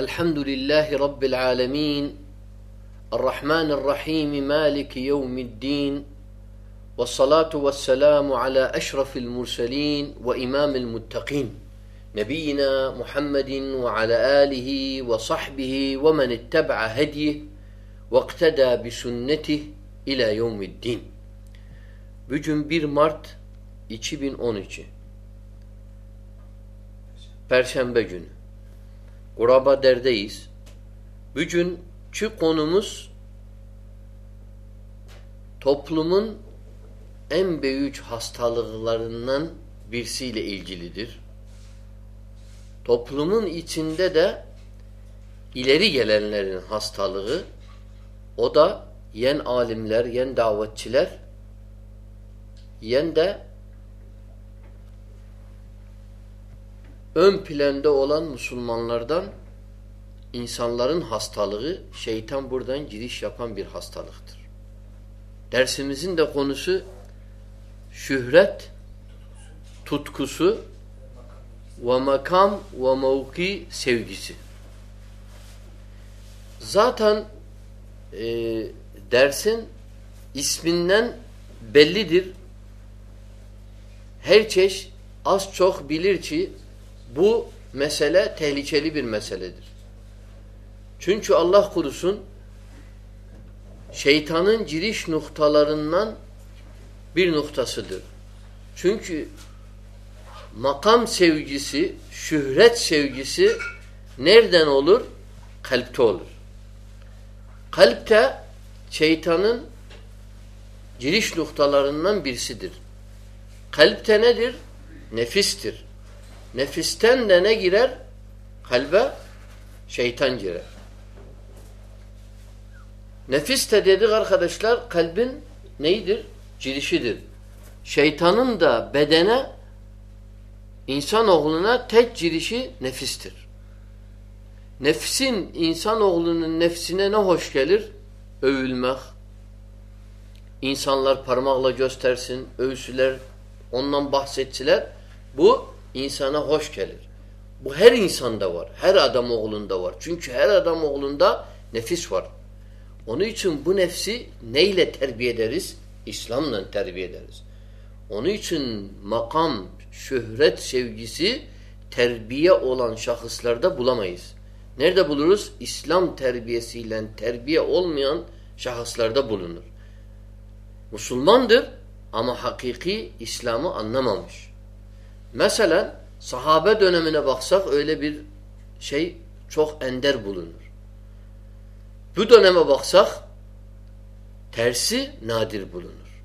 الحمد لله رب العالمين الرحمن الرحيم مالك يوم الدين والصلاة والسلام على أشرف المرسلين وإمام المتقين نبينا محمد وعلى آله وصحبه ومن اتبع هديه واقتدى بسنته إلى يوم الدين. Bugün 1 Mart 2012 Perşembe günü. Kuraba derdeyiz. Bugünkü konumuz toplumun en büyük hastalıklarından birisiyle ilgilidir. Toplumun içinde de ileri gelenlerin hastalığı o da yen alimler, yen davetçiler yen de ön planda olan Müslümanlardan insanların hastalığı şeytan buradan giriş yapan bir hastalıktır. Dersimizin de konusu şöhret tutkusu ve makam ve mevki sevgisi. Zaten e, dersin isminden bellidir. Her çeşit az çok bilir ki bu mesele tehlikeli bir meseledir. Çünkü Allah kurusun şeytanın giriş noktalarından bir noktasıdır. Çünkü makam sevgisi, şöhret sevgisi nereden olur? Kalpte olur. Kalpte şeytanın giriş noktalarından birisidir. Kalpte nedir? Nefistir. Nefisten de ne girer? Kalbe şeytan girer. Nefis de dedik arkadaşlar kalbin neydir? Girişidir. Şeytanın da bedene insanoğluna tek girişi nefistir. Nefsin insanoğlunun nefsine ne hoş gelir? Övülmek. İnsanlar parmakla göstersin, övsüler, ondan bahsetçiler. Bu insana hoş gelir. Bu her insanda var. Her adam oğlunda var. Çünkü her adam oğlunda nefis var. Onun için bu nefsi neyle terbiye ederiz? İslam'la terbiye ederiz. Onun için makam, şöhret sevgisi terbiye olan şahıslarda bulamayız. Nerede buluruz? İslam terbiyesiyle terbiye olmayan şahıslarda bulunur. Müslümandır ama hakiki İslam'ı anlamamış. Mesela sahabe dönemine baksak öyle bir şey çok ender bulunur. Bu döneme baksak tersi nadir bulunur.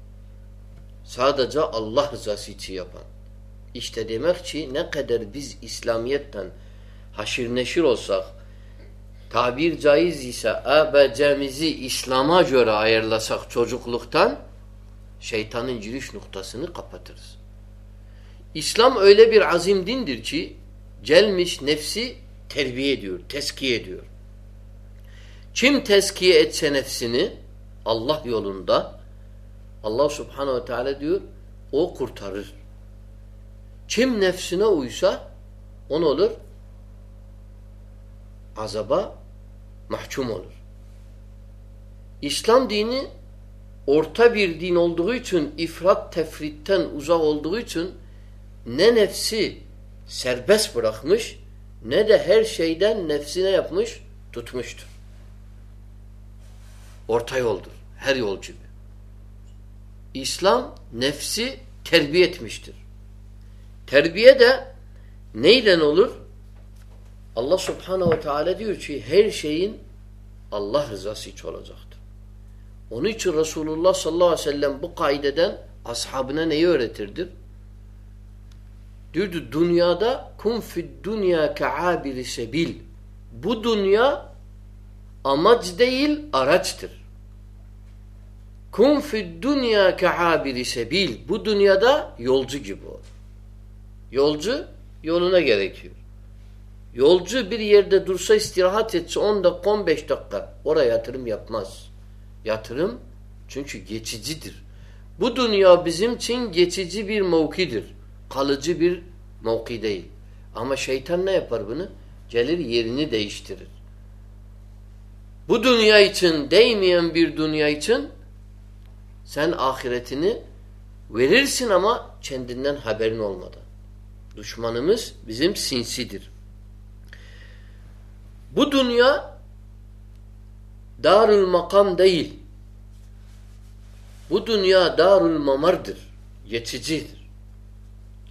Sadece Allah rızası için yapan. İşte demek ki ne kadar biz İslamiyet'ten haşir neşir olsak, tabir caiz ise ABC'mizi İslam'a göre ayarlasak çocukluktan şeytanın giriş noktasını kapatırız. İslam öyle bir azim dindir ki gelmiş nefsi terbiye ediyor, teskiye ediyor. Kim teskiye etse nefsini Allah yolunda Allah subhanehu ve teala diyor o kurtarır. Kim nefsine uysa on olur azaba mahkum olur. İslam dini orta bir din olduğu için ifrat tefritten uzak olduğu için ne nefsi serbest bırakmış ne de her şeyden nefsine yapmış tutmuştur. Orta yoldur. Her gibi. İslam nefsi terbiye etmiştir. Terbiye de neyle olur? Allah subhanehu ve teala diyor ki her şeyin Allah rızası için olacaktır. Onun için Resulullah sallallahu aleyhi ve sellem bu kaideden ashabına neyi öğretirdir? Diyordu dünyada kun fid dünya ka'abiri sebil. Bu dünya amaç değil araçtır. Kun fid dünya ka'abiri sebil. Bu dünyada yolcu gibi ol. Yolcu yoluna gerekiyor. Yolcu bir yerde dursa istirahat etse 10 dakika 15 dakika oraya yatırım yapmaz. Yatırım çünkü geçicidir. Bu dünya bizim için geçici bir mevkidir. Kalıcı bir mevki değil. Ama şeytan ne yapar bunu? gelir yerini değiştirir. Bu dünya için değmeyen bir dünya için sen ahiretini verirsin ama kendinden haberin olmadan. Düşmanımız bizim sinsidir. Bu dünya darül makam değil. Bu dünya darül mamardır. Geçicidir.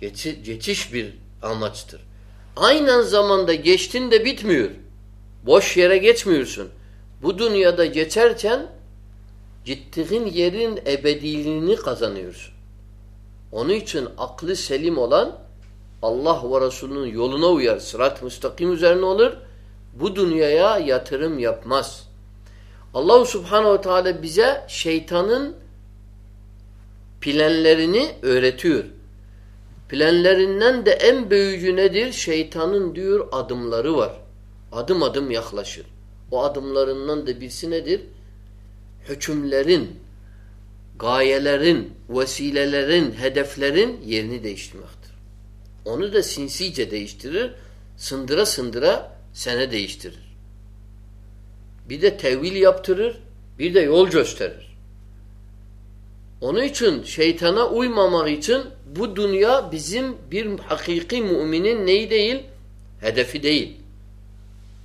Geçi, geçiş bir amaçtır. Aynen zamanda geçtin de bitmiyor. Boş yere geçmiyorsun. Bu dünyada geçerken gittiğin yerin ebediliğini kazanıyorsun. Onun için aklı selim olan Allah ve Resulünün yoluna uyar, sırat-ı müstakim üzerine olur. Bu dünyaya yatırım yapmaz. Allah Subhanahu Teala bize şeytanın planlarını öğretiyor. Planlarından da en büyücü nedir? Şeytanın diyor adımları var. Adım adım yaklaşır. O adımlarından da birisi nedir? Hükümlerin, gayelerin, vesilelerin, hedeflerin yerini değiştirmektir. Onu da sinsice değiştirir, sındıra sındıra sene değiştirir. Bir de tevil yaptırır, bir de yol gösterir. Onun için şeytana uymamak için bu dünya bizim bir hakiki müminin neyi değil? Hedefi değil.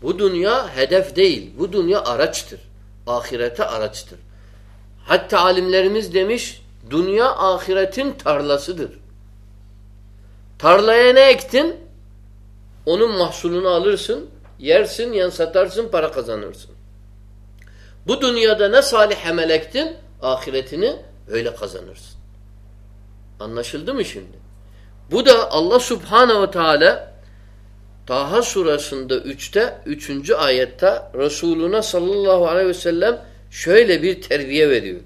Bu dünya hedef değil. Bu dünya araçtır. Ahirete araçtır. Hatta alimlerimiz demiş dünya ahiretin tarlasıdır. Tarlaya ne ektin? Onun mahsulünü alırsın, yersin, yan satarsın, para kazanırsın. Bu dünyada ne salih amel ektin? Ahiretini öyle kazanırsın. Anlaşıldı mı şimdi? Bu da Allah Subhanahu ve Teala Taha surasında 3'te 3. ayette Resuluna sallallahu aleyhi ve sellem şöyle bir terbiye veriyor.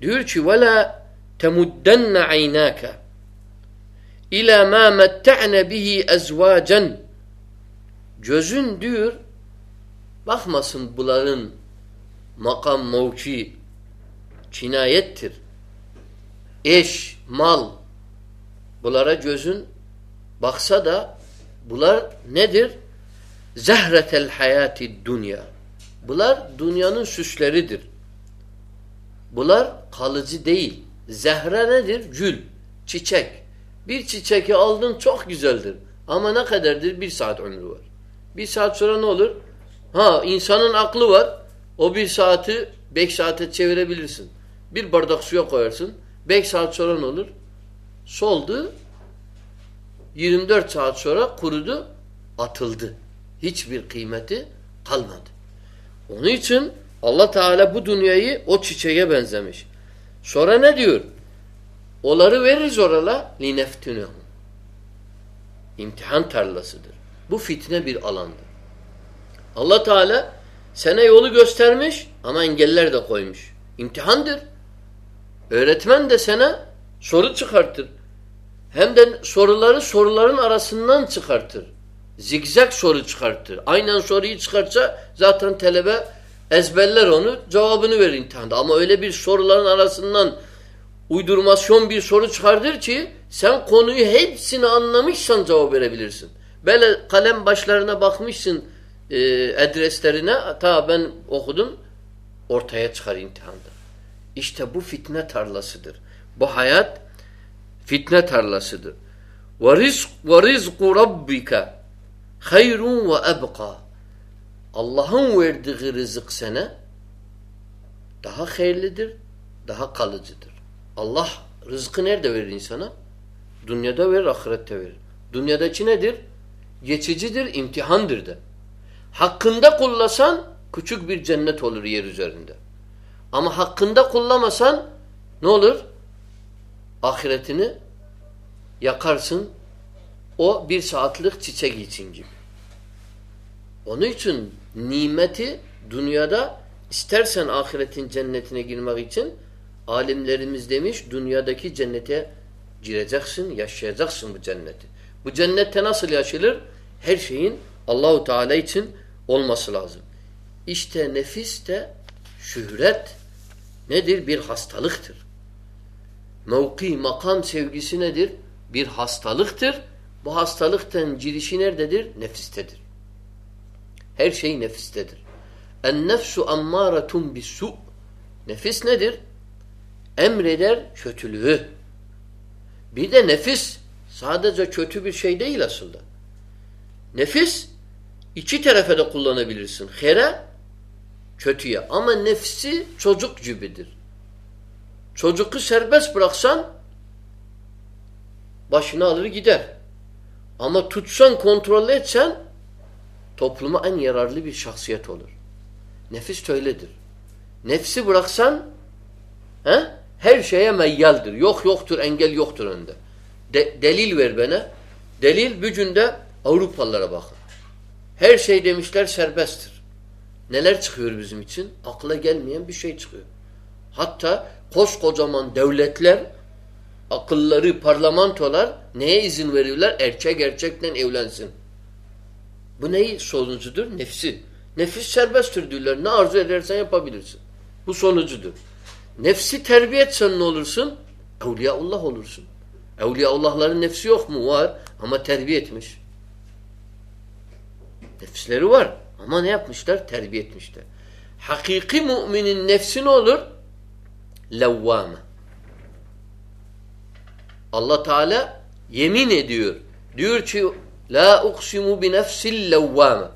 Diyor ki وَلَا تَمُدَّنَّ عَيْنَاكَ اِلَى مَا مَتَّعْنَ بِهِ اَزْوَاجًا Gözün diyor bakmasın bunların makam, mevki cinayettir. Eş, mal bunlara gözün baksa da bunlar nedir? Zehretel hayati dünya. Bunlar dünyanın süsleridir. Bunlar kalıcı değil. Zehre nedir? Gül, çiçek. Bir çiçeği aldın çok güzeldir. Ama ne kadardır? Bir saat ömrü var. Bir saat sonra ne olur? Ha insanın aklı var. O bir saati beş saate çevirebilirsin. Bir bardak suya koyarsın. Beş saat sonra ne olur? Soldu. 24 saat sonra kurudu. Atıldı. Hiçbir kıymeti kalmadı. Onun için Allah Teala bu dünyayı o çiçeğe benzemiş. Sonra ne diyor? Onları veririz orala lineftinehum. İmtihan tarlasıdır. Bu fitne bir alandır. Allah Teala sana yolu göstermiş ama engeller de koymuş. İmtihandır. Öğretmen de sana soru çıkartır. Hem de soruları soruların arasından çıkartır. Zigzag soru çıkartır. Aynen soruyu çıkartsa zaten talebe ezberler onu, cevabını verir imtihanda. Ama öyle bir soruların arasından uydurmasyon bir soru çıkardır ki sen konuyu hepsini anlamışsan cevap verebilirsin. Böyle kalem başlarına bakmışsın e, adreslerine ta ben okudum ortaya çıkar imtihanda. İşte bu fitne tarlasıdır. Bu hayat fitne tarlasıdır. وَرِزْقُ رَبِّكَ خَيْرٌ وَأَبْقَى Allah'ın verdiği rızık sana daha hayırlıdır, daha kalıcıdır. Allah rızkı nerede verir insana? Dünyada verir, ahirette verir. Dünyadaki nedir? Geçicidir, imtihandır da. Hakkında kullasan küçük bir cennet olur yer üzerinde. Ama hakkında kullamasan ne olur? Ahiretini yakarsın. O bir saatlik çiçek için gibi. Onun için nimeti dünyada istersen ahiretin cennetine girmek için alimlerimiz demiş dünyadaki cennete gireceksin, yaşayacaksın bu cenneti. Bu cennette nasıl yaşılır? Her şeyin Allahu Teala için olması lazım. İşte nefis de şöhret nedir? Bir hastalıktır. Mevki, makam sevgisi nedir? Bir hastalıktır. Bu hastalıktan girişi nerededir? Nefistedir. Her şey nefistedir. En nefsu ammaratun bis-su. Nefis nedir? Emreder kötülüğü. Bir de nefis sadece kötü bir şey değil aslında. Nefis iki tarafa da kullanabilirsin. Here kötüye. Ama nefsi çocuk gibidir. Çocuğu serbest bıraksan başını alır gider. Ama tutsan, kontrol etsen topluma en yararlı bir şahsiyet olur. Nefis öyledir. Nefsi bıraksan he, her şeye meyyaldir. Yok yoktur, engel yoktur önde. De, delil ver bana. Delil gücünde Avrupalılara bakın. Her şey demişler serbesttir. Neler çıkıyor bizim için? Akla gelmeyen bir şey çıkıyor. Hatta koskocaman devletler akılları, parlamentolar neye izin veriyorlar? Erkek erkekle evlensin. Bu neyi sonucudur? Nefsi. Nefis serbesttir diyorlar. Ne arzu edersen yapabilirsin. Bu sonucudur. Nefsi terbiye etsen ne olursun? Evliyaullah olursun. Evliyaullahların nefsi yok mu? Var. Ama terbiye etmiş. Nefisleri var. Ama ne yapmışlar? Terbiye etmişler. Hakiki müminin nefsi ne olur? Levvame. Allah Teala yemin ediyor. Diyor ki La uksimu bi nefsil levvame.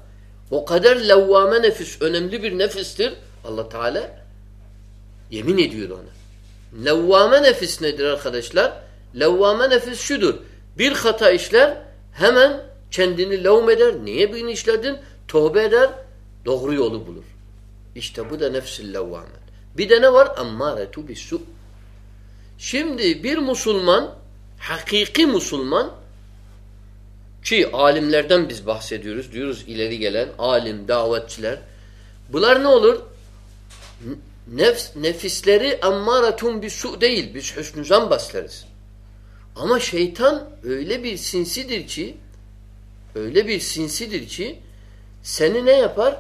O kadar levvame nefis önemli bir nefistir. Allah Teala yemin ediyor ona. Levvame nefis nedir arkadaşlar? Levvame nefis şudur. Bir hata işler hemen kendini levm eder. Niye birini işledin? Tövbe eder. Doğru yolu bulur. İşte bu da nefsil levvame. Bir de ne var? Ammaretu bissu. Şimdi bir Müslüman hakiki Müslüman ki alimlerden biz bahsediyoruz. Diyoruz ileri gelen alim, davetçiler. Bunlar ne olur? Nefs, nefisleri ammaratun bir su değil. Biz hüsnüzan basleriz. Ama şeytan öyle bir sinsidir ki öyle bir sinsidir ki seni ne yapar?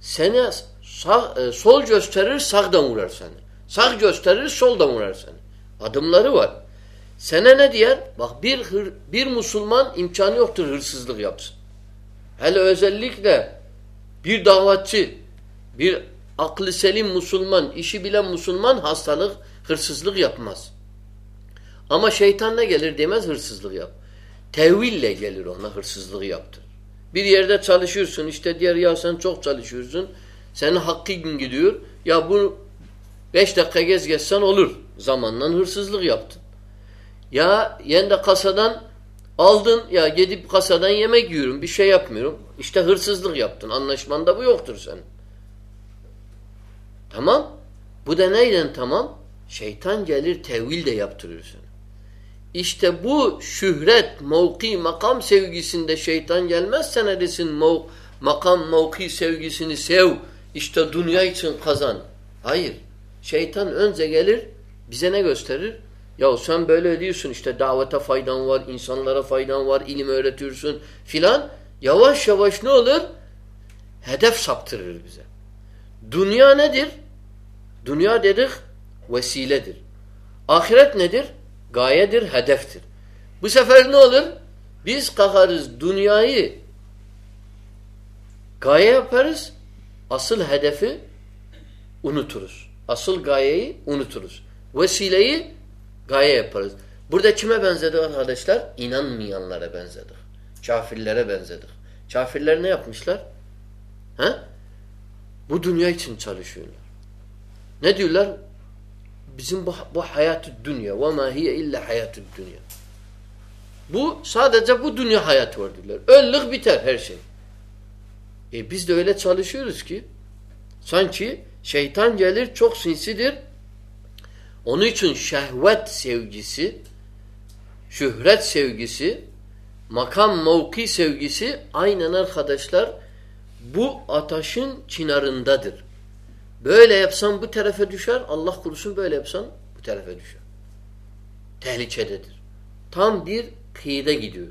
Seni sağ, e, sol gösterir sağdan vurar seni. Sağ gösterir soldan vurar seni. Adımları var. Sene ne diyer? Bak bir hır, bir Müslüman imkanı yoktur hırsızlık yapsın. Hele özellikle bir davatçı, bir aklı selim Müslüman, işi bilen Müslüman hastalık, hırsızlık yapmaz. Ama şeytan ne gelir demez hırsızlık yap. Teville gelir ona hırsızlık yaptır. Bir yerde çalışıyorsun işte diğer ya sen çok çalışıyorsun. Senin hakkın gidiyor. Ya bu beş dakika gez gezsen olur. Zamanla hırsızlık yaptın. Ya yende kasadan aldın ya gidip kasadan yemek yiyorum bir şey yapmıyorum. İşte hırsızlık yaptın. Anlaşmanda bu yoktur sen. Tamam. Bu da neyden tamam? Şeytan gelir tevil de yaptırır sana. İşte bu şühret, mevki, makam sevgisinde şeytan gelmezse ne desin mev, makam, mevki sevgisini sev, işte dünya için kazan. Hayır. Şeytan önce gelir, bize ne gösterir? Ya sen böyle diyorsun işte davete faydan var, insanlara faydan var, ilim öğretiyorsun filan. Yavaş yavaş ne olur? Hedef saptırır bize. Dünya nedir? Dünya dedik vesiledir. Ahiret nedir? Gayedir, hedeftir. Bu sefer ne olur? Biz kalkarız dünyayı gaye yaparız, asıl hedefi unuturuz. Asıl gayeyi unuturuz. Vesileyi gaye yaparız. Burada kime benzedik arkadaşlar? İnanmayanlara benzedik. Kafirlere benzedik. Kafirler ne yapmışlar? He? Bu dünya için çalışıyorlar. Ne diyorlar? Bizim bu, bu hayatı dünya. Ma hiye illa hayatı dünya. Bu sadece bu dünya hayatı var diyorlar. Öllük biter her şey. E biz de öyle çalışıyoruz ki sanki şeytan gelir çok sinsidir. Onun için şehvet sevgisi, şöhret sevgisi, makam mevki sevgisi aynen arkadaşlar bu ataşın çınarındadır. Böyle yapsan bu tarafa düşer, Allah kurusun böyle yapsan bu tarafa düşer. Tehlikededir. Tam bir kıyıda gidiyor.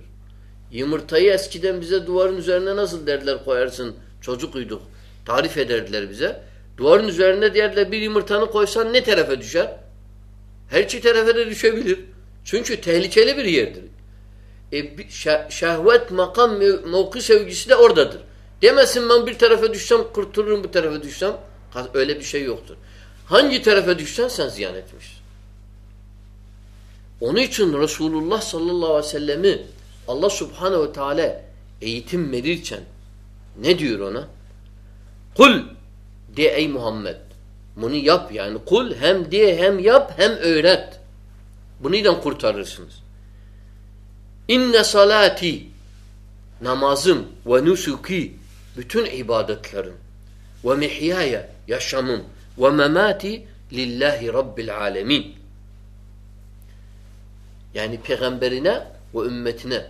Yumurtayı eskiden bize duvarın üzerine nasıl derler koyarsın? Çocuk uyduk. Tarif ederdiler bize. Duvarın üzerine derler bir yumurtanı koysan ne tarafa düşer? Her iki tarafa da düşebilir. Çünkü tehlikeli bir yerdir. E, şehvet, makam, mevki sevgisi de oradadır. Demesin ben bir tarafa düşsem kurtulurum bu tarafa düşsem. Öyle bir şey yoktur. Hangi tarafa düşsen sen ziyan etmişsin. Onun için Resulullah sallallahu aleyhi ve sellemi Allah subhanehu ve teala eğitim verirken ne diyor ona? Kul de ey Muhammed. Bunu yap yani. Kul hem de hem yap hem öğret. Bununla kurtarırsınız. İnne salati namazım ve nusuki bütün ibadetlerim ve mihyaya yaşamım ve memati lillahi rabbil alemin. Yani peygamberine ve ümmetine.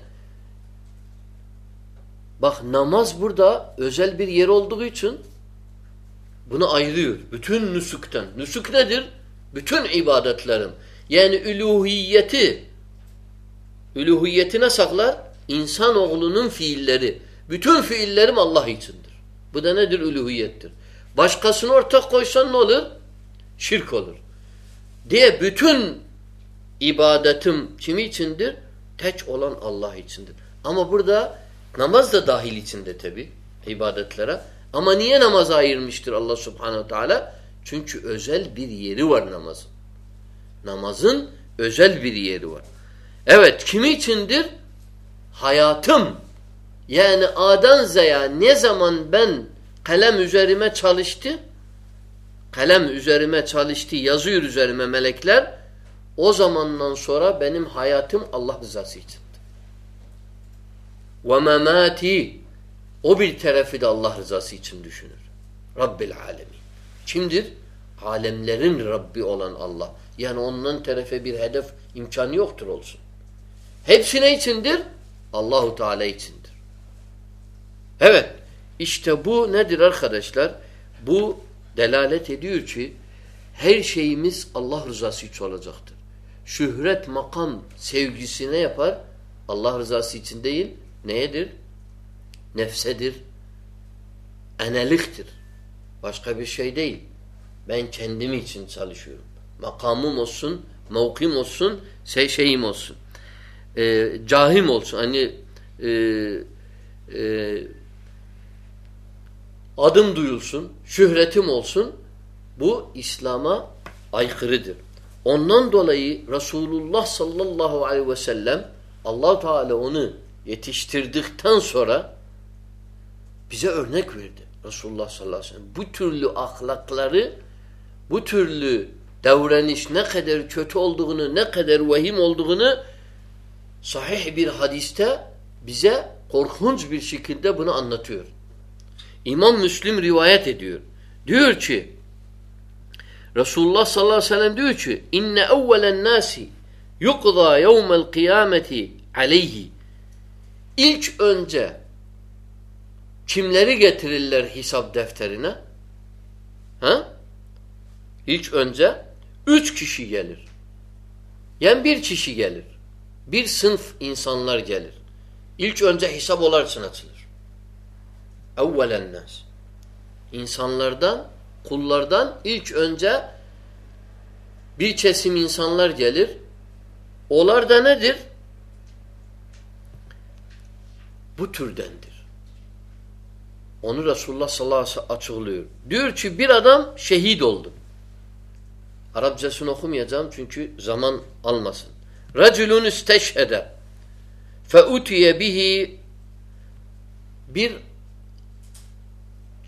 Bak namaz burada özel bir yer olduğu için bunu ayırıyor. Bütün nüsükten. Nüsük nedir? Bütün ibadetlerim. Yani üluhiyeti üluhiyetine saklar? İnsanoğlunun fiilleri. Bütün fiillerim Allah içindir. Bu da nedir? Üluhiyettir. Başkasını ortak koysan ne olur? Şirk olur. Diye bütün ibadetim kimi içindir? Teç olan Allah içindir. Ama burada namaz da dahil içinde tabi ibadetlere. Ama niye namaz ayırmıştır Allah subhanehu teala? Çünkü özel bir yeri var namazın. Namazın özel bir yeri var. Evet kimi içindir? Hayatım. Yani A'dan Z'ya ne zaman ben kalem üzerime çalıştı, kalem üzerime çalıştı, yazıyor üzerime melekler, o zamandan sonra benim hayatım Allah rızası içindir. Memati o bir tarafı da Allah rızası için düşünür. Rabbil alemin. Kimdir? Alemlerin Rabbi olan Allah. Yani ondan tarafa bir hedef imkanı yoktur olsun. Hepsi ne içindir? Allahu Teala içindir. Evet. İşte bu nedir arkadaşlar? Bu delalet ediyor ki her şeyimiz Allah rızası için olacaktır. Şühret, makam sevgisine yapar? Allah rızası için değil. Neyedir? Nefsedir. Eneliktir. Başka bir şey değil. Ben kendimi için çalışıyorum. Makamım olsun, mevkim olsun, şey şeyim olsun. Ee, cahim olsun. Hani e, e, adım duyulsun, şöhretim olsun. Bu İslam'a aykırıdır. Ondan dolayı Resulullah sallallahu aleyhi ve sellem allah Teala onu yetiştirdikten sonra bize örnek verdi. Resulullah sallallahu aleyhi ve sellem. Bu türlü ahlakları, bu türlü davraniş ne kadar kötü olduğunu, ne kadar vahim olduğunu sahih bir hadiste bize korkunç bir şekilde bunu anlatıyor. İmam Müslim rivayet ediyor. Diyor ki Resulullah sallallahu aleyhi ve sellem diyor ki inne evvelen nasi yukza yevmel kıyameti aleyhi İlk önce kimleri getirirler hesap defterine? Ha? İlk önce üç kişi gelir. Yani bir kişi gelir. Bir sınıf insanlar gelir. İlk önce hesap olarsın açılır. Evvelen nas. İnsanlardan, kullardan ilk önce bir kesim insanlar gelir. Onlar da nedir? Bu türdendir. Onu Resulullah sallallahu aleyhi ve sellem açıklıyor. Diyor ki bir adam şehit oldu. Arapçasını okumayacağım çünkü zaman almasın. Raculun isteşhede feutiye bihi bir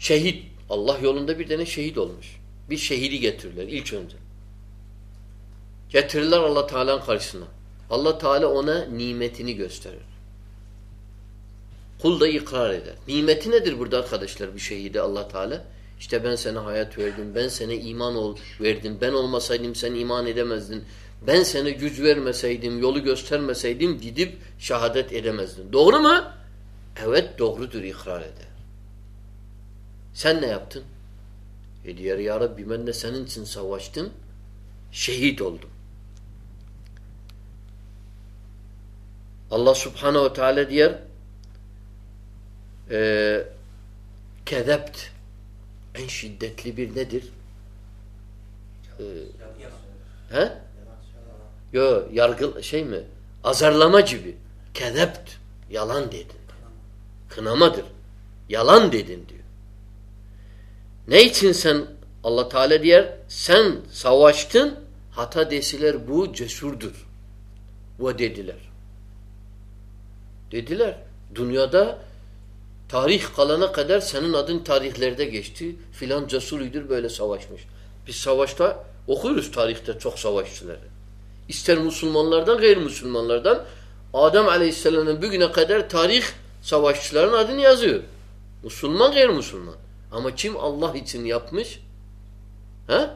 şehit Allah yolunda bir tane şehit olmuş. Bir şehidi getirirler ilk önce. Getirirler Allah Teala'nın karşısına. Allah Teala ona nimetini gösterir. Kul da ikrar eder. Nimeti nedir burada arkadaşlar bir şehide Allah Teala? İşte ben sana hayat verdim, ben sana iman ol verdim, ben olmasaydım sen iman edemezdin. Ben sana güç vermeseydim, yolu göstermeseydim gidip şehadet edemezdin. Doğru mu? Evet doğrudur ikrar eder. Sen ne yaptın? E diğer ya Rabbi ben de senin için savaştım, şehit oldum. Allah subhanehu ve teala diyor e, kezept en şiddetli bir nedir? Ee, he? Yo yargı şey mi? Azarlama gibi. Kezept. Yalan dedin. Kınamadır. Yalan dedin diyor. Ne için sen Allah Teala diyor sen savaştın hata desiler bu cesurdur. Bu dediler. Dediler. Dünyada tarih kalana kadar senin adın tarihlerde geçti. Filan cesuruydur böyle savaşmış. Biz savaşta okuyoruz tarihte çok savaşçıları. İster Müslümanlardan gayrimüslimlerden Adem Aleyhisselam'ın bugüne kadar tarih savaşçıların adını yazıyor. Müslüman gayrimüslimman. Ama kim Allah için yapmış? He?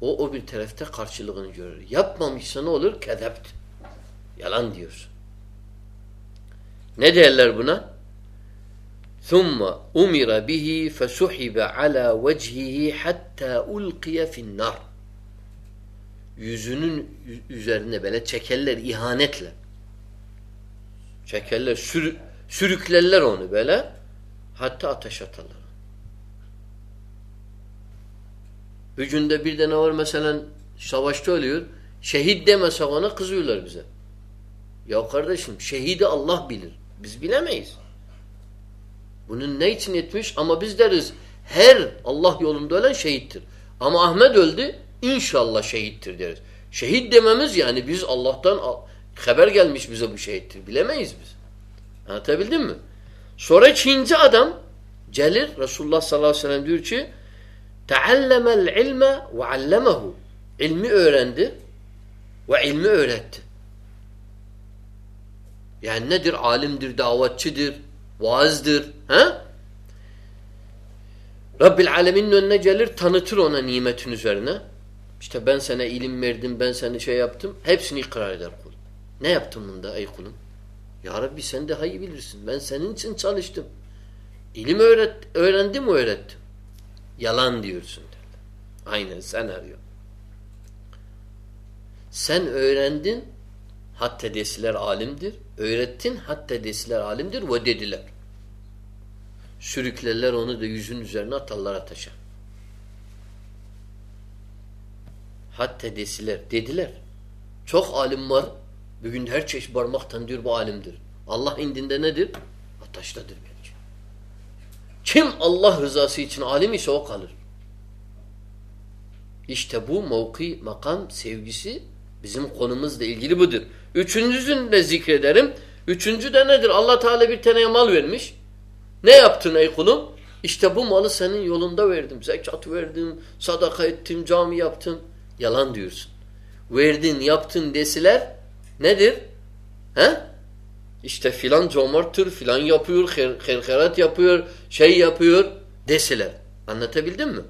O o bir tarafta karşılığını görür. Yapmamışsa ne olur? Kedept. Yalan diyorsun. Ne derler buna? ثُمَّ اُمِرَ بِهِ فَسُحِبَ عَلَى وَجْهِهِ حَتَّى اُلْقِيَ فِي النَّارِ Yüzünün üzerine böyle çekerler ihanetle. Çekerler, sür, sürüklerler onu böyle. Hatta ateş atarlar. Bir günde bir de ne var mesela savaşta ölüyor. Şehit demesek ona kızıyorlar bize. Ya kardeşim şehidi Allah bilir. Biz bilemeyiz. Bunun ne için etmiş? Ama biz deriz her Allah yolunda ölen şehittir. Ama Ahmet öldü inşallah şehittir deriz. Şehit dememiz yani biz Allah'tan haber gelmiş bize bu şehittir. Bilemeyiz biz. Anlatabildim mi? Sonra ikinci adam gelir Resulullah sallallahu aleyhi ve sellem diyor ki teallemel ilme ve allemehu ilmi öğrendi ve ilmi öğretti. Yani nedir? Alimdir, davetçidir, vaazdır. He? Rabbil alemin önüne gelir tanıtır ona nimetin üzerine. İşte ben sana ilim verdim, ben sana şey yaptım. Hepsini ikrar eder kul. Ne yaptım bunda ey kulum? Ya Rabbi sen daha iyi bilirsin. Ben senin için çalıştım. İlim öğret, öğrendim öğrettim. Yalan diyorsun derler. Aynen sen arıyor. Sen öğrendin, hatta desiler alimdir. Öğrettin, hatta desiler alimdir ve dediler. Sürüklerler onu da yüzün üzerine atarlar ateşe. Hatta desiler, dediler. Çok alim var. Bugün her çeşit parmaktan diyor bu alimdir. Allah indinde nedir? Belki. Kim Allah rızası için alim ise o kalır. İşte bu mevki, makam sevgisi bizim konumuzla ilgili budur. Üçüncüsünü de zikrederim. Üçüncü de nedir? Allah Teala bir tane mal vermiş. Ne yaptın ey kulum? İşte bu malı senin yolunda verdim. Zekat verdim, sadaka ettim, cami yaptım. Yalan diyorsun. Verdin, yaptın desiler nedir? He? İşte filan cömerttir, filan yapıyor, herkerat yapıyor, şey yapıyor desiler. Anlatabildim mi?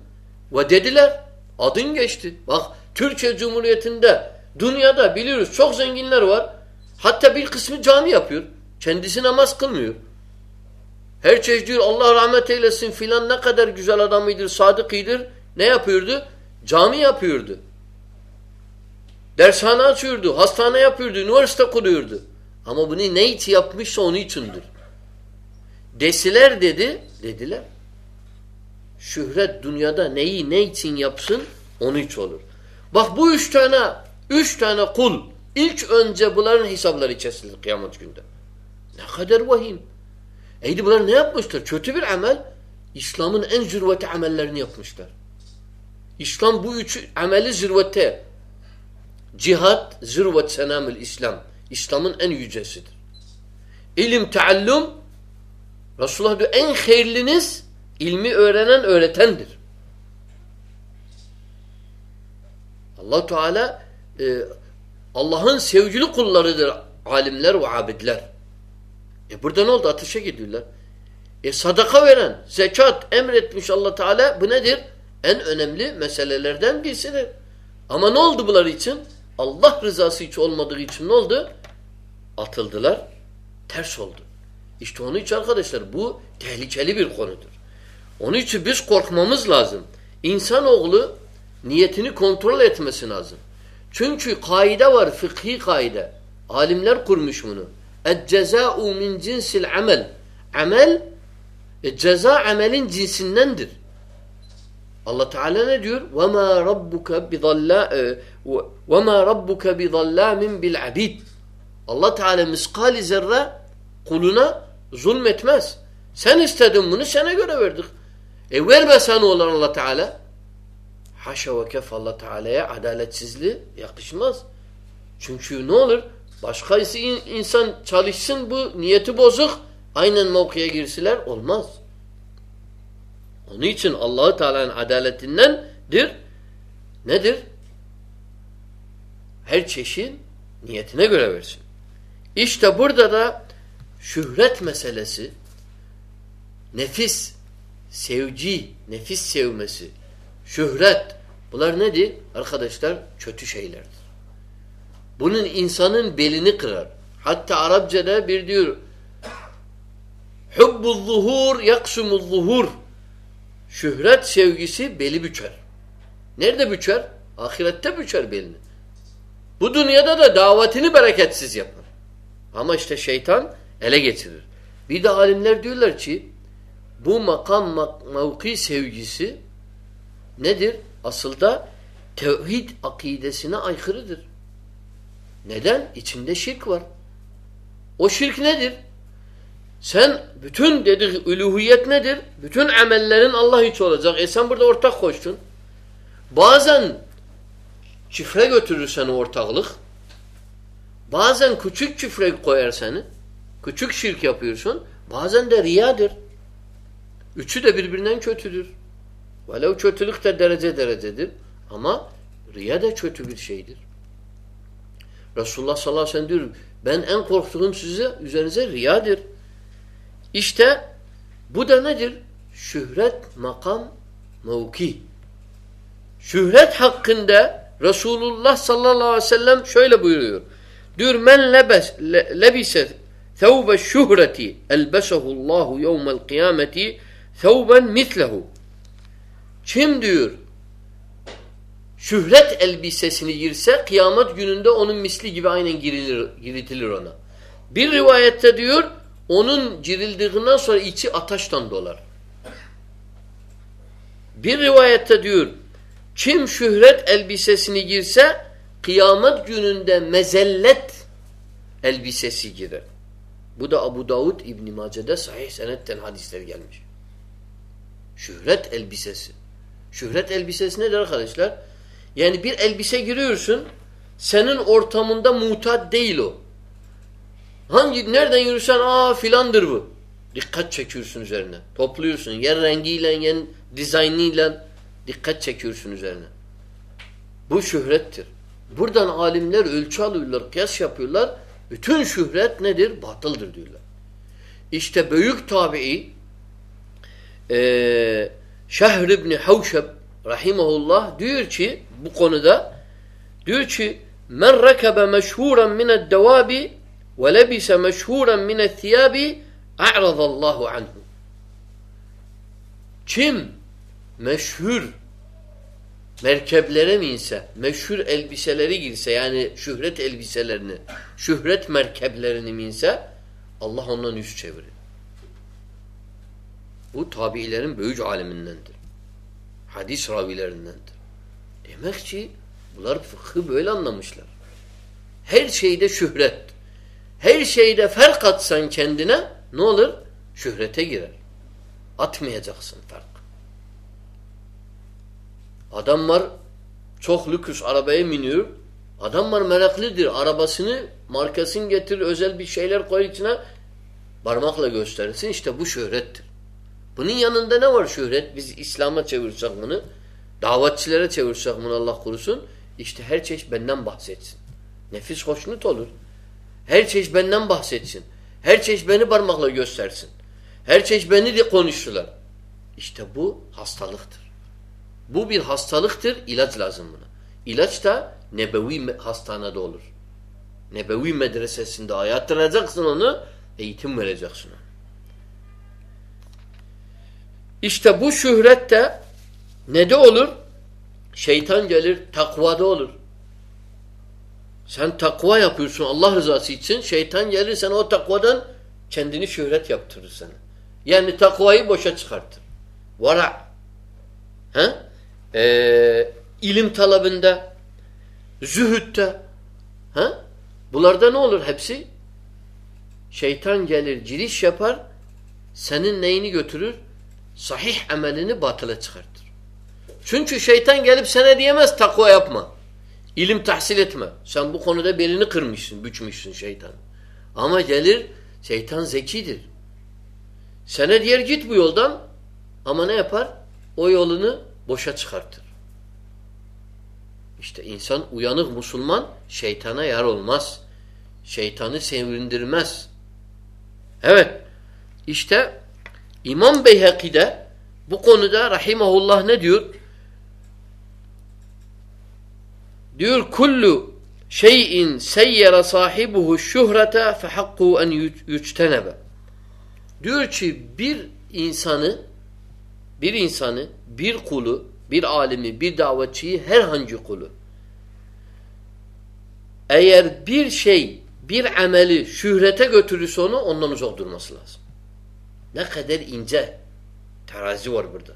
Ve dediler, adın geçti. Bak Türkiye Cumhuriyeti'nde, dünyada biliyoruz çok zenginler var. Hatta bir kısmı cami yapıyor. Kendisi namaz kılmıyor. Her diyor Allah rahmet eylesin filan ne kadar güzel adamıydır, sadıkıydır. Ne yapıyordu? Cami yapıyordu. Dershane açıyordu, hastane yapıyordu, üniversite kuruyordu. Ama bunu ne için yapmışsa onun içindir. Desiler dedi, dediler. Şöhret dünyada neyi ne için yapsın onun için olur. Bak bu üç tane, üç tane kul ilk önce bunların hesapları kesilir kıyamet günde. Ne kadar vahim. Eydi bunlar ne yapmışlar? Kötü bir amel. İslam'ın en zirveti amellerini yapmışlar. İslam bu üç ameli zirvete. Cihad zirvet senamül İslam. İslam'ın en yücesidir. İlim, taallum Resulullah diyor en hayırlınız ilmi öğrenen öğretendir. allah Teala e, Allah'ın sevgili kullarıdır alimler ve abidler. E burada ne oldu? Ateşe gidiyorlar. E sadaka veren, zekat emretmiş allah Teala bu nedir? En önemli meselelerden birisidir. Ama ne oldu bunlar için? Allah rızası hiç olmadığı için ne oldu? Atıldılar. Ters oldu. İşte onun için arkadaşlar bu tehlikeli bir konudur. Onun için biz korkmamız lazım. İnsanoğlu niyetini kontrol etmesi lazım. Çünkü kaide var, fıkhi kaide. Alimler kurmuş bunu. اَعْ min cinsil amel. Amel, e, ceza amelin cinsindendir. Allah Teala ne diyor? وَمَا رَبُّكَ بِظَلَّا وَمَا رَبُّكَ بِظَلَّامٍ بِالْعَبِيدِ Allah Teala miskali zerre kuluna zulmetmez. Sen istedin bunu sana göre verdik. E verme sana olan Allah Teala. Haşa ve kef Allah Teala'ya adaletsizliği yakışmaz. Çünkü ne olur? Başkası insan çalışsın bu niyeti bozuk. Aynen mevkiye girsiler olmaz. Onun için Allahu Teala'nın adaletindendir. Nedir? Her çeşit niyetine göre versin. İşte burada da şöhret meselesi nefis, sevci, nefis sevmesi, şöhret bunlar nedir? Arkadaşlar kötü şeylerdir. Bunun insanın belini kırar. Hatta Arapçada bir diyor Hubbu zuhur yaksumu zuhur Şöhret sevgisi beli büker. Nerede büker? Ahirette büker belini. Bu dünyada da davetini bereketsiz yapar. Ama işte şeytan ele getirir. Bir de alimler diyorlar ki bu makam mevki sevgisi nedir? Aslında tevhid akidesine aykırıdır. Neden? İçinde şirk var. O şirk nedir? Sen bütün dedik üluhiyet nedir? Bütün amellerin Allah için olacak. E sen burada ortak koştun. Bazen çifre götürür seni ortaklık. Bazen küçük çifre koyar. Küçük şirk yapıyorsun. Bazen de riyadır. Üçü de birbirinden kötüdür. Velev kötülük de derece derecedir. Ama riya da kötü bir şeydir. Resulullah sallallahu aleyhi ve sellem diyor ben en korktuğum size üzerinize riyadır. İşte bu da nedir? Şöhret, makam, mevki. Şöhret hakkında Resulullah sallallahu aleyhi ve sellem şöyle buyuruyor. Diyor men lebes, le, lebise thevbe şuhreti elbesehullahu yevmel kıyameti thevben mitlehu. Kim diyor şöhret elbisesini girse kıyamet gününde onun misli gibi aynen girilir, giritilir ona. Bir rivayette diyor onun cirildiğinden sonra içi ataştan dolar. Bir rivayette diyor kim şöhret elbisesini girse kıyamet gününde mezellet elbisesi girer. Bu da Abu Davud İbn Mace'de sahih senetten hadisler gelmiş. Şöhret elbisesi. Şöhret elbisesi nedir arkadaşlar? Yani bir elbise giriyorsun senin ortamında mutat değil o. Hangi nereden yürürsen aa filandır bu. Dikkat çekiyorsun üzerine. Topluyorsun. Yer rengiyle, yer dizaynıyla dikkat çekiyorsun üzerine. Bu şöhrettir. Buradan alimler ölçü alıyorlar, kıyas yapıyorlar. Bütün şöhret nedir? Batıldır diyorlar. İşte büyük tabi'i e, Şehr İbni Havşeb rahimahullah diyor ki bu konuda diyor ki men rekebe meşhuren mined devabi ve lebise meşhuren mined thiyabi a'radallahu anhu. Kim meşhur merkeplere mi inse, meşhur elbiseleri girse yani şöhret elbiselerini, şöhret merkeplerini mi inse Allah ondan yüz çevirir. Bu tabiilerin büyük alimindendir. Hadis ravilerindendir. Demek ki bunlar fıkhı böyle anlamışlar. Her şeyde şöhret. Her şeyde fark atsan kendine ne olur? Şöhrete girer. Atmayacaksın fark. Adam var çok lüküs arabaya biniyor. Adam var meraklıdır. Arabasını markasını getir özel bir şeyler koy içine parmakla gösterirsin. İşte bu şöhrettir. Bunun yanında ne var şöhret? Biz İslam'a çevirsek bunu. Davetçilere çevirsek bunu Allah korusun. İşte her çeşit benden bahsetsin. Nefis hoşnut olur. Her çeşit benden bahsetsin. Her çeşit beni parmakla göstersin. Her çeşit beni de konuştular. İşte bu hastalıktır. Bu bir hastalıktır. ilaç lazım buna. İlaç da nebevi hastanede olur. Nebevi medresesinde hayattıracaksın onu, eğitim vereceksin ona. İşte bu şöhret de ne de olur? Şeytan gelir, takvada olur. Sen takva yapıyorsun Allah rızası için. Şeytan gelir sana o takvadan kendini şöhret yaptırır sana. Yani takvayı boşa çıkartır. Vara. He? Ee, ilim talabında, zühütte. He? Bunlarda ne olur hepsi? Şeytan gelir, giriş yapar. senin neyini götürür? Sahih amelini batıla çıkartır. Çünkü şeytan gelip sana diyemez takva yapma. İlim tahsil etme. Sen bu konuda belini kırmışsın, bükmüşsün şeytan. Ama gelir şeytan zekidir. Sana diğer git bu yoldan ama ne yapar? O yolunu boşa çıkartır. İşte insan uyanık Müslüman şeytana yar olmaz. Şeytanı sevindirmez. Evet. İşte İmam Beyhaki'de bu konuda rahimahullah ne diyor? Diyor kullu şeyin seyyere sahibuhu şuhrete fehakku en yüçtenebe. Diyor ki bir insanı bir insanı, bir kulu, bir alimi, bir davetçiyi herhangi kulu eğer bir şey, bir ameli şöhrete götürürse onu ondan uzak durması lazım. Ne kadar ince terazi var burada.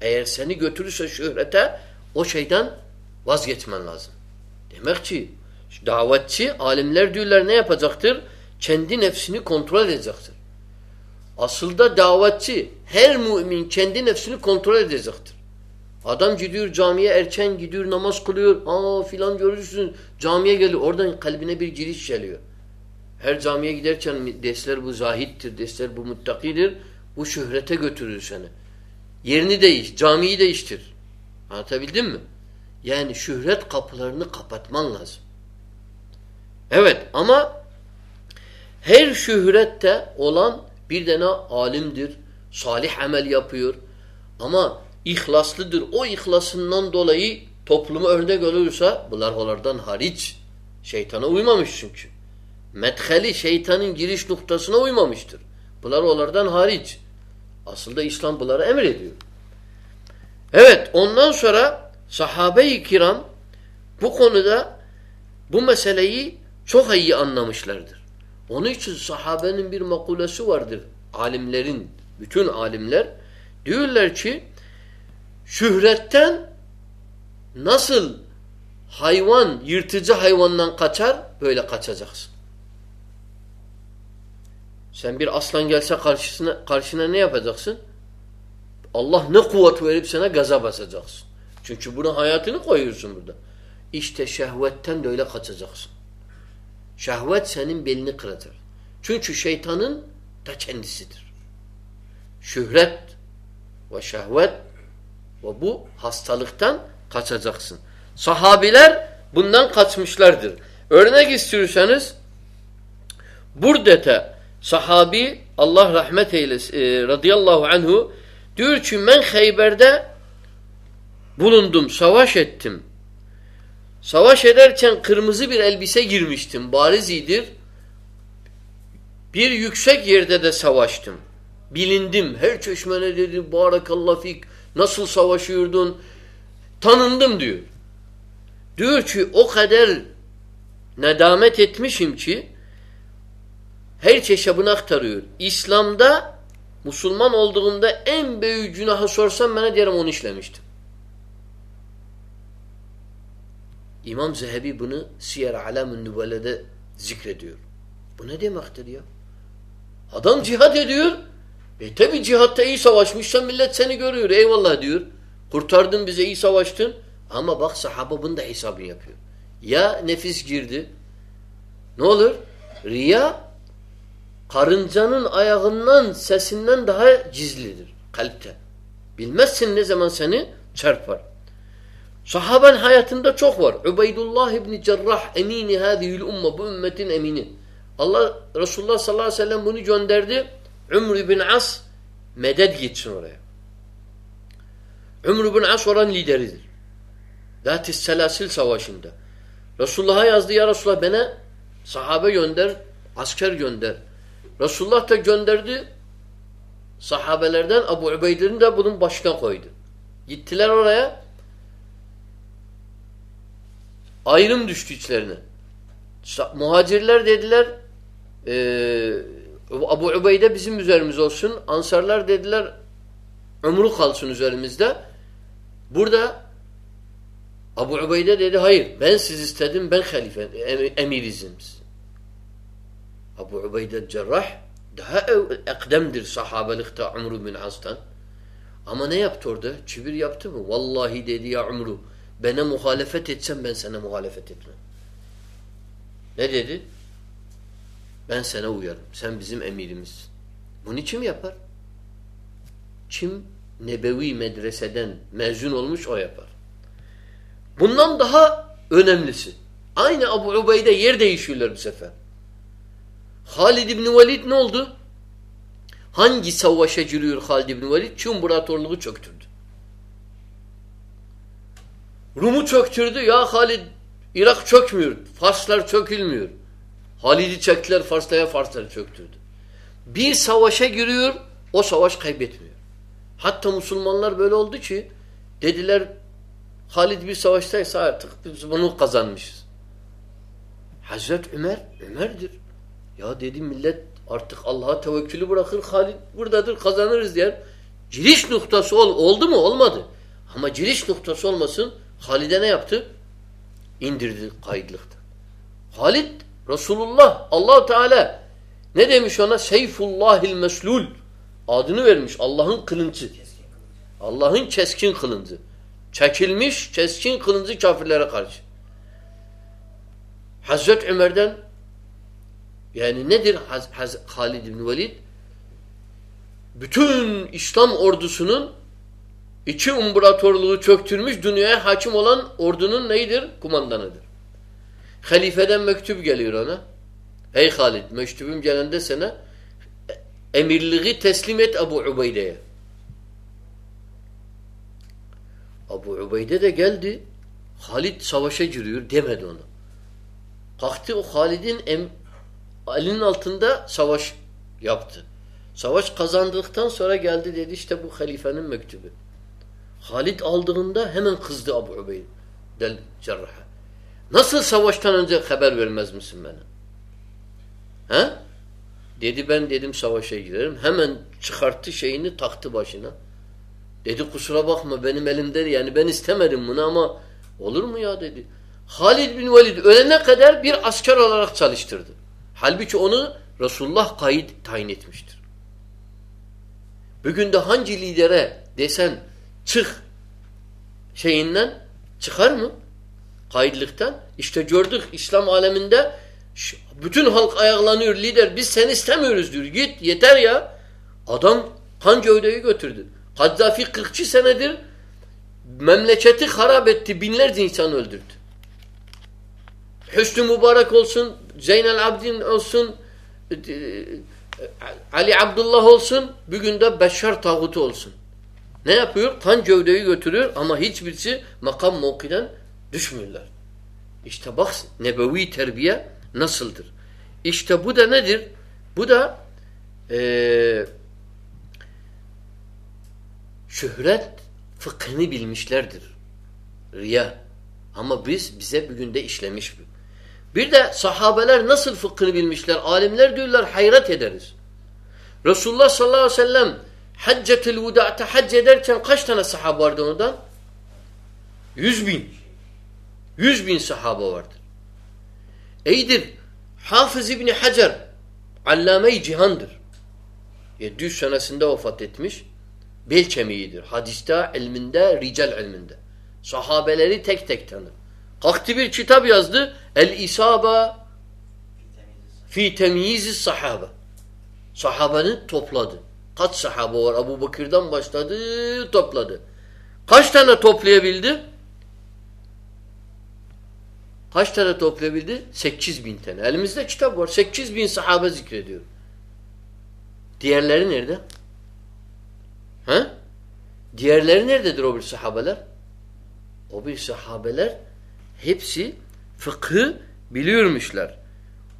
Eğer seni götürürse şöhrete o şeyden vazgeçmen lazım. Demek ki davetçi, alimler diyorlar ne yapacaktır? Kendi nefsini kontrol edecektir. Aslında davetçi her mümin kendi nefsini kontrol edecektir. Adam gidiyor camiye erken gidiyor namaz kılıyor. Aa filan görürsün camiye geliyor. Oradan kalbine bir giriş geliyor. Her camiye giderken dersler bu zahittir, dersler bu muttakidir. Bu şöhrete götürür seni. Yerini değiş, camiyi değiştir. Anlatabildim mi? Yani şöhret kapılarını kapatman lazım. Evet ama her şöhrette olan bir tane alimdir. Salih amel yapıyor. Ama ihlaslıdır. O ihlasından dolayı topluma örnek olursa bunlar onlardan hariç. Şeytana uymamış çünkü. Medheli şeytanın giriş noktasına uymamıştır. Bunlar onlardan hariç. Aslında İslam bunları emrediyor. Evet ondan sonra sahabe-i kiram bu konuda bu meseleyi çok iyi anlamışlardır. Onun için sahabenin bir makulesi vardır. Alimlerin, bütün alimler diyorlar ki şühretten nasıl hayvan, yırtıcı hayvandan kaçar böyle kaçacaksın. Sen bir aslan gelse karşısına, karşına ne yapacaksın? Allah ne kuvvet verip sana gaza basacaksın. Çünkü buna hayatını koyuyorsun burada. İşte şehvetten de öyle kaçacaksın. Şehvet senin belini kıracak. Çünkü şeytanın da kendisidir. Şöhret ve şehvet ve bu hastalıktan kaçacaksın. Sahabiler bundan kaçmışlardır. Örnek istiyorsanız burada da sahabi Allah rahmet eylesin e, radıyallahu anhu diyor ki ben Heyber'de bulundum, savaş ettim. Savaş ederken kırmızı bir elbise girmiştim. Bariz iyidir. Bir yüksek yerde de savaştım. Bilindim. Her çeşmene dedi barakallah fik. Nasıl savaşıyordun? Tanındım diyor. Diyor ki o kadar nedamet etmişim ki her çeşabını aktarıyor. İslam'da Müslüman olduğumda en büyük günahı sorsam bana derim onu işlemiştim. İmam Zehebi bunu Siyer Alam'ın Nüvele'de zikrediyor. Bu ne demektir ya? Adam cihat ediyor. E tabi cihatta iyi savaşmışsan millet seni görüyor. Eyvallah diyor. Kurtardın bize iyi savaştın. Ama bak sahaba bunu da hesabını yapıyor. Ya nefis girdi. Ne olur? Riya karıncanın ayağından sesinden daha gizlidir kalpte. Bilmezsin ne zaman seni çarpar. Sahaben hayatında çok var. Ubeydullah ibn Cerrah emini hadihil umma bu ümmetin emini. Allah Resulullah sallallahu aleyhi ve sellem bunu gönderdi. Umr bin As medet gitsin oraya. Umr bin As oranın lideridir. Zatis Selasil Savaşı'nda. Resulullah'a yazdı ya Resulullah bana sahabe gönder, asker gönder. Resulullah da gönderdi sahabelerden Abu Ubeyd'in de bunun başına koydu. Gittiler oraya ayrım düştü içlerine. Muhacirler dediler e, Abu Ubeyde bizim üzerimiz olsun. Ansarlar dediler ömrü kalsın üzerimizde. Burada Abu Ubeyde dedi hayır ben siz istedim ben halife emirizim. Abu Ubeyde Cerrah Daha ekdemdir sahabelikte Umru bin As'tan. Ama ne yaptı orada? Çivir yaptı mı? Vallahi dedi ya Umru bana muhalefet etsen ben sana muhalefet etmem. Ne dedi? Ben sana uyarım. Sen bizim emirimizsin. Bunu kim yapar? Kim nebevi medreseden mezun olmuş o yapar. Bundan daha önemlisi. Aynı Abu Ubeyde yer değişiyorlar bu sefer. Halid İbni Velid ne oldu? Hangi savaşa giriyor Halid İbni Velid? Çin imparatorluğu çöktürdü. Rum'u çöktürdü. Ya Halid Irak çökmüyor. Farslar çökülmüyor. Halid'i çektiler Farsla'ya Farsları çöktürdü. Bir savaşa giriyor o savaş kaybetmiyor. Hatta Müslümanlar böyle oldu ki dediler Halid bir savaştaysa artık biz bunu kazanmışız. Hazret Ömer, Ömer'dir. Ya dedi millet artık Allah'a tevekkülü bırakır Halid buradadır kazanırız diyer. Giriş noktası ol, oldu mu? Olmadı. Ama giriş noktası olmasın Halid'e ne yaptı? İndirdi kayıtlıkta. Halid Resulullah allah Teala ne demiş ona? Seyfullahil meslul. Adını vermiş. Allah'ın kılıncı. Allah'ın keskin kılıncı. Çekilmiş keskin kılıncı kafirlere karşı. Hazret Ömer'den yani nedir Haz Haz Halid bin Velid? Bütün İslam ordusunun iki imparatorluğu çöktürmüş dünyaya hakim olan ordunun neydir? Kumandanıdır. Halifeden mektup geliyor ona. Ey Halid mektubum gelende sana emirliği teslim et Abu Ubeyde'ye. Abu Ubeyde de geldi. Halid savaşa giriyor demedi ona. Kalktı o Halid'in elinin altında savaş yaptı. Savaş kazandıktan sonra geldi dedi işte bu halifenin mektubu. Halid aldığında hemen kızdı Abu Ubeyde del cerraha. Nasıl savaştan önce haber vermez misin bana? He? Dedi ben dedim savaşa girerim. Hemen çıkarttı şeyini taktı başına. Dedi kusura bakma benim elimde yani ben istemedim bunu ama olur mu ya dedi. Halid bin Velid ölene kadar bir asker olarak çalıştırdı. Halbuki onu Resulullah kayıt tayin etmiştir. Bugün de hangi lidere desen çık şeyinden çıkar mı? Kayıtlıktan. İşte gördük İslam aleminde bütün halk ayaklanıyor lider biz seni istemiyoruz diyor. Git yeter ya. Adam kan gövdeyi götürdü. Kaddafi 42 senedir memleketi harap etti. Binlerce insan öldürdü. Hüsnü Mübarek olsun, Zeynel Abdin olsun, Ali Abdullah olsun, bugün de Beşşar tağutu olsun. Ne yapıyor? Kan gövdeyi götürüyor ama hiçbirisi makam mevkiden düşmüyorlar. İşte bak nebevi terbiye nasıldır? İşte bu da nedir? Bu da eee şöhret fıkhını bilmişlerdir. Riya. Ama biz bize bugün de işlemiş bu. Bir de sahabeler nasıl fıkhını bilmişler? Alimler diyorlar hayret ederiz. Resulullah sallallahu aleyhi ve sellem Haccetül Vuda'ta hac ederken kaç tane sahabe vardı ondan? Yüz bin. Yüz bin sahabe vardır. Eydir. Hafız İbni Hacer Allame-i Cihan'dır. 700 senesinde vefat etmiş. Bel kemiğidir. Hadiste, ilminde, rical ilminde. Sahabeleri tek tek tanır. Kalktı bir kitap yazdı. El-İsaba fi temyizi sahabe. Sahabenin topladı. Kaç sahabe var? Abu Bakır'dan başladı, topladı. Kaç tane toplayabildi? Kaç tane toplayabildi? 8 bin tane. Elimizde kitap var. 8 bin sahabe zikrediyor. Diğerleri nerede? He? Diğerleri nerededir o bir sahabeler? O bir sahabeler hepsi fıkhı biliyormuşlar.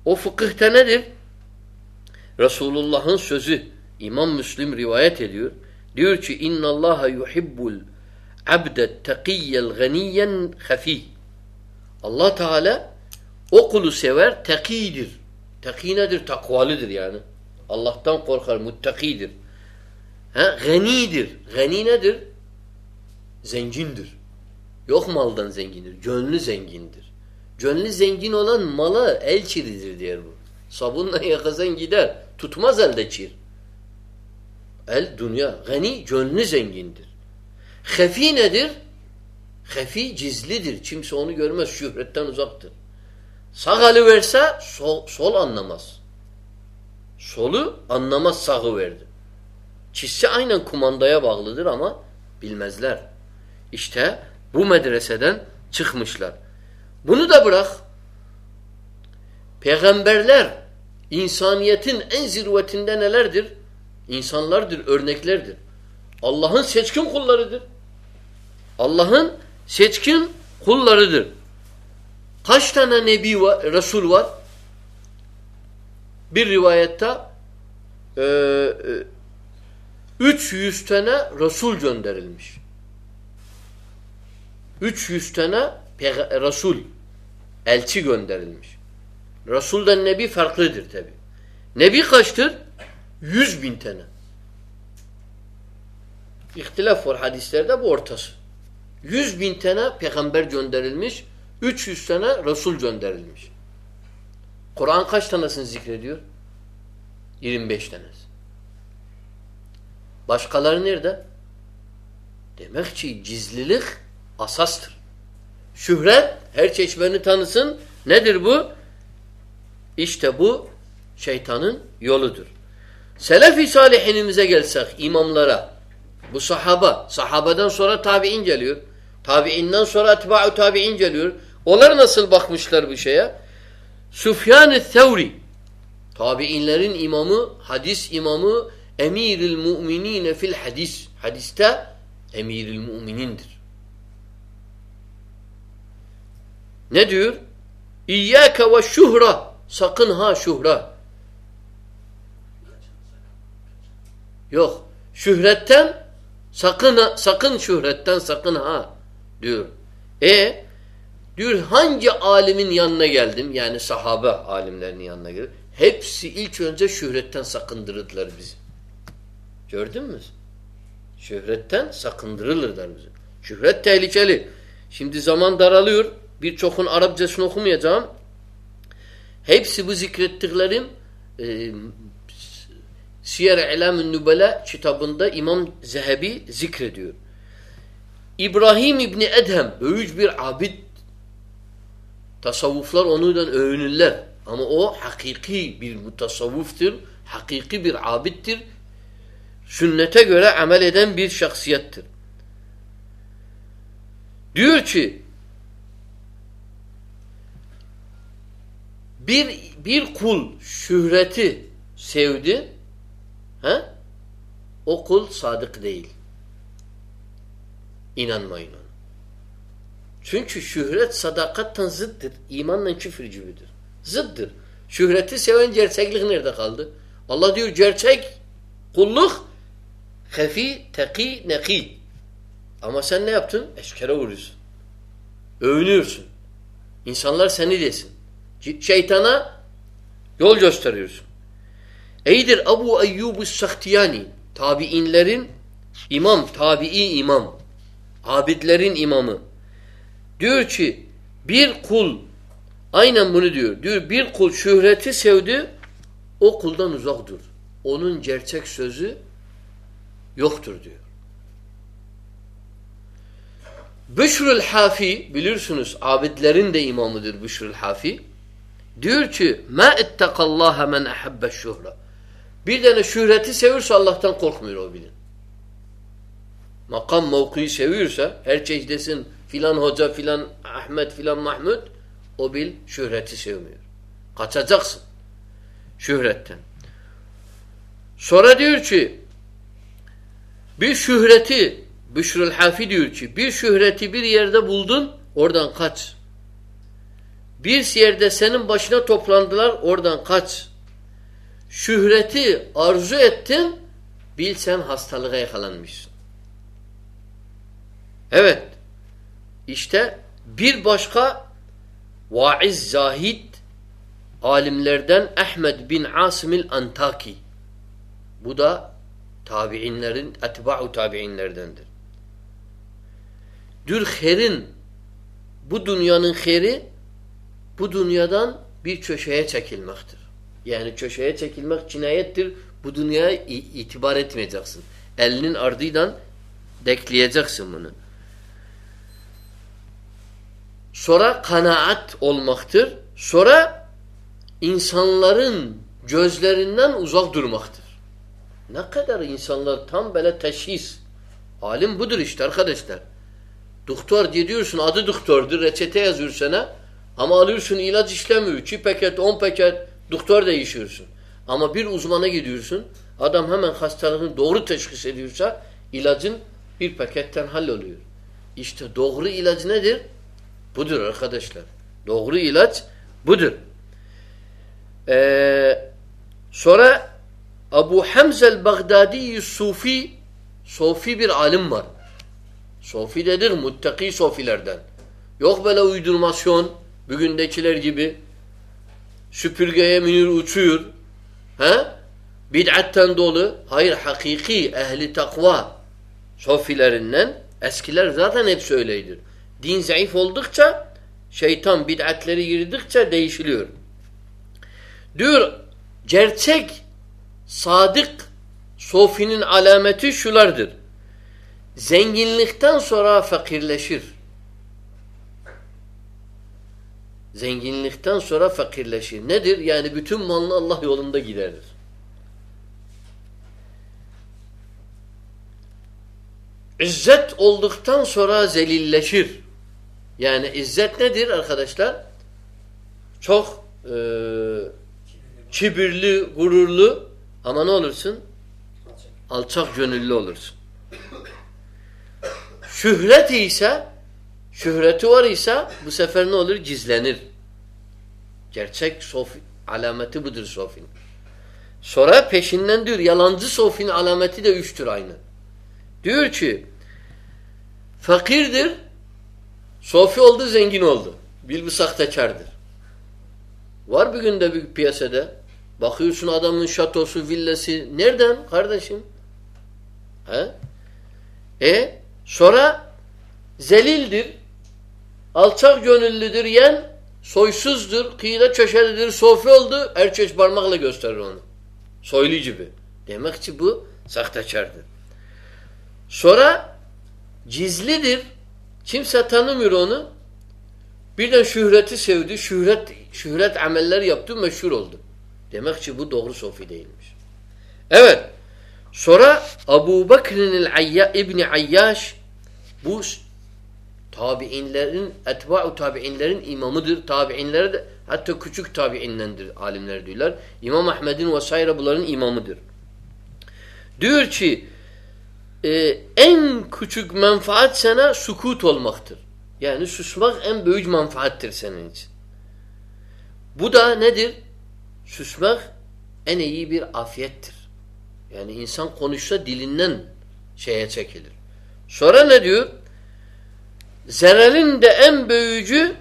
O fıkıhta nedir? Resulullah'ın sözü İmam Müslim rivayet ediyor. Diyor ki inna Allaha yuhibbul abde takiyyel ganiyen hafi. Allah Teala o kulu sever, tekidir. Teki nedir? Takvalıdır yani. Allah'tan korkar, muttakidir. Ha, ganidir. Gani nedir? Zengindir. Yok maldan zengindir. Gönlü zengindir. Gönlü zengin olan mala el çiridir diyor bu. Sabunla yakasan gider. Tutmaz elde çir. El dünya. Gani gönlü zengindir. Hefi nedir? Hefi cizlidir. Kimse onu görmez. Şöhretten uzaktır. Sağ eli verse sol, sol anlamaz. Solu anlamaz sağı verdi. Çizse aynen kumandaya bağlıdır ama bilmezler. İşte bu medreseden çıkmışlar. Bunu da bırak. Peygamberler insaniyetin en zirvetinde nelerdir? İnsanlardır, örneklerdir. Allah'ın seçkin kullarıdır. Allah'ın seçkin kullarıdır. Kaç tane nebi var, Resul var? Bir rivayette e, e, 300 tane Resul gönderilmiş. 300 tane Resul, elçi gönderilmiş. Resul'den Nebi farklıdır tabi. Nebi kaçtır? 100 bin tane. İhtilaf var hadislerde bu ortası. 100 bin tane peygamber gönderilmiş, 300 tane Resul gönderilmiş. Kur'an kaç tanesini zikrediyor? 25 tanesi. Başkaları nerede? Demek ki gizlilik asastır. Şühret her çeşmeni tanısın. Nedir bu? İşte bu şeytanın yoludur. Selefi salihinimize gelsek imamlara bu sahaba, sahabadan sonra tabi'in geliyor. Tabi'inden sonra etba'u tabi'in geliyor. Onlar nasıl bakmışlar bu şeye? Süfyan-ı Thevri tabi'inlerin imamı, hadis imamı emiril mu'minine fil hadis. Hadiste emiril mu'minindir. Ne diyor? İyyâke ve şuhra. Sakın ha şuhra. Yok. Şühretten sakın sakın şöhretten sakın ha diyor. E diyor hangi alimin yanına geldim? Yani sahabe alimlerinin yanına geldim. Hepsi ilk önce şöhretten sakındırırlar bizi. Gördün mü? Şöhretten sakındırırlar bizi. Şöhret tehlikeli. Şimdi zaman daralıyor. Birçokun Arapçasını okumayacağım. Hepsi bu zikrettiklerim e, Siyer-i İlam-ı Nübela kitabında İmam Zehebi zikrediyor. İbrahim İbni Edhem büyük bir abid tasavvuflar onunla övünürler. Ama o hakiki bir mutasavvuftur, hakiki bir abiddir. Sünnete göre amel eden bir şahsiyettir. Diyor ki bir bir kul şöhreti sevdi he? o kul sadık değil. İnanmayın ona. Çünkü şöhret sadakattan zıttır. İmanla küfür gibidir. Zıttır. Şöhreti seven gerçeklik nerede kaldı? Allah diyor gerçek kulluk hefi, teki, neki. Ama sen ne yaptın? Eşkere vuruyorsun. Övünüyorsun. İnsanlar seni desin. Şeytana yol gösteriyorsun. Eydir Abu Eyyub-u Sahtiyani tabiinlerin imam, tabii imam, abidlerin imamı. Diyor ki bir kul aynen bunu diyor. Diyor bir kul şöhreti sevdi o kuldan uzak dur. Onun gerçek sözü yoktur diyor. Büşrül Hafi bilirsiniz abidlerin de imamıdır Büşrül Hafi. Diyor ki ma ittakallaha men ahabbe şuhra. Bir tane şöhreti seviyorsa Allah'tan korkmuyor o bilin. Makam mevkiyi seviyorsa her şey desin filan hoca filan Ahmet filan Mahmud o bil şöhreti sevmiyor. Kaçacaksın şöhretten. Sonra diyor ki bir şöhreti Büşrül Hafi diyor ki bir şöhreti bir yerde buldun oradan kaç. Bir yerde senin başına toplandılar oradan kaç. Şöhreti arzu ettin bil sen hastalığa yakalanmışsın. Evet. İşte bir başka vaiz zahid alimlerden Ahmed bin Asimil Antaki. Bu da tabiinlerin, etba'u tabiinlerdendir. Dür herin, bu dünyanın heri bu dünyadan bir köşeye çekilmektir. Yani köşeye çekilmek cinayettir. Bu dünyaya itibar etmeyeceksin. Elinin ardıyla dekleyeceksin bunu. Sonra kanaat olmaktır. Sonra insanların gözlerinden uzak durmaktır. Ne kadar insanlar tam böyle teşhis. Alim budur işte arkadaşlar. Doktor diyorsun adı doktordur reçete yazıyor sana ama alıyorsun ilaç işlemiyor. 2 paket 10 paket doktor değişiyorsun. Ama bir uzmana gidiyorsun adam hemen hastalığını doğru teşhis ediyorsa ilacın bir paketten halloluyor. İşte doğru ilaç nedir? Budur arkadaşlar. Doğru ilaç budur. Ee, sonra Abu Hamzel Bagdadi Sufi Sofi bir alim var. Sofi dedir muttaki sofilerden. Yok böyle uydurmasyon bugündekiler gibi süpürgeye minir uçuyor. He? Bid'atten dolu. Hayır hakiki ehli takva sofilerinden eskiler zaten hepsi öyleydir. Din zayıf oldukça şeytan bid'atleri girdikçe değişiliyor. Diyor gerçek sadık sofinin alameti şulardır. Zenginlikten sonra fakirleşir. Zenginlikten sonra fakirleşir. Nedir? Yani bütün malını Allah yolunda giderir. İzzet olduktan sonra zelilleşir. Yani izzet nedir arkadaşlar? Çok e, kibirli, gururlu ama ne olursun? Alçak gönüllü olursun. Şöhret ise şöhreti var ise bu sefer ne olur? Gizlenir. Gerçek sofi, alameti budur sofin. Sonra peşinden diyor yalancı sofin alameti de üçtür aynı. Diyor ki fakirdir sofi oldu zengin oldu. Bil bu sahtekardır. Var bir günde bir piyasada bakıyorsun adamın şatosu, villası. Nereden kardeşim? He? E sonra zelildir. Alçak gönüllüdür. Yen soysuzdur. Kıyıda köşelidir. Sofi oldu. Erkeş parmakla gösterir onu. Soylu gibi. Demek ki bu sahtekardır. Sonra cizlidir. Kimse tanımıyor onu. Birden şöhreti sevdi. Şöhret, şöhret ameller yaptı. Meşhur oldu. Demek ki bu doğru sofi değilmiş. Evet. Sonra Abu Bakr İbni Ayyaş bu tabiinlerin, etba'u tabiinlerin imamıdır. Tabiinleri de hatta küçük tabiinlendir alimler diyorlar. İmam Ahmed'in vesaire bunların imamıdır. Diyor ki e, en küçük menfaat sana sukut olmaktır. Yani susmak en büyük menfaattir senin için. Bu da nedir? Susmak en iyi bir afiyettir. Yani insan konuşsa dilinden şeye çekilir. Sonra ne diyor? Zerelin de en büyücü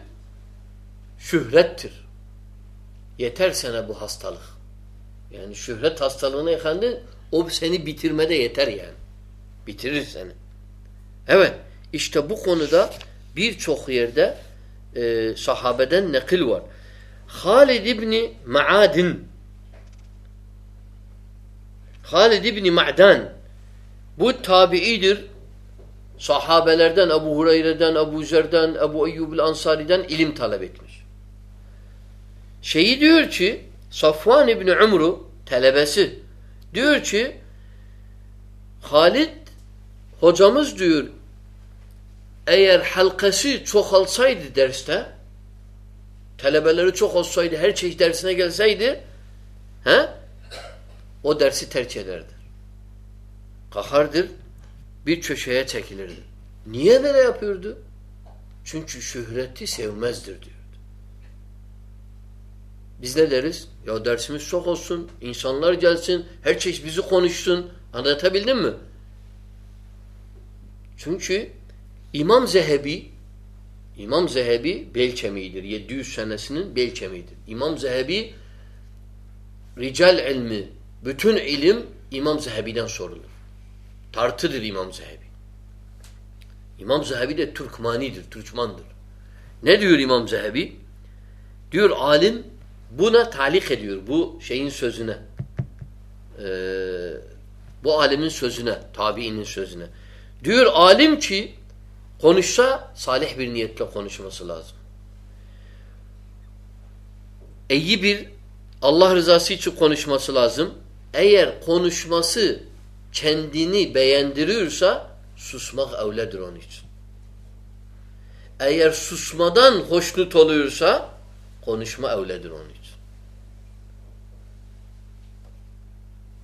şöhrettir. Yeter sana bu hastalık. Yani şöhret hastalığına yakalandın o seni bitirmede yeter yani. Bitirir seni. Evet. işte bu konuda birçok yerde e, sahabeden nakil var. Halid İbni Ma'adin Halid İbni Ma'dan bu tabiidir. Sahabelerden Ebu Hureyre'den, Ebu Zer'den, Ebu Eyyubul Ansari'den ilim talep etmiş. Şeyi diyor ki Safvan İbni Umru talebesi diyor ki Halid hocamız diyor eğer halkası çoğalsaydı derste talebeleri çok olsaydı her çeşit dersine gelseydi he, o dersi tercih ederdi. Kahardır bir köşeye çekilirdi. Niye böyle yapıyordu? Çünkü şöhreti sevmezdir diyordu. Biz ne deriz? Ya dersimiz çok olsun, insanlar gelsin, her çeşit bizi konuşsun. Anlatabildim mi? Çünkü İmam Zehebi İmam Zehebi bel kemiğidir. 700 senesinin bel kemiğidir. İmam Zehebi rical ilmi, bütün ilim İmam Zehebi'den sorulur. Tartıdır İmam Zehebi. İmam Zehebi de Türkmanidir, Türkmandır. Ne diyor İmam Zehebi? Diyor alim buna talik ediyor bu şeyin sözüne. Ee, bu alimin sözüne, tabiinin sözüne. Diyor alim ki konuşsa salih bir niyetle konuşması lazım. İyi bir Allah rızası için konuşması lazım. Eğer konuşması kendini beğendiriyorsa susmak evledir onun için. Eğer susmadan hoşnut oluyorsa konuşma evledir onun için.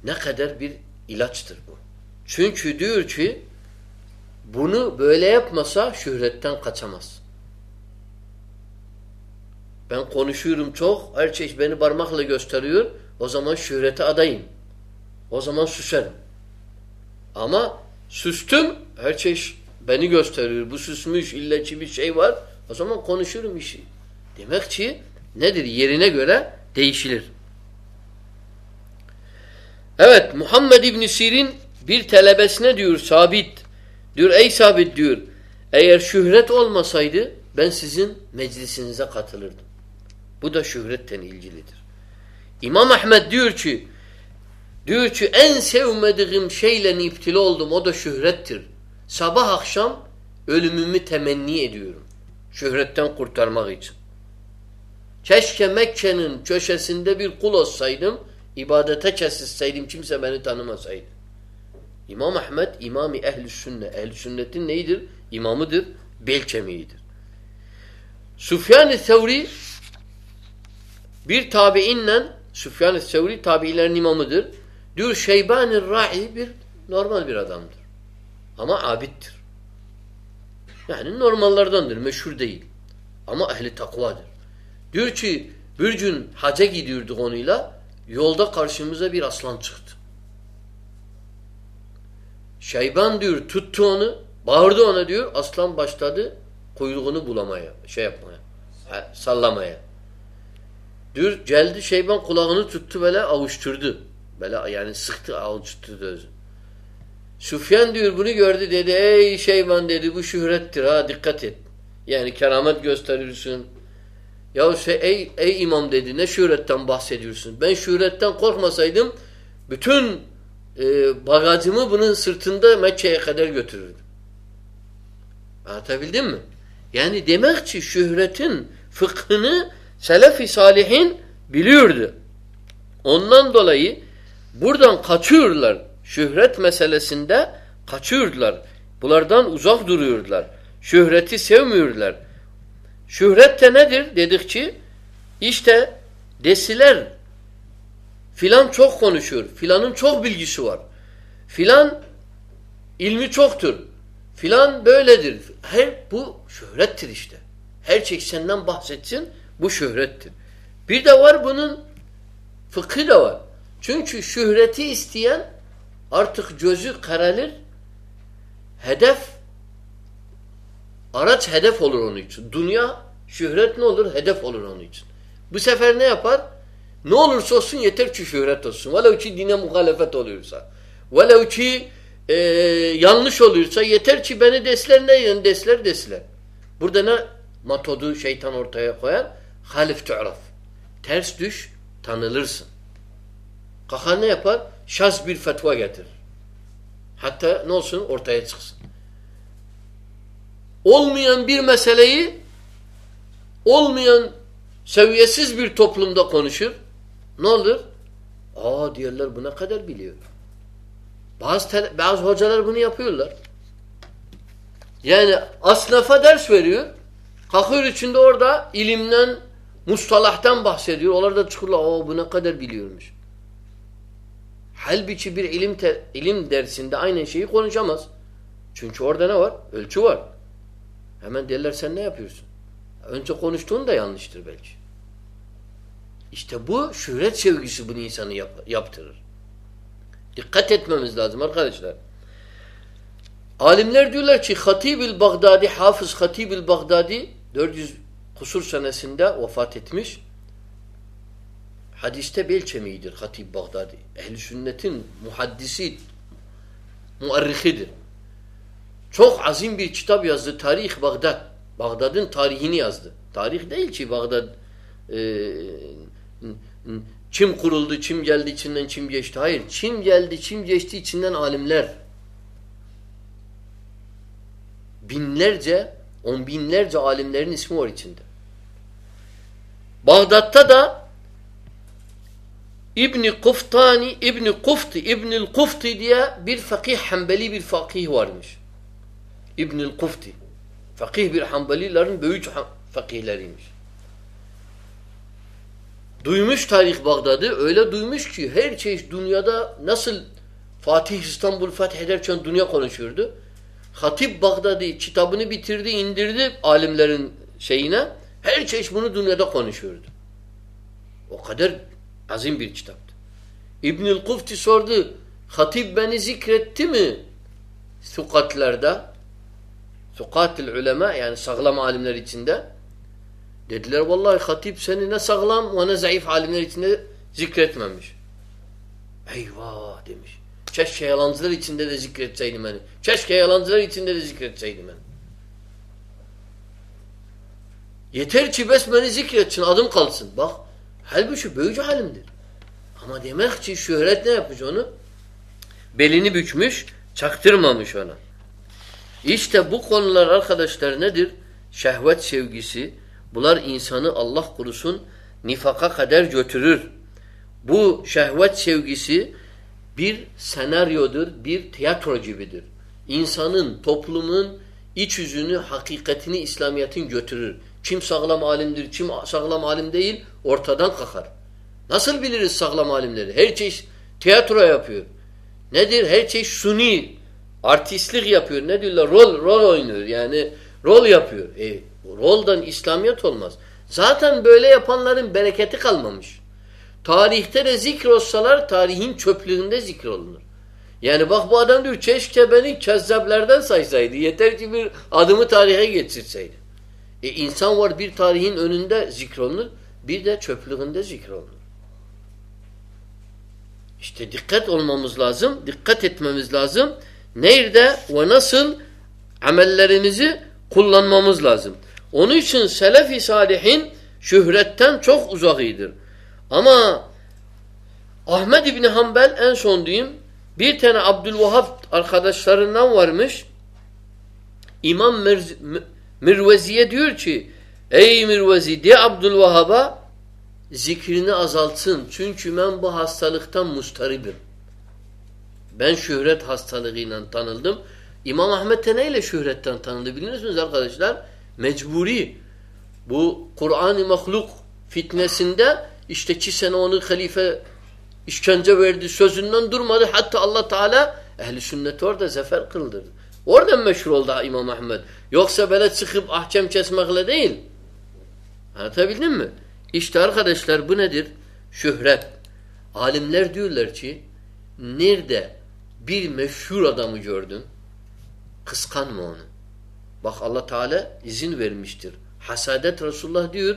Ne kadar bir ilaçtır bu. Çünkü diyor ki bunu böyle yapmasa şöhretten kaçamaz. Ben konuşuyorum çok, her şey beni parmakla gösteriyor. O zaman şöhrete adayım. O zaman susarım. Ama sustum, her şey beni gösteriyor. Bu susmuş, illeci bir şey var. O zaman konuşurum işi. Demek ki nedir? Yerine göre değişilir. Evet, Muhammed İbn Sirin bir talebesine diyor sabit. Diyor ey sabit diyor. Eğer şöhret olmasaydı ben sizin meclisinize katılırdım. Bu da şöhretten ilgilidir. İmam Ahmed diyor ki diyor ki en sevmediğim şeyle iptili oldum o da şöhrettir. Sabah akşam ölümümü temenni ediyorum. Şöhretten kurtarmak için. Keşke Mekke'nin köşesinde bir kul olsaydım, ibadete kesilseydim, kimse beni tanımasaydı. İmam Ahmed, imami ehl-i sünne. Ehl-i sünnetin neyidir? İmamıdır, bel kemiğidir. Süfyan-ı Sevri bir tabiinle Süfyan-ı Sevri tabiilerin imamıdır. Diyor Şeyban-ı Ra'i bir normal bir adamdır. Ama abittir. Yani normallardandır, meşhur değil. Ama ehli takvadır. Diyor ki bir gün haca gidiyorduk onunla, yolda karşımıza bir aslan çıktı. Şeyban diyor tuttu onu, bağırdı ona diyor, aslan başladı kuyruğunu bulamaya, şey yapmaya, sallamaya. Diyor geldi Şeyban kulağını tuttu böyle avuşturdu. Böyle yani sıktı avuşturdu özü. Süfyan diyor bunu gördü dedi ey Şeyban dedi bu şöhrettir ha dikkat et. Yani keramet gösteriyorsun. Ya şey, ey, ey imam dedi ne şöhretten bahsediyorsun? Ben şöhretten korkmasaydım bütün e, bagajımı bunun sırtında Mekke'ye kadar götürürdüm. Anlatabildim mi? Yani demek ki şöhretin fıkhını Selefi salihin biliyordu. Ondan dolayı buradan kaçıyorlar. Şöhret meselesinde kaçıyorlar. Bunlardan uzak duruyorlar. Şöhreti sevmiyorlar. Şöhret de nedir dedikçe işte desiler filan çok konuşuyor. Filanın çok bilgisi var. Filan ilmi çoktur. Filan böyledir. Her bu şöhrettir işte. Her şey senden bahsetsin bu şöhrettir. Bir de var bunun fıkhı da var. Çünkü şöhreti isteyen artık gözü karalır. Hedef araç hedef olur onun için. Dünya şöhret ne olur? Hedef olur onun için. Bu sefer ne yapar? Ne olursa olsun yeter ki şöhret olsun. Velev ki dine muhalefet oluyorsa. Velev ki e, yanlış oluyorsa yeter ki beni desler ne yani desler desler. Burada ne matodu şeytan ortaya koyar? halif tu'raf. Ters düş, tanılırsın. Kalkar ne yapar? Şaz bir fetva getir. Hatta ne olsun? Ortaya çıksın. Olmayan bir meseleyi olmayan seviyesiz bir toplumda konuşur. Ne olur? Aa diyorlar bu ne kadar biliyor. Bazı, bazı hocalar bunu yapıyorlar. Yani asnafa ders veriyor. Kalkıyor içinde orada ilimden Mustalahtan bahsediyor. Onlar da çıkıyorlar. O bu ne kadar biliyormuş. Halbuki bir ilim te, ilim dersinde aynı şeyi konuşamaz. Çünkü orada ne var? Ölçü var. Hemen derler sen ne yapıyorsun? Önce konuştuğun da yanlıştır belki. İşte bu şöhret sevgisi bunu insanı yap, yaptırır. Dikkat etmemiz lazım arkadaşlar. Alimler diyorlar ki Hatib-ül Bagdadi, Hafız Hatib-ül Bagdadi 400 kusur senesinde vefat etmiş. Hadiste bel kemiğidir Hatib Bağdadi. Ehl-i sünnetin muhaddisi, muarrihidir. Çok azim bir kitap yazdı. Tarih Bağdat. Bağdat'ın tarihini yazdı. Tarih değil ki Bağdat e, Kim kuruldu, kim geldi içinden, kim geçti. Hayır. Kim geldi, kim geçti içinden alimler. Binlerce, on binlerce alimlerin ismi var içinde. Bağdat'ta da İbni Kuftani, İbni Kufti, İbnül Kufti diye bir fakih, Hanbeli bir fakih varmış. İbnül Kufti. Fakih bir Hanbelilerin büyük fakihleriymiş. Duymuş tarih Bağdat'ı, öyle duymuş ki her şey dünyada nasıl Fatih İstanbul fethederken dünya konuşuyordu. Hatip Bağdat'ı kitabını bitirdi, indirdi alimlerin şeyine. Her şey bunu dünyada konuşuyordu. O kadar azim bir kitaptı. İbnül Kufti sordu, Hatip beni zikretti mi? Sukatlerde, sukatil ulema yani sağlam alimler içinde. Dediler vallahi hatip seni ne sağlam ve ne zayıf alimler içinde zikretmemiş. Eyvah demiş. Keşke yalancılar içinde de zikretseydim beni. Keşke yalancılar içinde de zikretseydim beni. Yeter ki bes beni zikretsin, adım kalsın. Bak, halbuki böyücü halimdir. Ama demek ki şöhret ne yapmış onu? Belini bükmüş, çaktırmamış ona. İşte bu konular arkadaşlar nedir? Şehvet sevgisi. Bunlar insanı Allah kurusun nifaka kadar götürür. Bu şehvet sevgisi bir senaryodur, bir tiyatro gibidir. İnsanın, toplumun iç yüzünü, hakikatini İslamiyet'in götürür. Kim sağlam alimdir, kim sağlam alim değil ortadan kalkar. Nasıl biliriz sağlam alimleri? Her şey tiyatro yapıyor. Nedir? Her şey suni, artistlik yapıyor. Ne diyorlar? Rol, rol oynuyor. Yani rol yapıyor. E, roldan İslamiyet olmaz. Zaten böyle yapanların bereketi kalmamış. Tarihte de zikrolsalar tarihin çöplüğünde zikrolunur. Yani bak bu adam diyor keşke beni kezzaplerden saysaydı. Yeter ki bir adımı tarihe geçirseydi. E insan var bir tarihin önünde zikrolunur. Bir de çöplüğünde zikrolunur. İşte dikkat olmamız lazım. Dikkat etmemiz lazım. Nerede ve nasıl amellerimizi kullanmamız lazım. Onun için selef-i salihin şöhretten çok uzakıydır. Ama Ahmed İbni Hanbel en son diyeyim bir tane Abdülvahhab arkadaşlarından varmış. İmam Mirz Mirvezi'ye diyor ki Ey Mirvezi de Abdülvahhab'a zikrini azaltsın. Çünkü ben bu hastalıktan mustaribim. Ben şöhret hastalığıyla tanıldım. İmam Ahmet de neyle şöhretten tanındı biliyor musunuz arkadaşlar? Mecburi. Bu Kur'an-ı Mahluk fitnesinde işte iki sene onu halife işkence verdi, sözünden durmadı. Hatta Allah Teala ehli sünnet orada zafer kıldırdı. Oradan meşhur oldu İmam Ahmed. Yoksa böyle çıkıp ahkam kesmekle değil. Anlatabildim mi? İşte arkadaşlar bu nedir? Şöhret. Alimler diyorlar ki nerede bir meşhur adamı gördün kıskanma onu. Bak Allah Teala izin vermiştir. Hasadet Resulullah diyor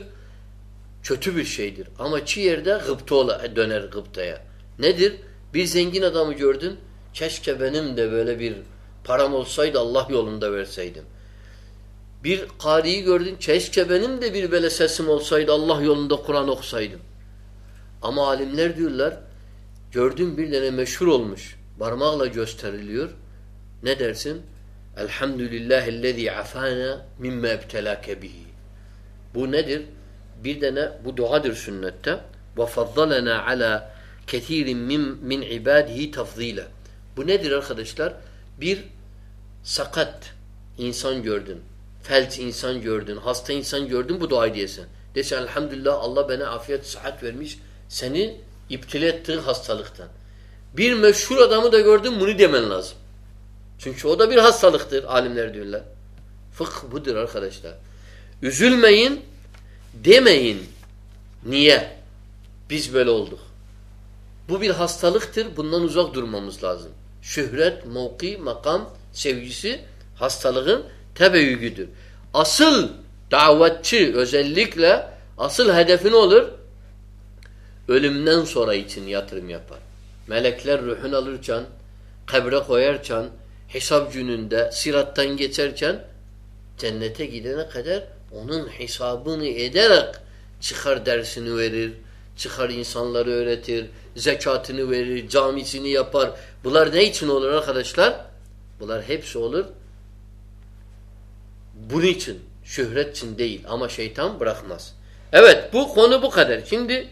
kötü bir şeydir. Ama çi yerde gıpta döner gıptaya. Nedir? Bir zengin adamı gördün. Keşke benim de böyle bir param olsaydı Allah yolunda verseydim. Bir kariyi gördün. Keşke benim de bir böyle sesim olsaydı Allah yolunda Kur'an okusaydım. Ama alimler diyorlar gördün bir tane meşhur olmuş. Parmakla gösteriliyor. Ne dersin? Elhamdülillahillezî afana mimme ebtelâke bihi. Bu nedir? Bir tane bu duadır sünnette. Ve faddalena ala kethirin min, min ibadihi tafzile. Bu nedir arkadaşlar? Bir sakat insan gördün. Felç insan gördün. Hasta insan gördün bu duayı diyesin. Desin elhamdülillah Allah bana afiyet sıhhat vermiş. Seni iptile ettiği hastalıktan. Bir meşhur adamı da gördün bunu demen lazım. Çünkü o da bir hastalıktır alimler diyorlar. Fıkh budur arkadaşlar. Üzülmeyin demeyin. Niye? Biz böyle olduk. Bu bir hastalıktır. Bundan uzak durmamız lazım. Şöhret, mevki, makam, sevgisi hastalığın tebeyyügüdür. Asıl davetçi özellikle asıl hedefi ne olur? Ölümden sonra için yatırım yapar. Melekler ruhunu alırken, kabre koyarken, hesap gününde, sirattan geçerken cennete gidene kadar onun hesabını ederek çıkar dersini verir, çıkar insanları öğretir, zekatını verir, camisini yapar. Bunlar ne için olur arkadaşlar? Bunlar hepsi olur. Bunun için, şöhret için değil ama şeytan bırakmaz. Evet bu konu bu kadar. Şimdi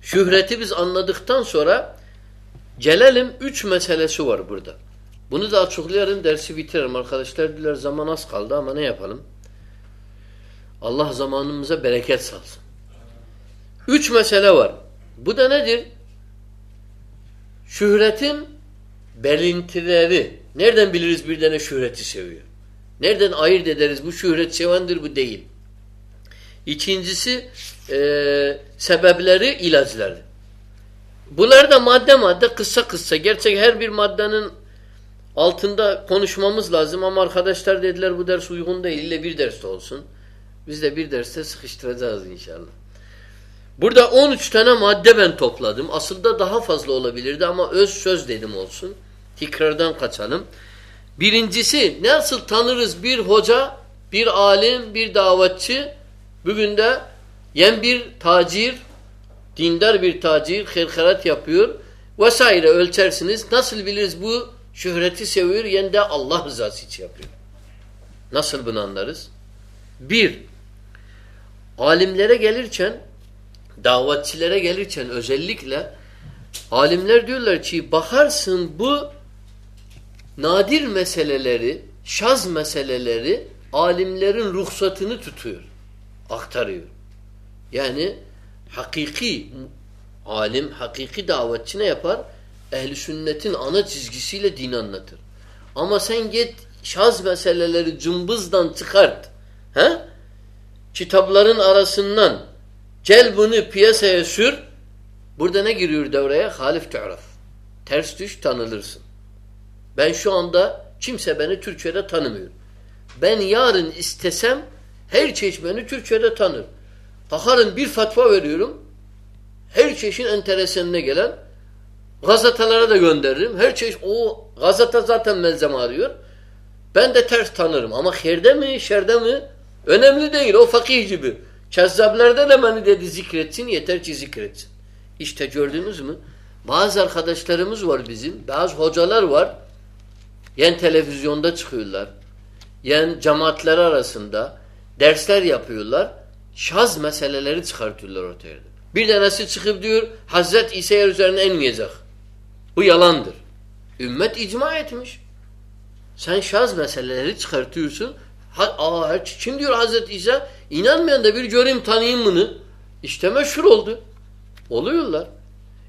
şöhreti biz anladıktan sonra gelelim üç meselesi var burada. Bunu da açıklayalım dersi bitirelim. Arkadaşlar diler zaman az kaldı ama ne yapalım? Allah zamanımıza bereket salsın. Üç mesele var. Bu da nedir? Şöhretin belintileri. Nereden biliriz bir tane şöhreti seviyor? Nereden ayırt ederiz? Bu şöhret sevendir, bu değil. İkincisi e, sebepleri, ilaçları. Bunlar da madde madde, kısa kısa. Gerçek her bir maddenin altında konuşmamız lazım ama arkadaşlar dediler bu ders uygun değil. İlle bir derste olsun. Biz de bir derste sıkıştıracağız inşallah. Burada 13 tane madde ben topladım. Aslında daha fazla olabilirdi ama öz söz dedim olsun. Tekrardan kaçalım. Birincisi nasıl tanırız bir hoca, bir alim, bir davetçi bugün de yen bir tacir, dindar bir tacir, herkarat yapıyor vesaire ölçersiniz. Nasıl biliriz bu şöhreti seviyor yen de Allah rızası için yapıyor. Nasıl bunu anlarız? Bir, alimlere gelirken davetçilere gelirken özellikle alimler diyorlar ki bakarsın bu nadir meseleleri, şaz meseleleri alimlerin ruhsatını tutuyor, aktarıyor. Yani hakiki alim, hakiki davetçi ne yapar? Ehli sünnetin ana çizgisiyle din anlatır. Ama sen git şaz meseleleri cımbızdan çıkart. He? Kitapların arasından Gel bunu piyasaya sür. Burada ne giriyor devreye? Halif tu'raf. Ters düş tanılırsın. Ben şu anda kimse beni Türkçe'de tanımıyor. Ben yarın istesem her çeşit beni Türkçe'de tanır. Taharın bir fatva veriyorum. Her çeşit enteresanına gelen gazetelere de gönderirim. Her çeşit o gazete zaten melzeme arıyor. Ben de ters tanırım. Ama herde mi, şerde mi? Önemli değil. O fakih gibi. Kezzablerden de beni dedi zikretsin yeter ki zikretsin. İşte gördünüz mü? Bazı arkadaşlarımız var bizim. Bazı hocalar var. Yen televizyonda çıkıyorlar. Yen cemaatler arasında dersler yapıyorlar. Şaz meseleleri çıkartıyorlar ortaya. Bir tanesi çıkıp diyor Hazret İsa üzerine inmeyecek. Bu yalandır. Ümmet icma etmiş. Sen şaz meseleleri çıkartıyorsun. Ha, aa, kim diyor Hazreti İsa? İnanmayan da bir göreyim tanıyayım bunu. İşte meşhur oldu. Oluyorlar.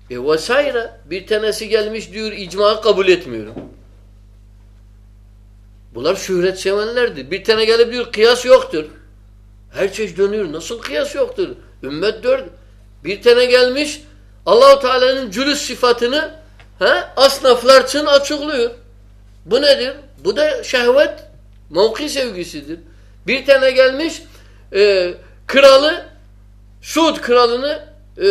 E vesaire. Bir tanesi gelmiş diyor icma kabul etmiyorum. Bunlar şöhret sevenlerdir. Bir tane gelip diyor kıyas yoktur. Her çeşit dönüyor. Nasıl kıyas yoktur? Ümmet dört. Bir tane gelmiş Allahu Teala'nın cülüs sıfatını he, asnaflar için açıklıyor. Bu nedir? Bu da şehvet Mevki sevgisidir. Bir tane gelmiş e, kralı Suud kralını e,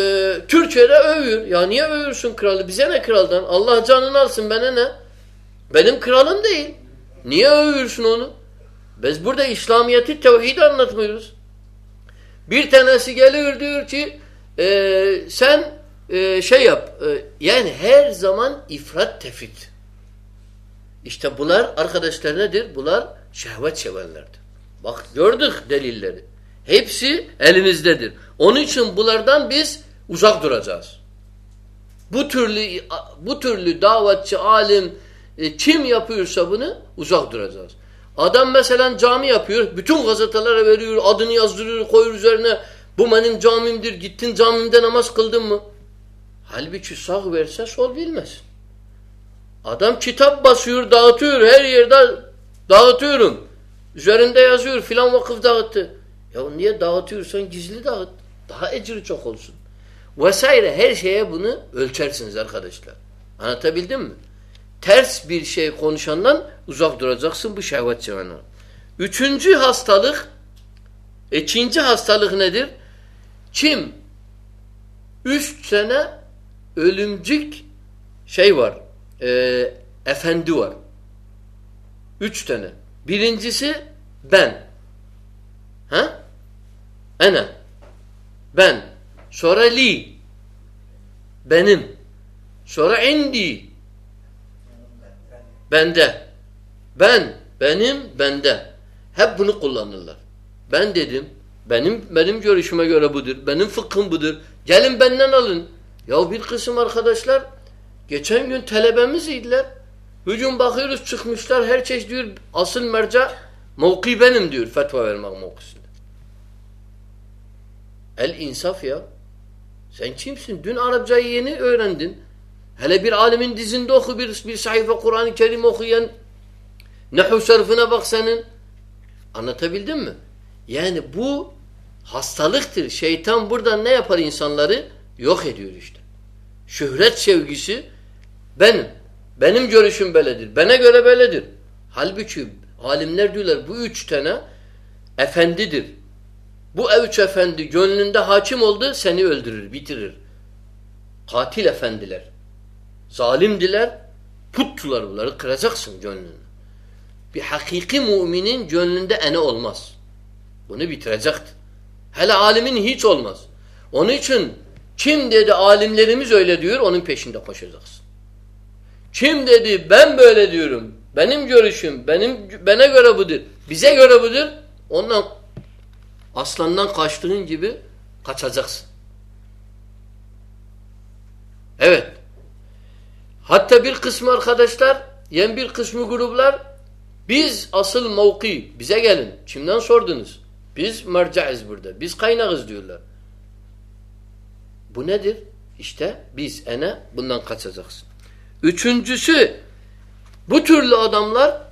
Türkiye'de övüyor. Ya niye övüyorsun kralı? Bize ne kraldan? Allah canını alsın bana ne? Benim kralım değil. Niye övüyorsun onu? Biz burada İslamiyet'i tevhidi anlatmıyoruz. Bir tanesi geliyor diyor ki e, sen e, şey yap. E, yani her zaman ifrat tefit. İşte bunlar arkadaşlar nedir? Bunlar Şehvet sevenlerdir. Bak gördük delilleri. Hepsi elimizdedir. Onun için bunlardan biz uzak duracağız. Bu türlü bu türlü davetçi, alim e, kim yapıyorsa bunu uzak duracağız. Adam mesela cami yapıyor. Bütün gazetelere veriyor. Adını yazdırıyor. Koyuyor üzerine. Bu benim camimdir. Gittin camimde namaz kıldın mı? Halbuki sağ verse sol bilmez. Adam kitap basıyor, dağıtıyor. Her yerde Dağıtıyorum. Üzerinde yazıyor filan vakıf dağıttı. Ya niye dağıtıyorsan gizli dağıt. Daha ecri çok olsun. Vesaire her şeye bunu ölçersiniz arkadaşlar. Anlatabildim mi? Ters bir şey konuşandan uzak duracaksın bu şehvet cevana. Üçüncü hastalık ikinci hastalık nedir? Kim üç sene ölümcük şey var e, efendi var. Üç tane. Birincisi ben. Ha? Ene. Ben. Sonra li. Benim. Sonra indi. Bende. Ben. Benim. Bende. Hep bunu kullanırlar. Ben dedim. Benim benim görüşüme göre budur. Benim fıkhım budur. Gelin benden alın. Ya bir kısım arkadaşlar geçen gün talebemiz idiler. Hücum bakıyoruz çıkmışlar. Her çeşit diyor asıl merca mevki benim diyor fetva vermek mevkisinde. El insaf ya. Sen kimsin? Dün Arapçayı yeni öğrendin. Hele bir alimin dizinde oku bir, bir sayfa Kur'an-ı Kerim okuyan nehu sarfına bak senin. Anlatabildim mi? Yani bu hastalıktır. Şeytan buradan ne yapar insanları? Yok ediyor işte. Şöhret sevgisi benim. Benim görüşüm böyledir. Bana göre böyledir. Halbuki alimler diyorlar bu üç tane efendidir. Bu üç efendi gönlünde hakim oldu seni öldürür, bitirir. Katil efendiler. Zalimdiler. Puttular bunları. Kıracaksın gönlünü. Bir hakiki müminin gönlünde ene olmaz. Bunu bitirecektir. Hele alimin hiç olmaz. Onun için kim dedi alimlerimiz öyle diyor onun peşinde koşacaksın. Kim dedi ben böyle diyorum. Benim görüşüm, benim bana göre budur. Bize göre budur. Ondan aslandan kaçtığın gibi kaçacaksın. Evet. Hatta bir kısmı arkadaşlar, yani bir kısmı gruplar biz asıl mevki, bize gelin. Kimden sordunuz? Biz mercaiz burada. Biz kaynağız diyorlar. Bu nedir? İşte biz ene bundan kaçacaksın. Üçüncüsü bu türlü adamlar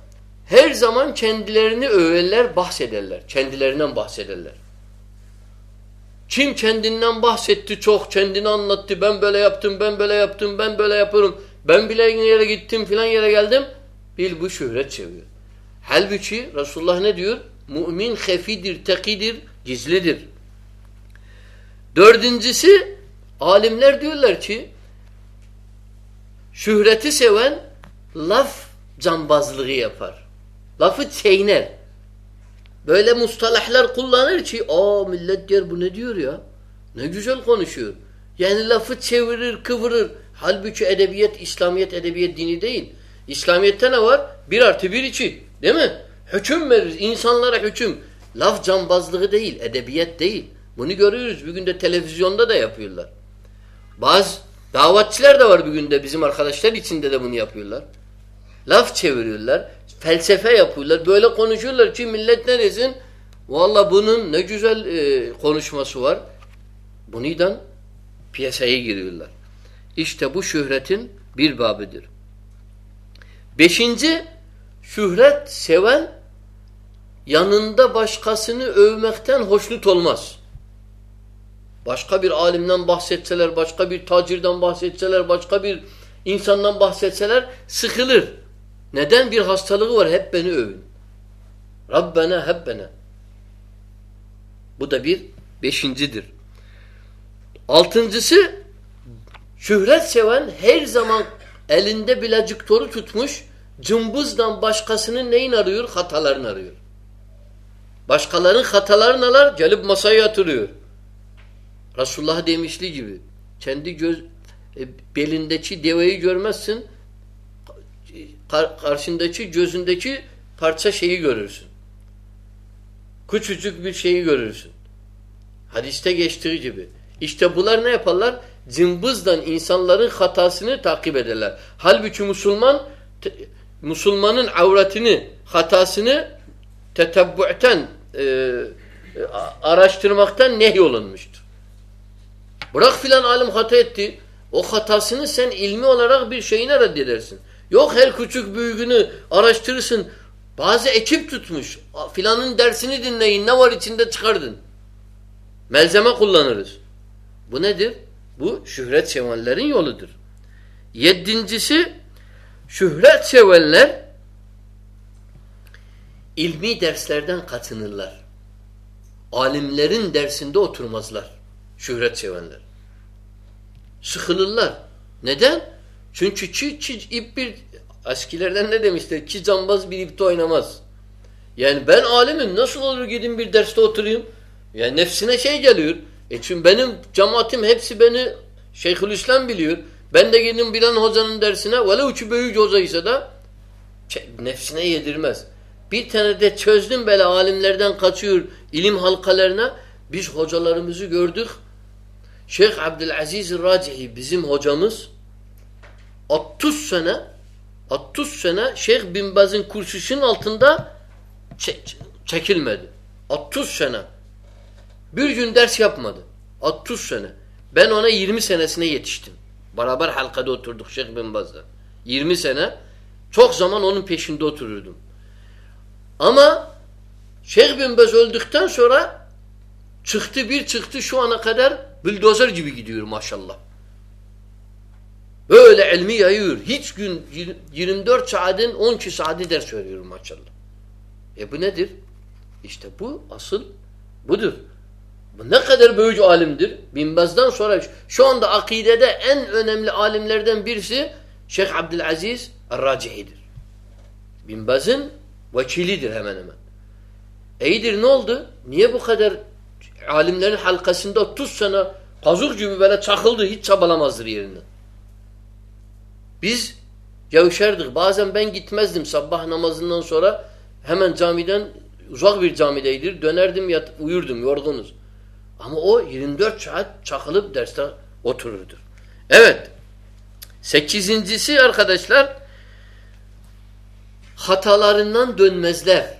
her zaman kendilerini överler, bahsederler. Kendilerinden bahsederler. Kim kendinden bahsetti çok, kendini anlattı. Ben böyle yaptım, ben böyle yaptım, ben böyle yapıyorum. Ben bile yere gittim, filan yere geldim. Bil bu şöhret seviyor. Halbuki Resulullah ne diyor? Mümin hefidir, tekidir, gizlidir. Dördüncüsü alimler diyorlar ki şöhreti seven laf cambazlığı yapar. Lafı çeyner. Böyle mustalahlar kullanır ki aa millet diyor bu ne diyor ya? Ne güzel konuşuyor. Yani lafı çevirir, kıvırır. Halbuki edebiyat, İslamiyet edebiyat dini değil. İslamiyet'te ne var? Bir artı bir iki. Değil mi? Hüküm verir. insanlara hüküm. Laf cambazlığı değil, edebiyat değil. Bunu görüyoruz. Bugün de televizyonda da yapıyorlar. Bazı davetçiler de var bugün de bizim arkadaşlar içinde de bunu yapıyorlar. Laf çeviriyorlar. Felsefe yapıyorlar. Böyle konuşuyorlar ki millet ne desin? Valla bunun ne güzel e, konuşması var. Bundan piyasaya giriyorlar. İşte bu şöhretin bir babıdır. Beşinci, şöhret seven yanında başkasını övmekten hoşnut olmaz. Başka bir alimden bahsetseler, başka bir tacirden bahsetseler, başka bir insandan bahsetseler sıkılır. Neden? Bir hastalığı var. Hep beni övün. Rabbena hep bana. Bu da bir beşincidir. Altıncısı şöhret seven her zaman elinde bilacık toru tutmuş cımbızdan başkasının neyin arıyor? Hatalarını arıyor. Başkalarının hatalarını alar gelip masaya yatırıyor. Resulullah demişli gibi. Kendi göz e, belindeki deveyi görmezsin kar, karşındaki gözündeki parça şeyi görürsün. Küçücük bir şeyi görürsün. Hadiste geçtiği gibi. İşte bunlar ne yaparlar? Cımbızdan insanların hatasını takip ederler. Halbuki Müslüman Müslümanın avretini, hatasını tetebbu'ten e, araştırmaktan nehyolunmuştur. Bırak filan alim hata etti. O hatasını sen ilmi olarak bir şeyine reddedersin. Yok her küçük büyüğünü araştırırsın. Bazı ekip tutmuş. Filanın dersini dinleyin. Ne var içinde çıkardın. Melzeme kullanırız. Bu nedir? Bu şöhret sevenlerin yoludur. Yedincisi şöhret sevenler ilmi derslerden katınırlar. Alimlerin dersinde oturmazlar. Şöhret sevenler. Sıkılırlar. Neden? Çünkü çi, çi, ip bir eskilerden ne demişler? Çi cambaz bir ipte oynamaz. Yani ben alimim nasıl olur gidin bir derste oturayım? Yani nefsine şey geliyor. E çünkü benim cemaatim hepsi beni Şeyhülislam biliyor. Ben de gidin bilen hocanın dersine velev ki büyük hocaysa da nefsine yedirmez. Bir tane de çözdüm böyle alimlerden kaçıyor ilim halkalarına. Biz hocalarımızı gördük. Şeyh Abdülaziz Racihi bizim hocamız 30 sene 30 sene Şeyh Bin Baz'ın kurşuşun altında çekilmedi. 30 sene. Bir gün ders yapmadı. 30 sene. Ben ona 20 senesine yetiştim. Beraber halkada oturduk Şeyh Bin Baz'da. 20 sene. Çok zaman onun peşinde otururdum. Ama Şeyh Bin Baz öldükten sonra çıktı bir çıktı şu ana kadar bildozer gibi gidiyor maşallah. Böyle ilmi yayıyor. Hiç gün 24 saatin 12 saati ders veriyor maşallah. E bu nedir? İşte bu asıl budur. Bu ne kadar büyük alimdir. Binbaz'dan sonra şu anda akidede en önemli alimlerden birisi Şeyh Abdülaziz Erracihi'dir. Binbaz'ın vekilidir hemen hemen. İyidir ne oldu? Niye bu kadar alimlerin halkasında 30 sene kazuk gibi böyle çakıldı hiç çabalamazdır yerinden. Biz gevşerdik. Bazen ben gitmezdim sabah namazından sonra hemen camiden uzak bir camideydir. Dönerdim yat, uyurdum yorgunuz. Ama o 24 saat çakılıp derste otururdu. Evet. Sekizincisi arkadaşlar hatalarından dönmezler.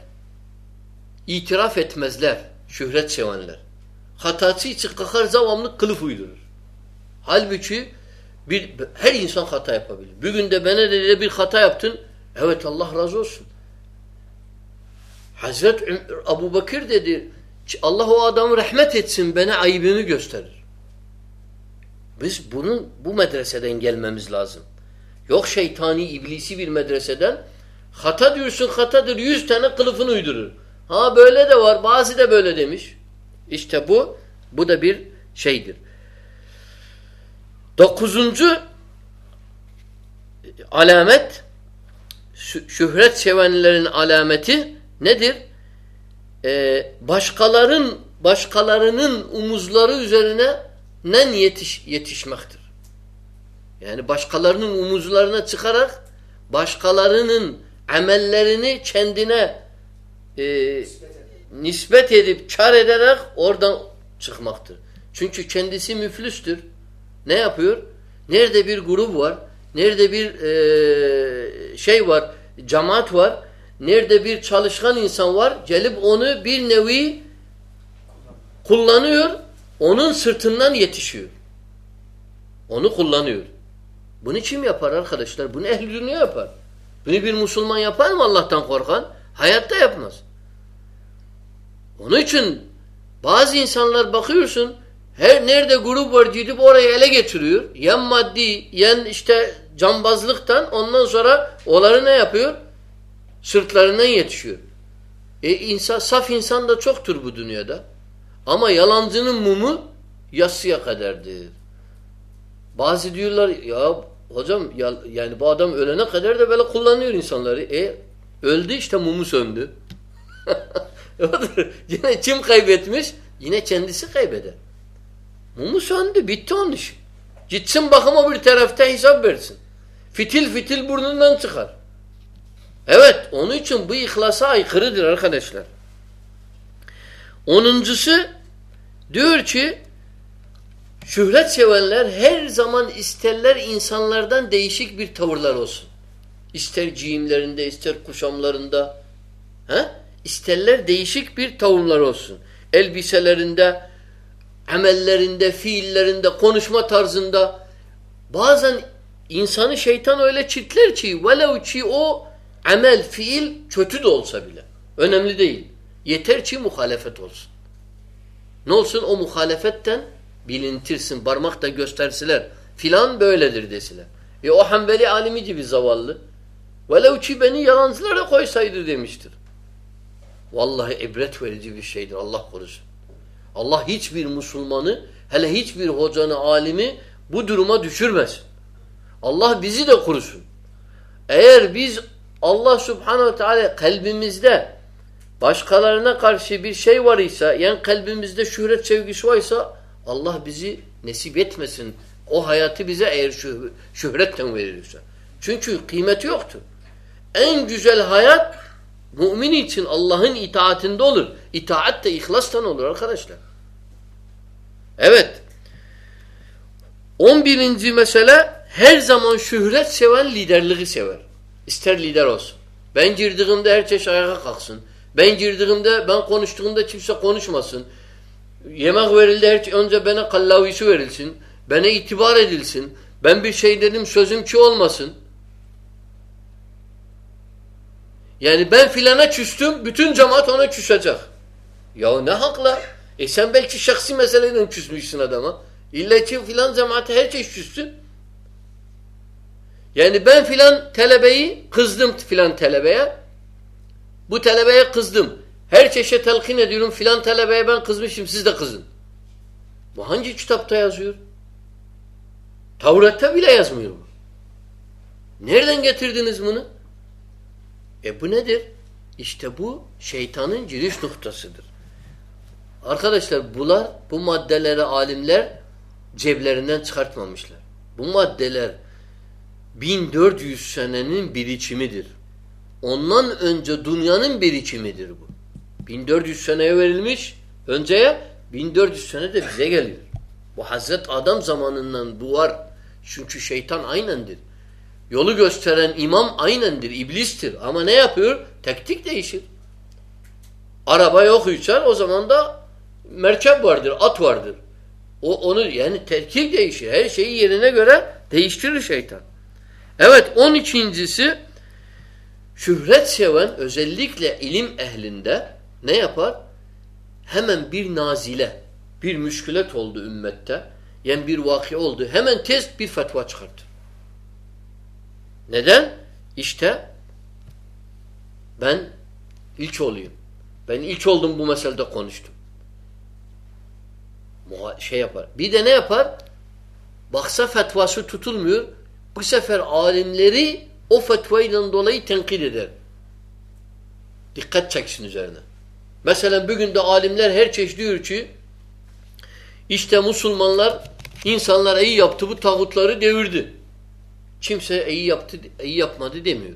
İtiraf etmezler. Şöhret sevenler. Hatası için kalkar zavamlı kılıf uydurur. Halbuki bir, her insan hata yapabilir. Bugün de bana dedi bir hata yaptın. Evet Allah razı olsun. Hazret Abu Bakır dedi Allah o adamı rahmet etsin bana ayıbını gösterir. Biz bunun bu medreseden gelmemiz lazım. Yok şeytani iblisi bir medreseden hata diyorsun hatadır yüz tane kılıfını uydurur. Ha böyle de var bazı da böyle demiş. İşte bu bu da bir şeydir. Dokuzuncu alamet şöhret sevenlerin alameti nedir? Ee, başkaların başkalarının umuzları üzerine nen yetiş, yetişmektir. Yani başkalarının umuzlarına çıkarak başkalarının amellerini kendine e, edip kar ederek oradan çıkmaktır. Çünkü kendisi müflüstür. Ne yapıyor? Nerede bir grup var, nerede bir e, şey var, cemaat var, nerede bir çalışkan insan var, gelip onu bir nevi kullanıyor, onun sırtından yetişiyor. Onu kullanıyor. Bunu kim yapar arkadaşlar? Bunu ehli dünya yapar. Bunu bir Müslüman yapar mı Allah'tan korkan? Hayatta yapmaz. Onun için bazı insanlar bakıyorsun her nerede grup var gidip orayı ele getiriyor. Yen maddi, yen işte cambazlıktan ondan sonra onları ne yapıyor? Sırtlarından yetişiyor. E insan, saf insan da çoktur bu dünyada. Ama yalancının mumu yassıya kadardır. Bazı diyorlar ya hocam ya, yani bu adam ölene kadar da böyle kullanıyor insanları. E öldü işte mumu söndü. Yine kim kaybetmiş? Yine kendisi kaybeder. Mumu söndü. Bitti onun işi. Gitsin bakıma bir tarafta hesap versin. Fitil fitil burnundan çıkar. Evet. Onun için bu ihlasa aykırıdır arkadaşlar. Onuncusu diyor ki şöhret sevenler her zaman isterler insanlardan değişik bir tavırlar olsun. İster giyimlerinde, ister kuşamlarında. He? İsterler değişik bir tavırlar olsun. Elbiselerinde, amellerinde, fiillerinde, konuşma tarzında bazen insanı şeytan öyle çitler ki velev ki o amel, fiil kötü de olsa bile. Önemli değil. Yeter ki muhalefet olsun. Ne olsun o muhalefetten bilintirsin. Parmak da göstersiler. Filan böyledir desiler. E o Hanbeli alimi gibi zavallı. Velev ki beni yalancılara koysaydı demiştir. Vallahi ibret verici bir şeydir. Allah korusun. Allah hiçbir Müslümanı hele hiçbir hocanı, alimi bu duruma düşürmez. Allah bizi de korusun. Eğer biz Allah subhanehu teala kalbimizde başkalarına karşı bir şey var ise yani kalbimizde şöhret sevgisi varsa Allah bizi nesip etmesin. O hayatı bize eğer şöh şöhretten verirse. Çünkü kıymeti yoktur. En güzel hayat mümin için Allah'ın itaatinde olur. İtaat de ihlastan olur arkadaşlar. Evet. 11. mesele her zaman şöhret seven liderliği sever. İster lider olsun. Ben girdiğimde her çeşit ayağa kalksın. Ben girdiğimde, ben konuştuğumda kimse konuşmasın. Yemek verildi, her, önce bana kallavisi verilsin. Bana itibar edilsin. Ben bir şey dedim, sözüm ki olmasın. Yani ben filana küstüm, bütün cemaat ona küsecek. Ya ne hakla? E sen belki şahsi meseleden küsmüşsün adama. İlla ki filan cemaate her şey küstün. Yani ben filan telebeyi kızdım filan telebeye. Bu telebeye kızdım. Her çeşe telkin ediyorum filan telebeye ben kızmışım siz de kızın. Bu hangi kitapta yazıyor? Tavrat'ta bile yazmıyor bu. Nereden getirdiniz bunu? E bu nedir? İşte bu şeytanın giriş noktasıdır. Arkadaşlar bunlar, bu maddeleri alimler ceblerinden çıkartmamışlar. Bu maddeler 1400 senenin birikimidir. Ondan önce dünyanın birikimidir bu. 1400 seneye verilmiş önceye 1400 sene de bize geliyor. Bu Hazret Adam zamanından bu var. Çünkü şeytan aynendir. Yolu gösteren imam aynendir, iblistir. Ama ne yapıyor? Teknik değişir. Araba yok uçar o zaman da merkep vardır, at vardır. O onu yani terkip değişir. Her şeyi yerine göre değiştirir şeytan. Evet on ikincisi şöhret seven özellikle ilim ehlinde ne yapar? Hemen bir nazile, bir müşkület oldu ümmette. Yani bir vaki oldu. Hemen tez bir fetva çıkartır. Neden? İşte ben ilk olayım. Ben ilk oldum bu meselede konuştum. Şey yapar. Bir de ne yapar? Baksa fetvası tutulmuyor. Bu sefer alimleri o fetvayla dolayı tenkit eder. Dikkat çeksin üzerine. Mesela bugün de alimler her çeşit diyor ki işte Müslümanlar insanlar iyi yaptı bu tağutları devirdi. Kimse iyi yaptı, iyi yapmadı demiyor.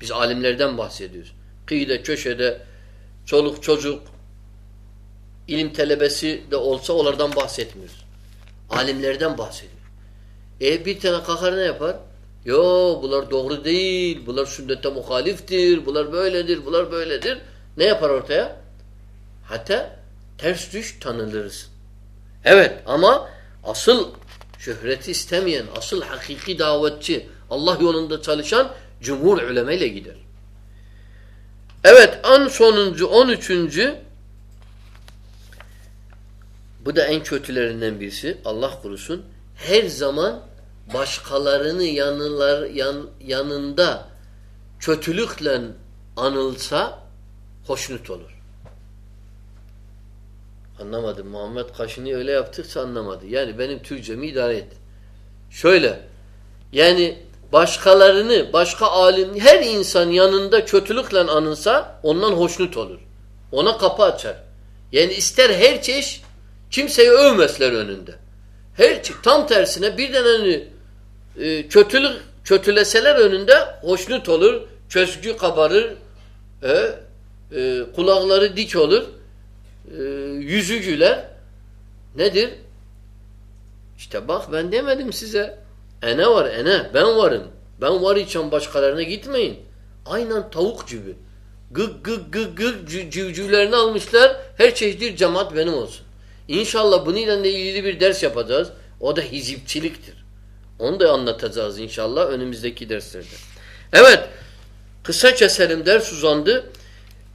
Biz alimlerden bahsediyoruz. Kıyıda, köşede, çoluk çocuk, ilim telebesi de olsa onlardan bahsetmiyoruz. Alimlerden bahsediyor. E bir tane kakar ne yapar? Yo bunlar doğru değil, bunlar sünnete muhaliftir, bunlar böyledir, bunlar böyledir. Ne yapar ortaya? Hatta ters düş tanınırız. Evet ama asıl şöhreti istemeyen, asıl hakiki davetçi, Allah yolunda çalışan cumhur ile gider. Evet en sonuncu, on üçüncü bu da en kötülerinden birisi. Allah korusun. Her zaman başkalarını yanılar, yan, yanında kötülükle anılsa hoşnut olur. Anlamadım. Muhammed kaşını öyle yaptıkça anlamadı. Yani benim Türkçemi idare et. Şöyle. Yani başkalarını, başka alim, her insan yanında kötülükle anılsa ondan hoşnut olur. Ona kapı açar. Yani ister her çeşit kimseyi övmesler önünde. Her tam tersine birden hani e, kötülük kötüleseler önünde hoşnut olur. Çözgü kabarır. E, e, kulakları dik olur e, yüzü güler. Nedir? İşte bak ben demedim size. Ene var ene. Ben varım. Ben var için başkalarına gitmeyin. Aynen tavuk gibi. Gık gık gık gık civcivlerini almışlar. Her çeşit cemaat benim olsun. İnşallah bununla ilgili bir ders yapacağız. O da hizipçiliktir. Onu da anlatacağız inşallah önümüzdeki derslerde. Evet. Kısa keselim ders uzandı.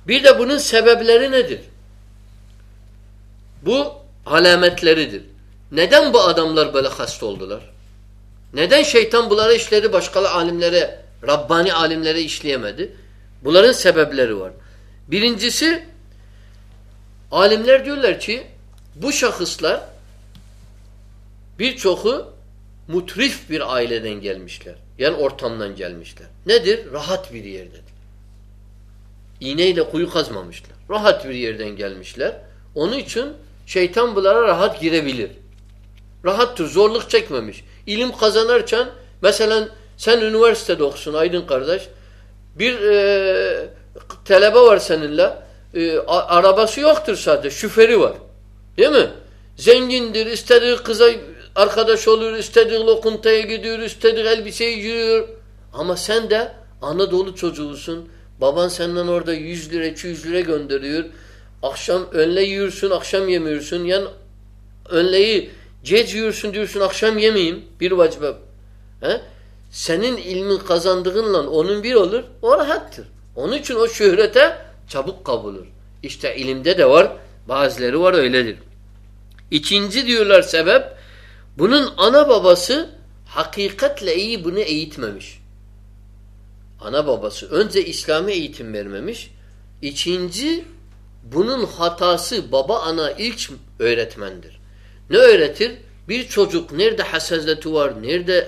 Bir de bunun sebepleri nedir? Bu alametleridir. Neden bu adamlar böyle hasta oldular? Neden şeytan bunları işledi başka alimlere, Rabbani alimlere işleyemedi? Bunların sebepleri var. Birincisi alimler diyorlar ki bu şahıslar birçoku mutrif bir aileden gelmişler. Yani ortamdan gelmişler. Nedir? Rahat bir yerdedir. İğneyle kuyu kazmamışlar. Rahat bir yerden gelmişler. Onun için şeytan bunlara rahat girebilir. Rahattır, zorluk çekmemiş. İlim kazanırken mesela sen üniversitede okusun Aydın kardeş. Bir e, talebe var seninle. E, arabası yoktur sadece. Şüferi var. Değil mi? Zengindir. istediği kıza arkadaş olur. istediği lokuntaya gidiyor. istediği elbiseyi giyiyor. Ama sen de Anadolu çocuğusun. Baban senden orada 100 lira 200 lira gönderiyor. Akşam önle yiyorsun, akşam yemiyorsun. Yani önleyi gece yiyorsun diyorsun, akşam yemeyeyim. Bir vacibe. He? Senin ilmin kazandığınla onun bir olur, o rahattır. Onun için o şöhrete çabuk kabulür. İşte ilimde de var, bazıları var öyledir. İkinci diyorlar sebep, bunun ana babası hakikatle iyi bunu eğitmemiş. Ana babası önce İslami eğitim vermemiş. İkinci bunun hatası baba ana ilk öğretmendir. Ne öğretir? Bir çocuk nerede hassasiyeti var, nerede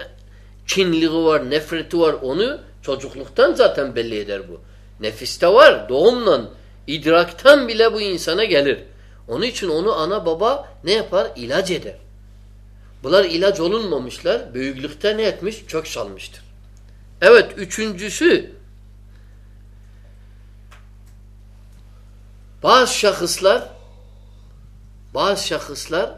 kinliği var, nefreti var onu çocukluktan zaten belli eder bu. Nefiste var, doğumla, idraktan bile bu insana gelir. Onun için onu ana baba ne yapar? İlaç eder. Bunlar ilaç olunmamışlar. Büyüklükte ne etmiş? Çok salmıştır. Evet üçüncüsü bazı şahıslar bazı şahıslar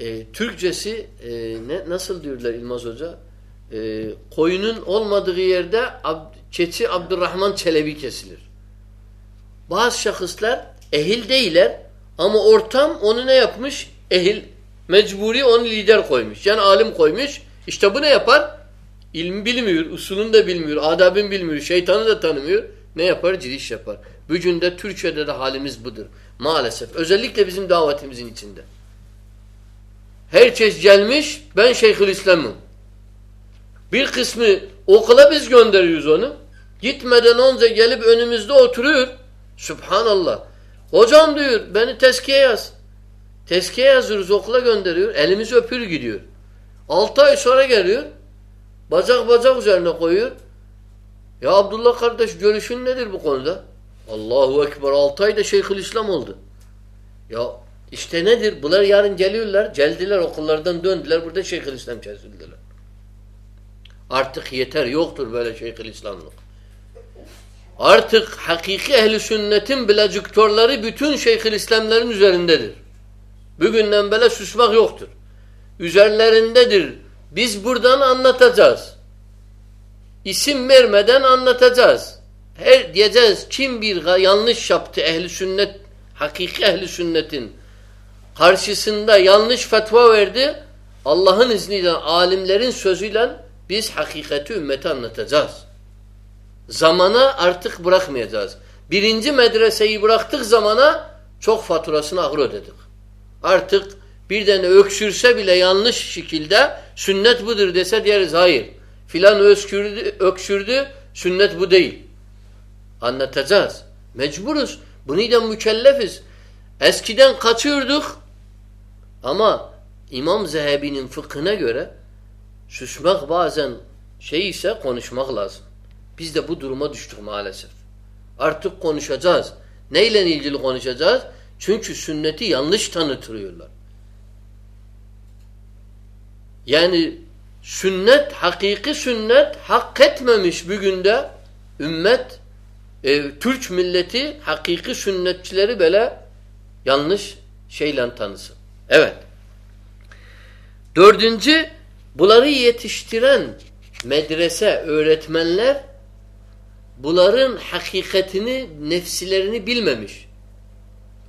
e, Türkçesi e, ne nasıl diyorlar İlmaz Hoca? E, koyunun olmadığı yerde Ab keçi Abdurrahman Çelebi kesilir. Bazı şahıslar ehil değiller ama ortam onu ne yapmış? Ehil. Mecburi onu lider koymuş. Yani alim koymuş. İşte bu ne yapar? İlmi bilmiyor, usulünü de bilmiyor, adabını bilmiyor, şeytanı da tanımıyor. Ne yapar? Ciriş yapar. Bugün de Türkiye'de de halimiz budur. Maalesef. Özellikle bizim davetimizin içinde. Herkes gelmiş, ben Şeyhülislam'ım. Bir kısmı okula biz gönderiyoruz onu. Gitmeden önce gelip önümüzde oturuyor. Subhanallah. Hocam diyor, beni teskiye yaz. Teskiye yazıyoruz, okula gönderiyor. Elimizi öpür gidiyor. Altı ay sonra geliyor. Bacak bacak üzerine koyuyor. Ya Abdullah kardeş görüşün nedir bu konuda? Allahu Ekber altı ayda Şeyhülislam oldu. Ya işte nedir? Bunlar yarın geliyorlar. Geldiler okullardan döndüler. Burada Şeyhülislam kesildiler. Artık yeter. Yoktur böyle Şeyhülislamlık. Artık hakiki ehli sünnetin bilacıktorları bütün Şeyhülislamların üzerindedir. Bugünden böyle susmak yoktur. Üzerlerindedir biz buradan anlatacağız. İsim vermeden anlatacağız. Her diyeceğiz kim bir yanlış yaptı ehli sünnet, hakiki ehli sünnetin karşısında yanlış fetva verdi. Allah'ın izniyle alimlerin sözüyle biz hakikati ümmete anlatacağız. Zamana artık bırakmayacağız. Birinci medreseyi bıraktık zamana çok faturasını ağır ödedik. Artık bir tane öksürse bile yanlış şekilde sünnet budur dese deriz hayır. Filan öksürdü, öksürdü sünnet bu değil. Anlatacağız. Mecburuz. Bunu da mükellefiz. Eskiden kaçıyorduk ama İmam Zehebi'nin fıkhına göre susmak bazen şey ise konuşmak lazım. Biz de bu duruma düştük maalesef. Artık konuşacağız. Neyle ilgili konuşacağız? Çünkü sünneti yanlış tanıtıyorlar. Yani sünnet, hakiki sünnet hak etmemiş bugün de ümmet, e, Türk milleti hakiki sünnetçileri böyle yanlış şeyle tanısın. Evet. Dördüncü, bunları yetiştiren medrese, öğretmenler bunların hakikatini, nefsilerini bilmemiş.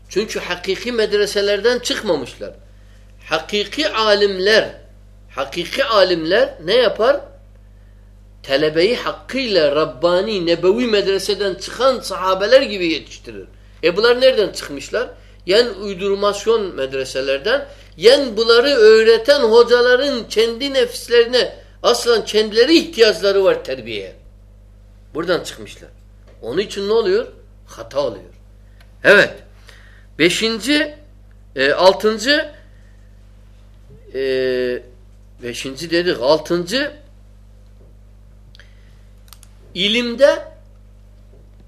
Çünkü hakiki medreselerden çıkmamışlar. Hakiki alimler Hakiki alimler ne yapar? Telebeyi hakkıyla Rabbani, Nebevi medreseden çıkan sahabeler gibi yetiştirir. E bunlar nereden çıkmışlar? Yen uydurmasyon medreselerden, yen bunları öğreten hocaların kendi nefislerine, aslan kendileri ihtiyaçları var terbiyeye. Buradan çıkmışlar. Onun için ne oluyor? Hata oluyor. Evet. Beşinci, e, altıncı, e, Beşinci dedik. Altıncı ilimde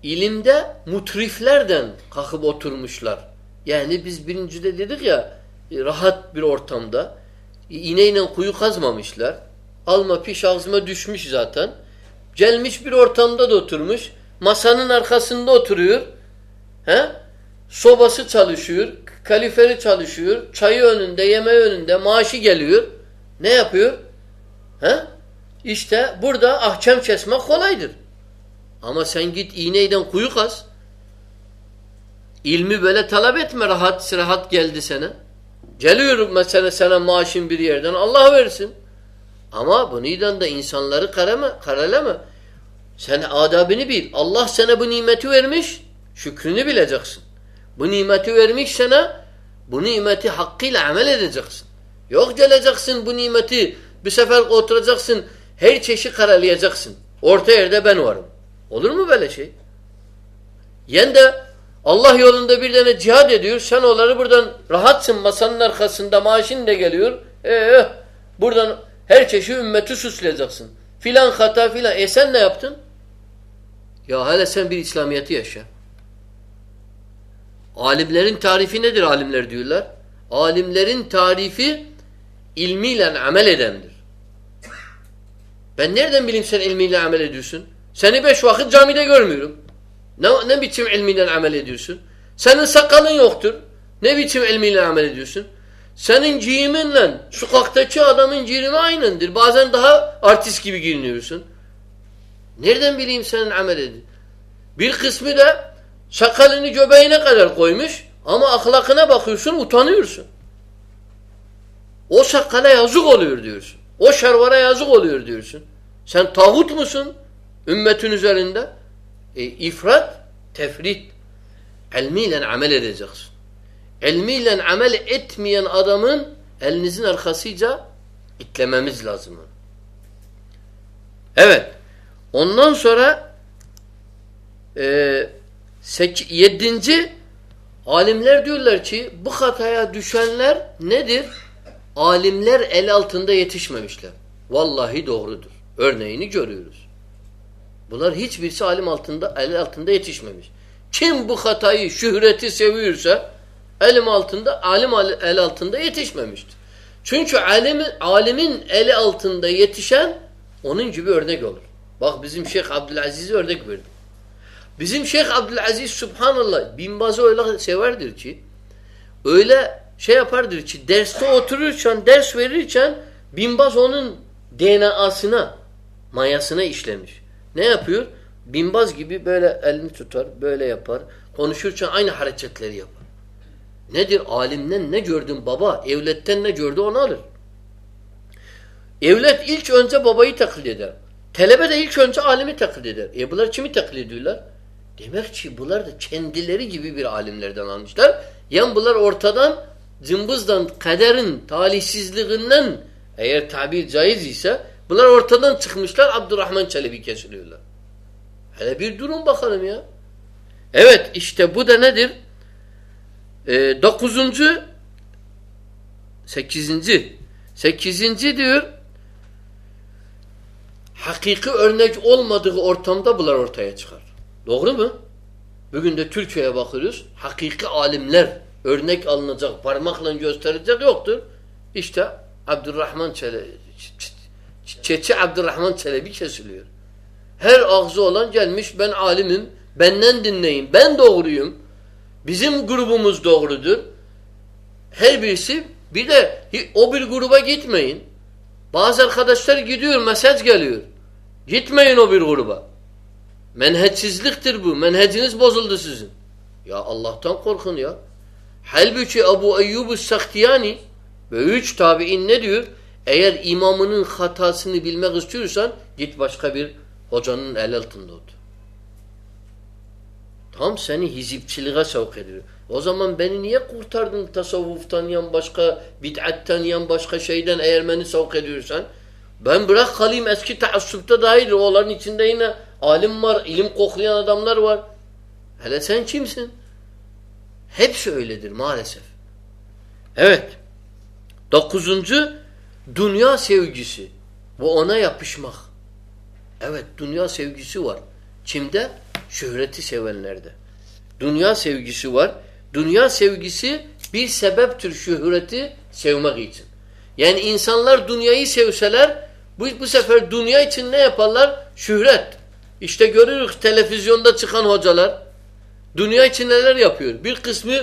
ilimde mutriflerden kalkıp oturmuşlar. Yani biz birincide dedik ya rahat bir ortamda iğneyle kuyu kazmamışlar. Alma piş ağzıma düşmüş zaten. Gelmiş bir ortamda da oturmuş. Masanın arkasında oturuyor. He? Sobası çalışıyor. Kaliferi çalışıyor. Çayı önünde, yemeği önünde. Maaşı geliyor. Ne yapıyor? He? İşte burada ahkam kesmek kolaydır. Ama sen git iğneyden kuyu kaz. İlmi böyle talep etme rahat rahat geldi sana. Geliyorum mesela sana maaşın bir yerden Allah versin. Ama bundan da insanları karama, karalama. Sen adabını bil. Allah sana bu nimeti vermiş. Şükrünü bileceksin. Bu nimeti vermiş sana. Bu nimeti hakkıyla amel edeceksin. Yok geleceksin bu nimeti bir sefer oturacaksın. Her çeşit karalayacaksın. Orta yerde ben varım. Olur mu böyle şey? Yen de Allah yolunda bir tane cihad ediyor. Sen onları buradan rahatsın masanın arkasında maaşın da geliyor. Ee, buradan her çeşit ümmeti suslayacaksın. Filan hata filan. E sen ne yaptın? Ya hele sen bir İslamiyet'i yaşa. Alimlerin tarifi nedir alimler diyorlar? Alimlerin tarifi ilmiyle amel edendir. Ben nereden bileyim sen ilmiyle amel ediyorsun? Seni beş vakit camide görmüyorum. Ne, ne biçim ilmiyle amel ediyorsun? Senin sakalın yoktur. Ne biçim ilmiyle amel ediyorsun? Senin giyiminle sokaktaki adamın giyimi aynıdır. Bazen daha artist gibi giyiniyorsun. Nereden bileyim senin amel edin? Bir kısmı da sakalını göbeğine kadar koymuş ama ahlakına bakıyorsun utanıyorsun. O sakala yazık oluyor diyorsun. O şervara yazık oluyor diyorsun. Sen tağut musun ümmetin üzerinde? E, ifrat, tefrit. Elmiyle amel edeceksin. Elmiyle amel etmeyen adamın elinizin arkasıca itlememiz lazım. Evet. Ondan sonra e, sek, yedinci alimler diyorlar ki bu hataya düşenler nedir? Alimler el altında yetişmemişler. Vallahi doğrudur. Örneğini görüyoruz. Bunlar hiçbirisi alim altında el altında yetişmemiş. Kim bu hatayı, şöhreti seviyorsa elim altında, alim el altında yetişmemiştir. Çünkü alimin, alimin eli altında yetişen onun gibi örnek olur. Bak bizim Şeyh Abdülaziz'e örnek verdim. Bizim Şeyh Abdülaziz Subhanallah binbazı öyle severdir ki öyle şey yapardır ki derste otururken, ders verirken binbaz onun DNA'sına, mayasına işlemiş. Ne yapıyor? Binbaz gibi böyle elini tutar, böyle yapar. Konuşurken aynı hareketleri yapar. Nedir? Alimden ne gördün baba? Evletten ne gördü onu alır. Evlet ilk önce babayı taklit eder. Telebe de ilk önce alimi taklit eder. E bunlar kimi taklit ediyorlar? Demek ki bunlar da kendileri gibi bir alimlerden almışlar. Yani bunlar ortadan cımbızdan, kaderin talihsizliğinden eğer tabir caiz ise bunlar ortadan çıkmışlar Abdurrahman Çelebi kesiliyorlar. Hele bir durun bakalım ya. Evet işte bu da nedir? Ee, dokuzuncu sekizinci sekizinci diyor hakiki örnek olmadığı ortamda bunlar ortaya çıkar. Doğru mu? Bugün de Türkiye'ye bakıyoruz. Hakiki alimler örnek alınacak, parmakla gösterilecek yoktur. İşte Abdurrahman Çelebi Çeçi Abdurrahman Çelebi kesiliyor. Her ağzı olan gelmiş ben alimim, benden dinleyin, ben doğruyum. Bizim grubumuz doğrudur. Her birisi bir de o bir gruba gitmeyin. Bazı arkadaşlar gidiyor, mesaj geliyor. Gitmeyin o bir gruba. Menheçsizliktir bu. Menheciniz bozuldu sizin. Ya Allah'tan korkun ya. Halbuki Ebu Eyyub-u Saktiyani ve üç tabi'in ne diyor? Eğer imamının hatasını bilmek istiyorsan git başka bir hocanın el altında otur. Tam seni hizipçiliğe sevk ediyor. O zaman beni niye kurtardın tasavvuftan yan başka, bid'atten yan başka şeyden eğer beni sevk ediyorsan? Ben bırak kalayım eski taassupta dahil. Oğlanın içinde yine alim var, ilim koklayan adamlar var. Hele sen kimsin? Hepsi öyledir maalesef. Evet. Dokuzuncu, dünya sevgisi ve ona yapışmak. Evet, dünya sevgisi var. Kimde? Şöhreti sevenlerde. Dünya sevgisi var. Dünya sevgisi bir sebeptir şöhreti sevmek için. Yani insanlar dünyayı sevseler bu, bu sefer dünya için ne yaparlar? Şöhret. İşte görürüz televizyonda çıkan hocalar dünya için neler yapıyor. Bir kısmı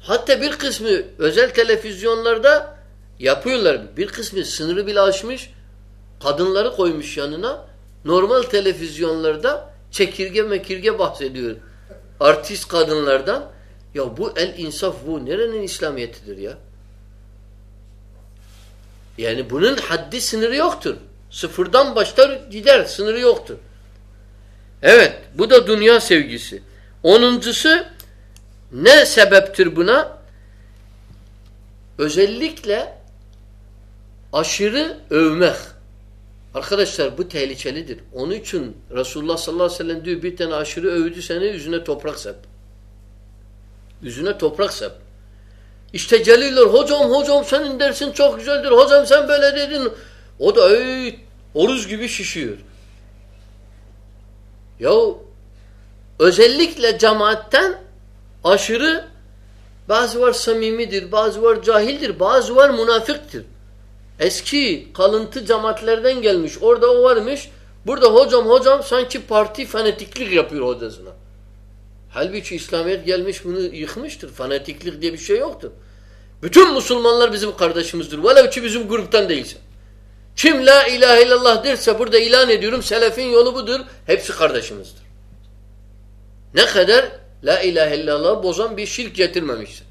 hatta bir kısmı özel televizyonlarda yapıyorlar. Bir kısmı sınırı bile aşmış. Kadınları koymuş yanına. Normal televizyonlarda çekirge mekirge bahsediyor. Artist kadınlardan. Ya bu el insaf bu. Nerenin İslamiyetidir ya? Yani bunun haddi sınırı yoktur. Sıfırdan başlar gider. Sınırı yoktur. Evet. Bu da dünya sevgisi. Onuncusu ne sebeptir buna? Özellikle aşırı övmek. Arkadaşlar bu tehlikelidir. Onun için Resulullah sallallahu aleyhi ve sellem diyor bir tane aşırı övdü seni yüzüne toprak sep. Yüzüne toprak sep. İşte gelirler hocam hocam senin dersin çok güzeldir. Hocam sen böyle dedin. O da ey oruz gibi şişiyor. Ya özellikle cemaatten aşırı bazı var samimidir, bazı var cahildir, bazı var münafıktır. Eski kalıntı cemaatlerden gelmiş. Orada o varmış. Burada hocam hocam sanki parti fanatiklik yapıyor hocasına. Halbuki İslamiyet gelmiş bunu yıkmıştır. Fanatiklik diye bir şey yoktur. Bütün Müslümanlar bizim kardeşimizdir. Velev ki bizim gruptan değilse. Kim la ilahe illallah derse burada ilan ediyorum selefin yolu budur. Hepsi kardeşimizdir. Ne kadar la ilahe illallah bozan bir şirk getirmemişse.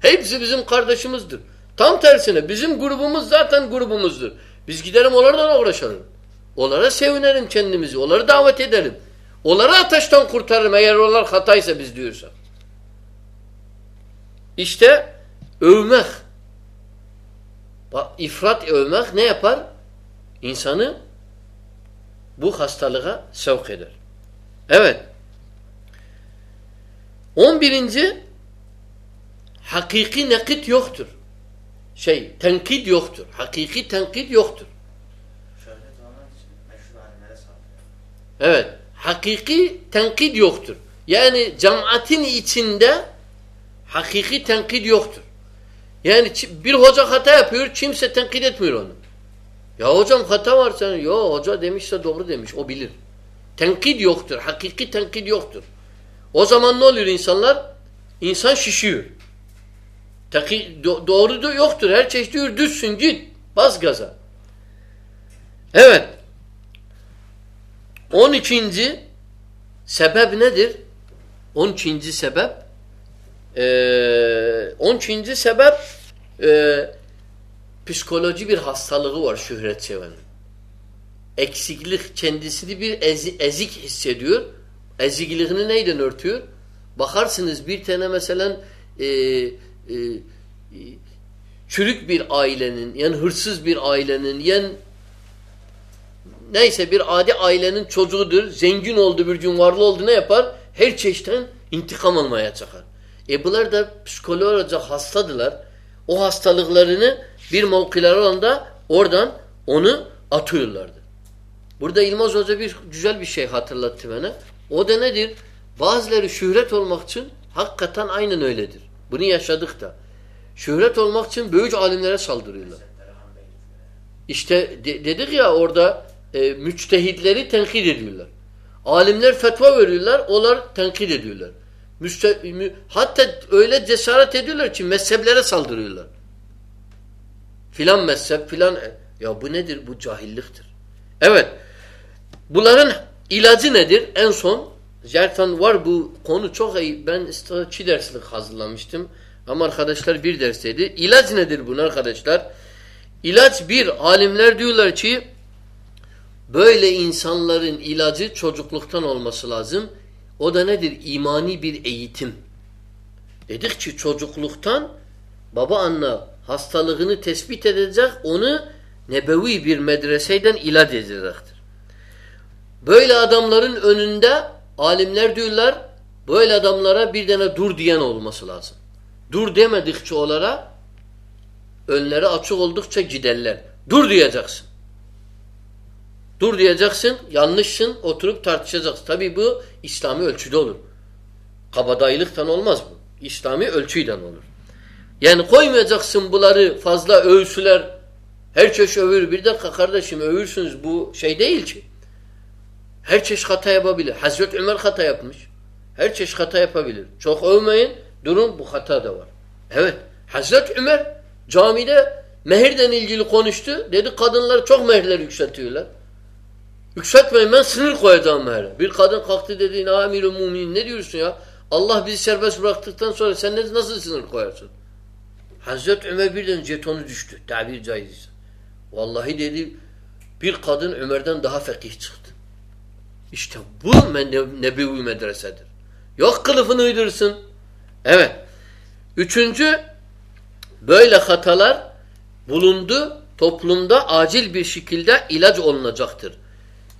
Hepsi bizim kardeşimizdir. Tam tersine bizim grubumuz zaten grubumuzdur. Biz giderim onlardan uğraşalım. Onlara sevinelim kendimizi. Onları davet edelim. Onları ateşten kurtarırım eğer onlar hataysa biz diyorsak. İşte övmek. Bak, ifrat övmek ne yapar? İnsanı bu hastalığa sevk eder. Evet. On birinci hakiki nekit yoktur. Şey, tenkit yoktur. Hakiki tenkit yoktur. Evet. Hakiki tenkit yoktur. Yani cemaatin içinde hakiki tenkit yoktur. Yani bir hoca hata yapıyor, kimse tenkit etmiyor onu. Ya hocam hata var senin. Yo hoca demişse doğru demiş, o bilir. Tenkit yoktur, hakiki tenkit yoktur. O zaman ne oluyor insanlar? İnsan şişiyor. Taki, do, doğru da yoktur. Her çeşit diyor düzsün git. Bas gaza. Evet. On ikinci sebep nedir? On ikinci sebep ee, on ikinci sebep e, psikoloji bir hastalığı var şöhret sevenin. Eksiklik kendisini bir ezi, ezik hissediyor. Ezikliğini neyden örtüyor? Bakarsınız bir tane mesela e, e, çürük bir ailenin, yani hırsız bir ailenin, yani neyse bir adi ailenin çocuğudur, zengin oldu bir gün varlı oldu ne yapar? Her çeşitten intikam almaya çıkar. E bunlar da psikolojik hastadılar. O hastalıklarını bir mevkiler olanda oradan onu atıyorlardı. Burada İlmaz Hoca bir güzel bir şey hatırlattı bana. O da nedir? Bazıları şöhret olmak için hakikaten aynen öyledir. Bunu yaşadık da. Şöhret olmak için büyük alimlere saldırıyorlar. İşte de, dedik ya orada e, müçtehitleri tenkit ediyorlar. Alimler fetva veriyorlar, onlar tenkit ediyorlar. Müste, mü, hatta öyle cesaret ediyorlar ki mezheplere saldırıyorlar. Filan mezhep, filan... Ya bu nedir? Bu cahilliktir. Evet. Bunların ilacı nedir? En son zaten var bu konu çok iyi. Ben iki derslik hazırlamıştım. Ama arkadaşlar bir dersteydi. İlaç nedir bunun arkadaşlar? İlaç bir, alimler diyorlar ki böyle insanların ilacı çocukluktan olması lazım. O da nedir? İmani bir eğitim. Dedik ki çocukluktan baba anne hastalığını tespit edecek, onu nebevi bir medreseyden ilaç edecektir. Böyle adamların önünde alimler diyorlar, böyle adamlara bir tane dur diyen olması lazım. Dur demedikçe onlara önleri açık oldukça giderler. Dur diyeceksin. Dur diyeceksin, yanlışsın, oturup tartışacaksın. Tabi bu İslami ölçüde olur. Kabadayılıktan olmaz bu. İslami ölçüyle olur. Yani koymayacaksın bunları fazla övsüler. Her çeşit övür. Bir dakika kardeşim övürsünüz bu şey değil ki. Her çeşit hata yapabilir. Hazreti Ömer hata yapmış. Her çeşit hata yapabilir. Çok övmeyin. Durun bu hata da var. Evet. Hazreti Ömer camide mehirden ilgili konuştu. Dedi kadınlar çok mehirler yükseltiyorlar. Yükseltmeyin ben sınır koyacağım mehre. Bir kadın kalktı dedi amir muminin ne diyorsun ya? Allah bizi serbest bıraktıktan sonra sen nasıl sınır koyarsın? Hazreti Ömer birden jetonu düştü. Tabir caizse. Vallahi dedi bir kadın Ömer'den daha fakih çıktı. İşte bu nebevi medresedir. Yok kılıfını uydursun. Evet. Üçüncü böyle hatalar bulundu toplumda acil bir şekilde ilaç olunacaktır.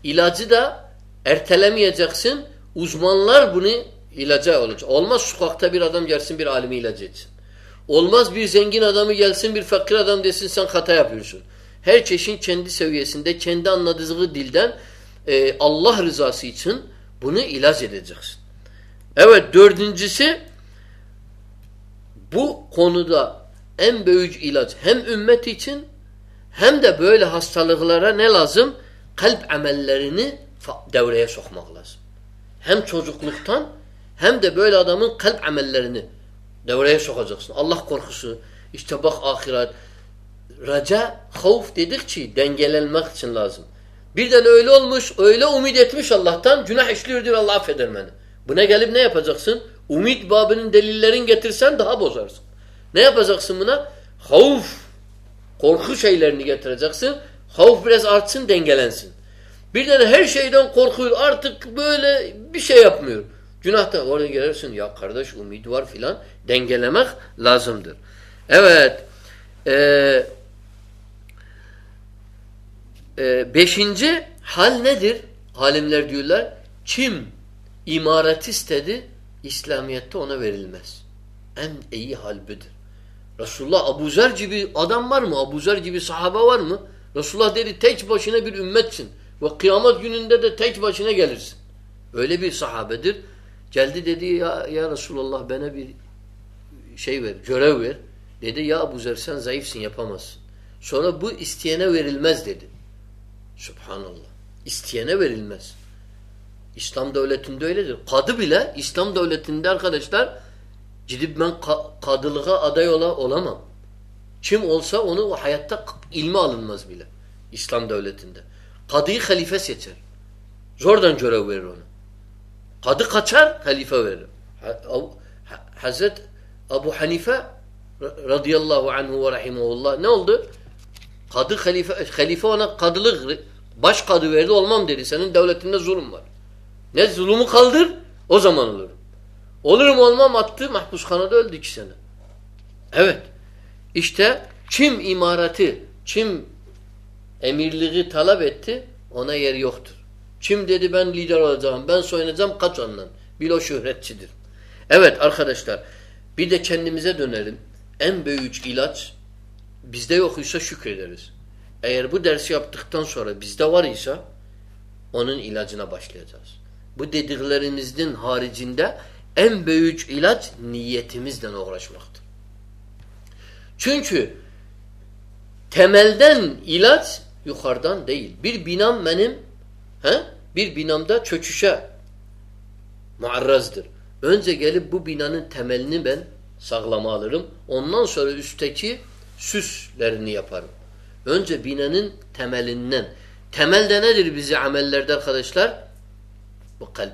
İlacı da ertelemeyeceksin. Uzmanlar bunu ilaca olacak. Olmaz sokakta bir adam gelsin bir alimi ilacı etsin. Olmaz bir zengin adamı gelsin bir fakir adam desin sen hata yapıyorsun. Her çeşit kendi seviyesinde, kendi anladığı dilden e, Allah rızası için bunu ilaç edeceksin. Evet dördüncüsü bu konuda en büyük ilaç hem ümmet için hem de böyle hastalıklara ne lazım? Kalp amellerini devreye sokmak lazım. Hem çocukluktan hem de böyle adamın kalp amellerini devreye sokacaksın. Allah korkusu, işte bak ahiret, raca, havf dedikçe dengelenmek için lazım. Birden öyle olmuş, öyle umut etmiş Allah'tan, günah işliyor diyor Allah affeder beni. Buna gelip ne yapacaksın? Umut babının delillerini getirsen daha bozarsın. Ne yapacaksın buna? Havf, korku şeylerini getireceksin. Havf biraz artsın, dengelensin. Birden her şeyden korkuyor, artık böyle bir şey yapmıyor. Günahta oraya gelirsin ya kardeş umid var filan dengelemek lazımdır. Evet. Eee e, beşinci hal nedir? Halimler diyorlar. Kim imaret istedi İslamiyet'te ona verilmez. En iyi hal budur. Resulullah Abu Zer gibi adam var mı? Abu Zer gibi sahaba var mı? Resulullah dedi tek başına bir ümmetsin. Ve kıyamet gününde de tek başına gelirsin. Öyle bir sahabedir. Geldi dedi ya, ya Resulullah bana bir şey ver, görev ver. Dedi ya Abu Zer sen zayıfsın yapamazsın. Sonra bu isteyene verilmez dedi. Subhanallah. İsteyene verilmez. İslam devletinde öyledir. Kadı bile İslam devletinde arkadaşlar gidip ben kadılığa aday ola, olamam. Kim olsa onu o hayatta ilme alınmaz bile. İslam devletinde. Kadıyı halife seçer. Zordan görev verir ona. Kadı kaçar, halife verir. Hazret Abu Hanife radıyallahu anhu ve rahimahullah ne oldu? Kadı halife, halife ona kadılık baş kadı verdi olmam dedi. Senin devletinde zulüm var. Ne zulümü kaldır o zaman olurum. Olurum olmam attı mahpushanada öldü iki sene. Evet. İşte kim imareti, kim emirliği talep etti ona yer yoktur. Kim dedi ben lider olacağım, ben soyunacağım kaç ondan. Bil o şöhretçidir. Evet arkadaşlar bir de kendimize dönelim. En büyük ilaç bizde yok ise şükrederiz. Eğer bu dersi yaptıktan sonra bizde var ise onun ilacına başlayacağız. Bu dediklerimizin haricinde en büyük ilaç niyetimizden uğraşmaktır. Çünkü temelden ilaç yukarıdan değil. Bir binam benim he, bir binamda çöküşe muarrazdır. Önce gelip bu binanın temelini ben sağlama alırım. Ondan sonra üstteki süslerini yaparım. Önce binanın temelinden. Temelde nedir bizi amellerde arkadaşlar? Bu kalp,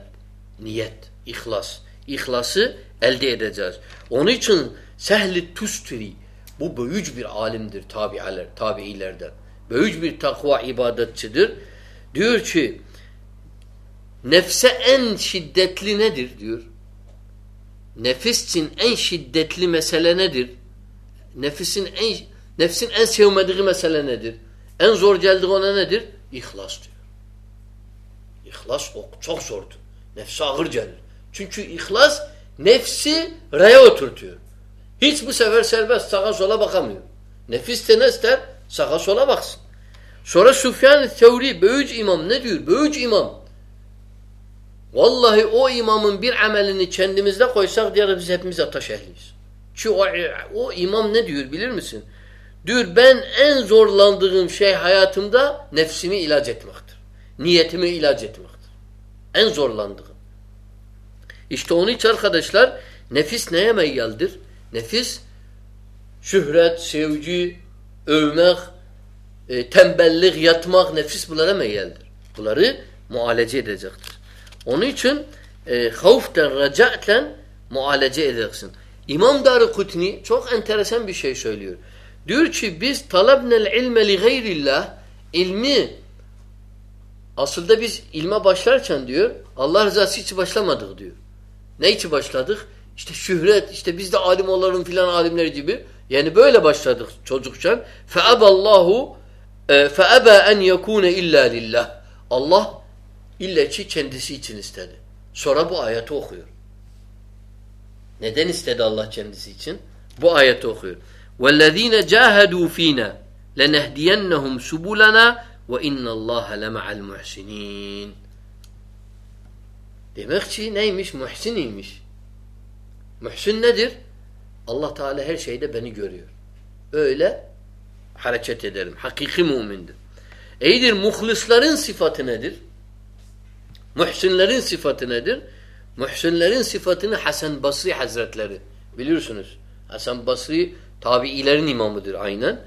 niyet, ihlas. İhlası elde edeceğiz. Onun için Sehli Tusturi bu büyük bir alimdir tabiiler, tabiilerden. Büyük bir takva ibadetçidir. Diyor ki nefse en şiddetli nedir diyor. Nefis için en şiddetli mesele nedir? Nefisin en nefsin en sevmediği mesele nedir? En zor geldiği ona nedir? İhlas diyor. İhlas çok zordur. Nefse ağır gelir. Çünkü ihlas nefsi raya oturtuyor. Hiç bu sefer serbest sağa sola bakamıyor. Nefis de ne ister? Sağa sola baksın. Sonra Süfyan-ı Tevri, Böyüc imam ne diyor? Böyüc imam. Vallahi o imamın bir amelini kendimizde koysak diğer biz hepimiz ateş ehliyiz. Çünkü o, o imam ne diyor bilir misin? Diyor ben en zorlandığım şey hayatımda nefsimi ilaç etmektir. Niyetimi ilaç etmektir. En zorlandığım. İşte onun için arkadaşlar nefis neye meyyaldir? Nefis şöhret, sevgi, övmek, e, tembellik, yatmak, nefis bunlara meyyaldir. Bunları muhalece edecektir. Onun için e, havften, racaten muhalece edeceksin. İmam Darı Kutni çok enteresan bir şey söylüyor. Diyor ki biz talabnel ilme li gayrillah ilmi aslında biz ilme başlarken diyor Allah rızası için başlamadık diyor. Ne için başladık? İşte şöhret, işte biz de alim olalım filan alimler gibi. Yani böyle başladık çocukken. Feaballahu e, feaba en yekune illa lillah. Allah illa ki kendisi için istedi. Sonra bu ayeti okuyor. Neden istedi Allah kendisi için? Bu ayeti okuyor. وَالَّذ۪ينَ جَاهَدُوا ف۪ينَا لَنَهْدِيَنَّهُمْ سُبُولَنَا وَاِنَّ اللّٰهَ لَمَعَ الْمُحْسِنِينَ Demek ki neymiş? Muhsiniymiş. Muhsin nedir? Allah Teala her şeyde beni görüyor. Öyle hareket ederim. Hakiki mümindir. İyidir muhlislerin sıfatı nedir? Muhsinlerin sıfatı nedir? Muhsinlerin sıfatını Hasan Basri Hazretleri biliyorsunuz. Hasan Basri tabiilerin imamıdır aynen.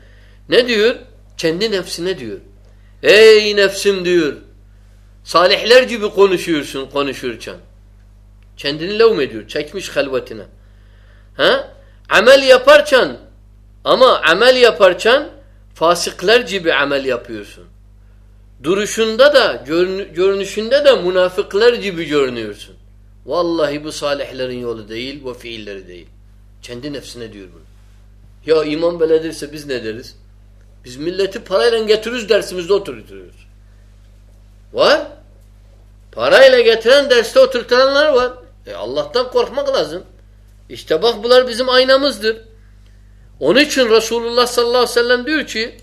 Ne diyor? Kendi nefsine diyor. Ey nefsim diyor. Salihler gibi konuşuyorsun konuşurken. Kendini levm ediyor. Çekmiş halvetine. Ha? Amel yaparken ama amel yaparken fasıklar gibi amel yapıyorsun. Duruşunda da görünüşünde de münafıklar gibi görünüyorsun. Vallahi bu salihlerin yolu değil ve fiilleri değil. Kendi nefsine diyor bunu. Ya imam böyledirse biz ne deriz? Biz milleti parayla getiririz dersimizde oturtuyoruz. Var. Parayla getiren derste oturtanlar var. E Allah'tan korkmak lazım. İşte bak bunlar bizim aynamızdır. Onun için Resulullah sallallahu aleyhi ve sellem diyor ki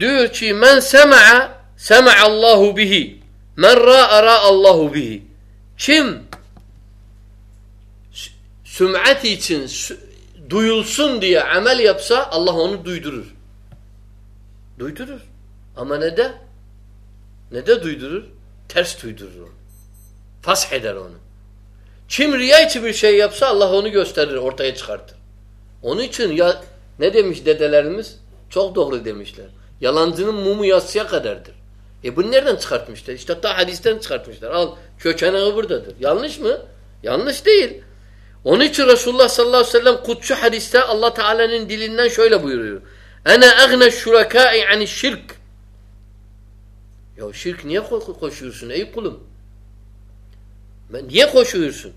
diyor ki men sema'a sema'a Allahu bihi men ra'a ra'a Allahu bihi kim süm'at için duyulsun diye amel yapsa Allah onu duydurur. Duydurur. Ama ne de? Ne de duydurur? Ters duydurur onu. Fash eder onu. Kim riya bir şey yapsa Allah onu gösterir, ortaya çıkartır. Onun için ya ne demiş dedelerimiz? Çok doğru demişler. Yalancının mumu yatsıya kadardır. E bunu nereden çıkartmışlar? İşte ta hadisten çıkartmışlar. Al kökeneği buradadır. Yanlış mı? Yanlış değil. Onun için Resulullah sallallahu aleyhi ve sellem kutsu hadiste Allah Teala'nın dilinden şöyle buyuruyor. Ene agne şurakâi ani şirk. Ya şirk niye koşuyorsun ey kulum? Niye koşuyorsun?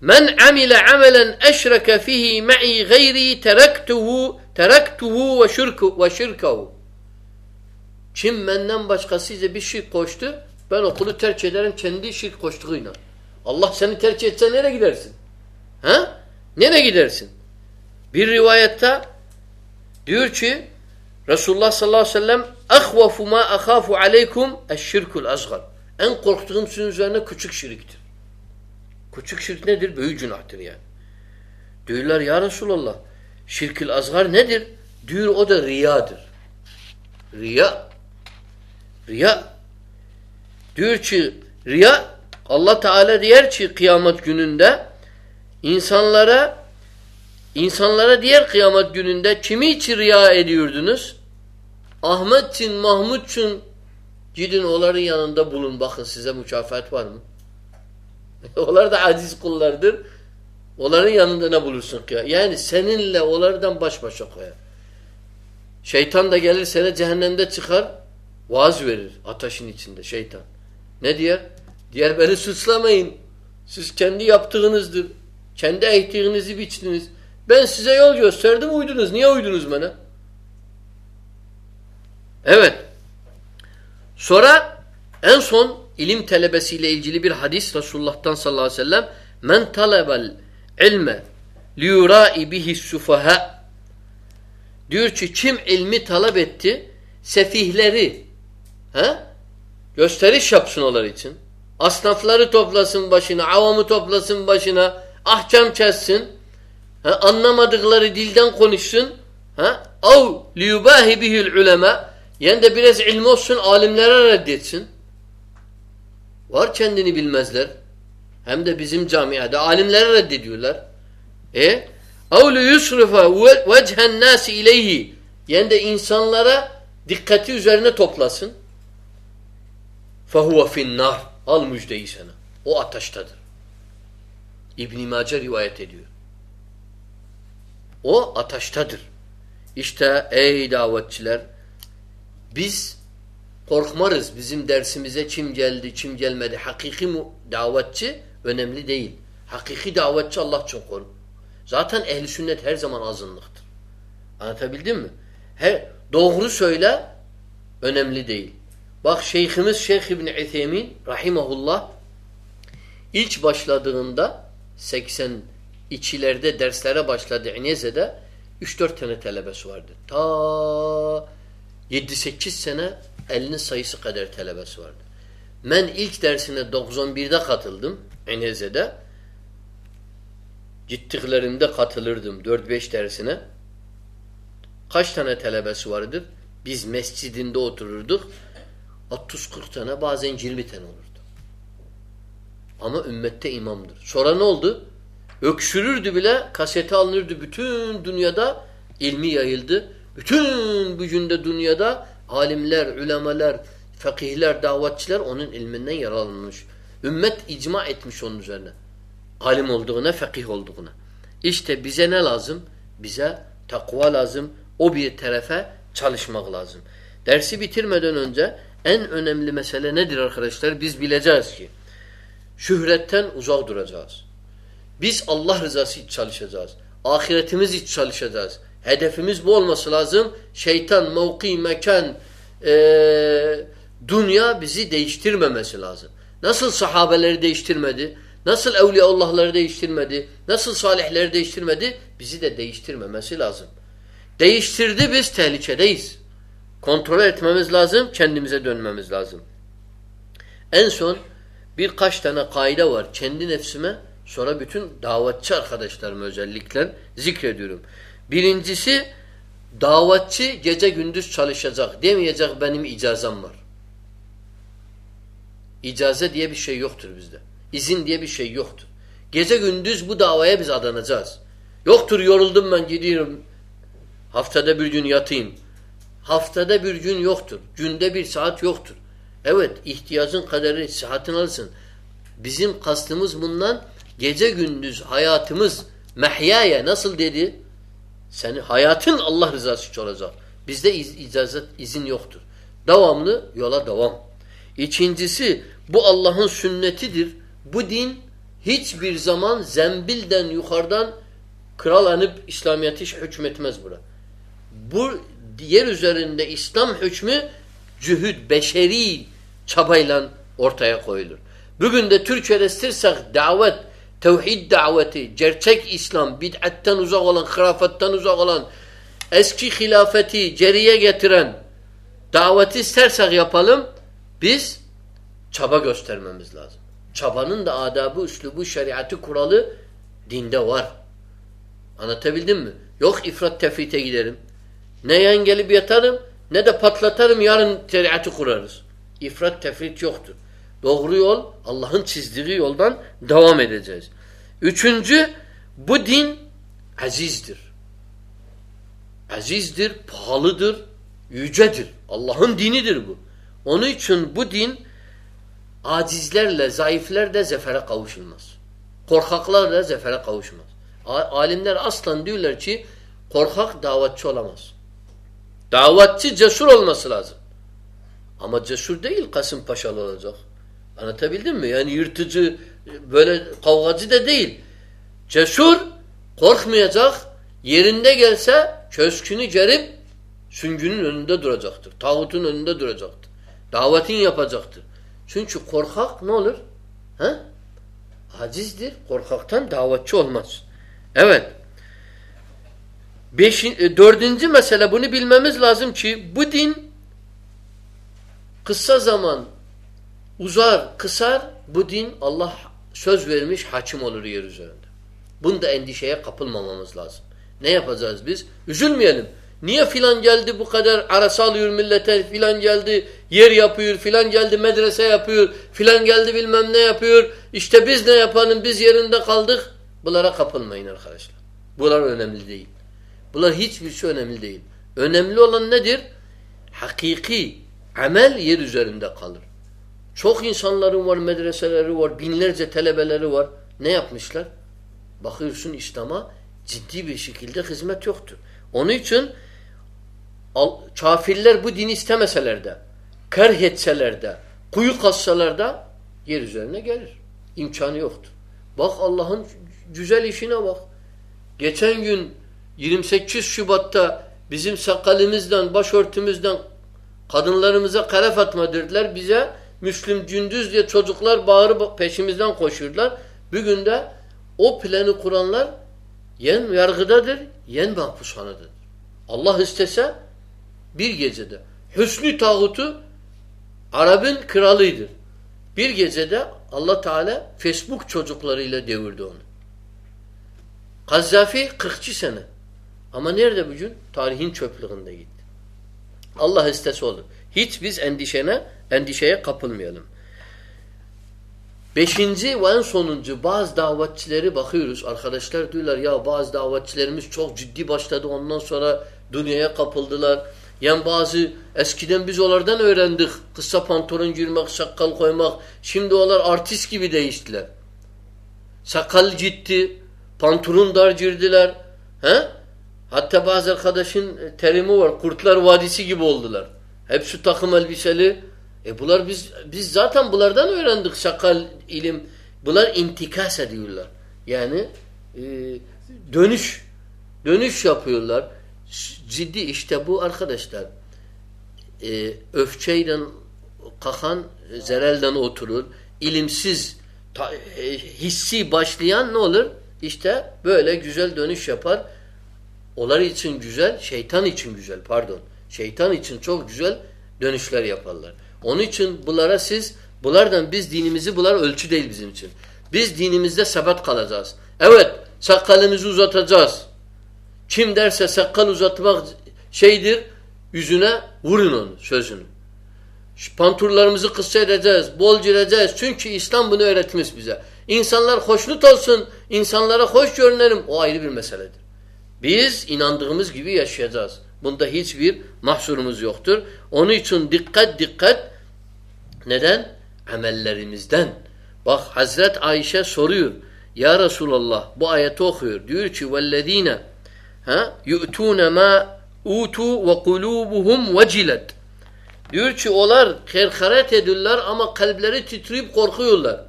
Men amile amelen eşreke fihi ma'i gayri teraktuhu teraktuhu ve şirku ve şirkahu. Kim benden başkasıyla bir şirk koştu, ben okulu terk ederim kendi şirk koştuğuyla. Allah seni terk etse nereye gidersin? Ha? Nereye gidersin? Bir rivayette diyor ki Resulullah sallallahu aleyhi ve sellem "Ahvafu ma ahafu aleykum eşşirkul azgar." En korktuğum sizin üzerine küçük şiriktir. Küçük şirk nedir? Büyük günahtır yani. Diyorlar ya Resulallah şirkül azgar nedir? Diyor o da riyadır. Riya. Riya. Diyor ki riya Allah Teala diyer ki kıyamet gününde insanlara insanlara diğer kıyamet gününde kimi için riya ediyordunuz? Ahmet için, Mahmut için gidin onların yanında bulun. Bakın size mükafat var mı? Onlar da aziz kullardır. Onların yanında ne bulursun ki? Yani seninle onlardan baş başa koyar. Şeytan da gelir seni cehennemde çıkar, vaaz verir ateşin içinde şeytan. Ne diyor? Diğer beni suçlamayın. Siz kendi yaptığınızdır. Kendi eğittiğinizi biçtiniz. Ben size yol gösterdim uydunuz. Niye uydunuz bana? Evet. Sonra en son ilim talebesiyle ilgili bir hadis Resulullah'tan sallallahu aleyhi ve sellem men talebel ilme liyurai bihi sufaha diyor ki kim ilmi talep etti sefihleri he? gösteriş yapsın onlar için Asnafları toplasın başına, avamı toplasın başına, ahkam kessin. Ha, anlamadıkları dilden konuşsun. Ha? Av liyubahi bihül ulema. Yani de biraz ilmi olsun alimlere reddetsin. Var kendini bilmezler. Hem de bizim camiada alimlere reddediyorlar. E? Av liyusrifa vechen nasi ileyhi. Yani de insanlara dikkati üzerine toplasın. Fehuve finnar. Al müjdeyi sana. O ateştedir. İbn-i Mace rivayet ediyor. O ateştedir. İşte ey davetçiler biz korkmarız. Bizim dersimize kim geldi, kim gelmedi. Hakiki davetçi önemli değil. Hakiki davetçi Allah çok korur. Zaten ehli sünnet her zaman azınlıktır. Anlatabildim mi? He, doğru söyle önemli değil. Bak şeyhimiz Şeyh İbni İthemin rahimahullah ilk başladığında 80 içilerde derslere başladı İneze'de 3-4 tane talebesi vardı. Ta 7-8 sene elinin sayısı kadar talebesi vardı. Ben ilk dersine 91'de katıldım İneze'de. Gittiklerinde katılırdım 4-5 dersine. Kaç tane talebesi vardır? Biz mescidinde otururduk. 30-40 tane bazen 20 tane olurdu. Ama ümmette imamdır. Sonra ne oldu? Öksürürdü bile kaseti alınırdı. Bütün dünyada ilmi yayıldı. Bütün gücünde dünyada alimler, ulemeler, fakihler, davetçiler onun ilminden yararlanmış. Ümmet icma etmiş onun üzerine. Alim olduğuna, fakih olduğuna. İşte bize ne lazım? Bize takva lazım. O bir tarafa çalışmak lazım. Dersi bitirmeden önce en önemli mesele nedir arkadaşlar? Biz bileceğiz ki şöhretten uzak duracağız. Biz Allah rızası için çalışacağız. Ahiretimiz için çalışacağız. Hedefimiz bu olması lazım. Şeytan, mevki, mekan, e, dünya bizi değiştirmemesi lazım. Nasıl sahabeleri değiştirmedi? Nasıl Evliyaullah'ları değiştirmedi? Nasıl salihleri değiştirmedi? Bizi de değiştirmemesi lazım. Değiştirdi biz tehlikedeyiz. Kontrol etmemiz lazım, kendimize dönmemiz lazım. En son birkaç tane kaide var. Kendi nefsime sonra bütün davetçi arkadaşlarım özellikle zikrediyorum. Birincisi davetçi gece gündüz çalışacak. Demeyecek benim icazam var. İcaze diye bir şey yoktur bizde. İzin diye bir şey yoktur. Gece gündüz bu davaya biz adanacağız. Yoktur yoruldum ben gidiyorum. Haftada bir gün yatayım. Haftada bir gün yoktur. Günde bir saat yoktur. Evet ihtiyacın kadarı sıhhatini alırsın. Bizim kastımız bundan gece gündüz hayatımız mehyaya nasıl dedi? Senin hayatın Allah rızası için olacak. Bizde iz, icazet izin yoktur. Devamlı yola devam. İkincisi bu Allah'ın sünnetidir. Bu din hiçbir zaman zembilden yukarıdan kral anıp İslamiyet'i hükmetmez bura. Bu yer üzerinde İslam hükmü cühüd, beşeri çabayla ortaya koyulur. Bugün de Türkiye'de istirsek davet, tevhid daveti, gerçek İslam, bid'atten uzak olan, hırafetten uzak olan, eski hilafeti geriye getiren daveti istersek yapalım, biz çaba göstermemiz lazım. Çabanın da adabı, üslubu, şeriatı, kuralı dinde var. Anlatabildim mi? Yok ifrat tefrite giderim. Ne yan gelip yatarım ne de patlatarım yarın şeriatı kurarız. İfrat tefrit yoktur. Doğru yol Allah'ın çizdiği yoldan devam edeceğiz. Üçüncü bu din azizdir. Azizdir, pahalıdır, yücedir. Allah'ın dinidir bu. Onun için bu din acizlerle, zayıflerle zefere kavuşulmaz. Korkaklarla zefere kavuşmaz. Alimler aslan diyorlar ki korkak davetçi olamaz. Davetçi cesur olması lazım. Ama cesur değil Kasımpaşalı olacak. Anlatabildim mi? Yani yırtıcı, böyle kavgacı da değil. Cesur, korkmayacak, yerinde gelse köskünü gerip süngünün önünde duracaktır. Tağutun önünde duracaktır. Davetin yapacaktır. Çünkü korkak ne olur? He? Acizdir. Korkaktan davetçi olmaz. Evet. Beşin, e, dördüncü mesele bunu bilmemiz lazım ki bu din kısa zaman uzar, kısar bu din Allah söz vermiş hakim olur yer üzerinde. Bunda endişeye kapılmamamız lazım. Ne yapacağız biz? Üzülmeyelim. Niye filan geldi bu kadar arası alıyor millete, filan geldi yer yapıyor, filan geldi medrese yapıyor, filan geldi bilmem ne yapıyor. İşte biz ne yapalım, biz yerinde kaldık. Bunlara kapılmayın arkadaşlar. Bunlar önemli değil. Bunlar hiçbir şey önemli değil. Önemli olan nedir? Hakiki amel yer üzerinde kalır. Çok insanların var, medreseleri var, binlerce telebeleri var. Ne yapmışlar? Bakıyorsun İslam'a ciddi bir şekilde hizmet yoktur. Onun için kafirler bu dini istemeseler de, kerh etseler de, kuyu kazsalar da yer üzerine gelir. İmkanı yoktur. Bak Allah'ın güzel işine bak. Geçen gün 28 Şubat'ta bizim sakalımızdan, başörtümüzden kadınlarımıza kare fatma dediler. Bize Müslüm Gündüz diye çocuklar bağırıp peşimizden koşuyorlar. Bugün de o planı kuranlar yen yargıdadır, yen mahpushanadır. Allah istese bir gecede. Hüsnü tağutu Arap'ın kralıydır. Bir gecede Allah Teala Facebook çocuklarıyla devirdi onu. Kazzafi 42 sene. Ama nerede bugün? Tarihin çöplüğünde gitti. Allah istese olur. Hiç biz endişene, endişeye kapılmayalım. Beşinci ve en sonuncu bazı davetçileri bakıyoruz. Arkadaşlar diyorlar ya bazı davetçilerimiz çok ciddi başladı. Ondan sonra dünyaya kapıldılar. Yani bazı eskiden biz onlardan öğrendik. Kısa pantolon giymek, sakal koymak. Şimdi onlar artist gibi değiştiler. Sakal ciddi, pantolon dar girdiler. He? Hatta bazı arkadaşın terimi var. Kurtlar Vadisi gibi oldular. Hepsi takım elbiseli. E bunlar biz biz zaten bunlardan öğrendik sakal ilim. Bunlar intikas ediyorlar. Yani e, dönüş dönüş yapıyorlar ciddi işte bu arkadaşlar e, öfçeyle kakan zerelden oturur. İlimsiz ta, e, hissi başlayan ne olur? İşte böyle güzel dönüş yapar. Onlar için güzel, şeytan için güzel pardon. Şeytan için çok güzel dönüşler yaparlar. Onun için bunlara siz bunlardan biz dinimizi bunlar ölçü değil bizim için. Biz dinimizde sebat kalacağız. Evet sakalımızı uzatacağız. Kim derse sakal uzatmak şeydir, yüzüne vurun onu, sözünü. Panturlarımızı kısa edeceğiz, bol gireceğiz. Çünkü İslam bunu öğretmiş bize. İnsanlar hoşnut olsun, insanlara hoş görünelim. O ayrı bir meseledir. Biz inandığımız gibi yaşayacağız. Bunda hiçbir mahsurumuz yoktur. Onun için dikkat dikkat neden? Amellerimizden. Bak Hazret Ayşe soruyor. Ya Resulallah bu ayeti okuyor. Diyor ki vellezine ha yu'tuna ma utu ve kulubuhum vecilet. Diyor ki onlar kerkaret ediyorlar ama kalpleri titreyip korkuyorlar.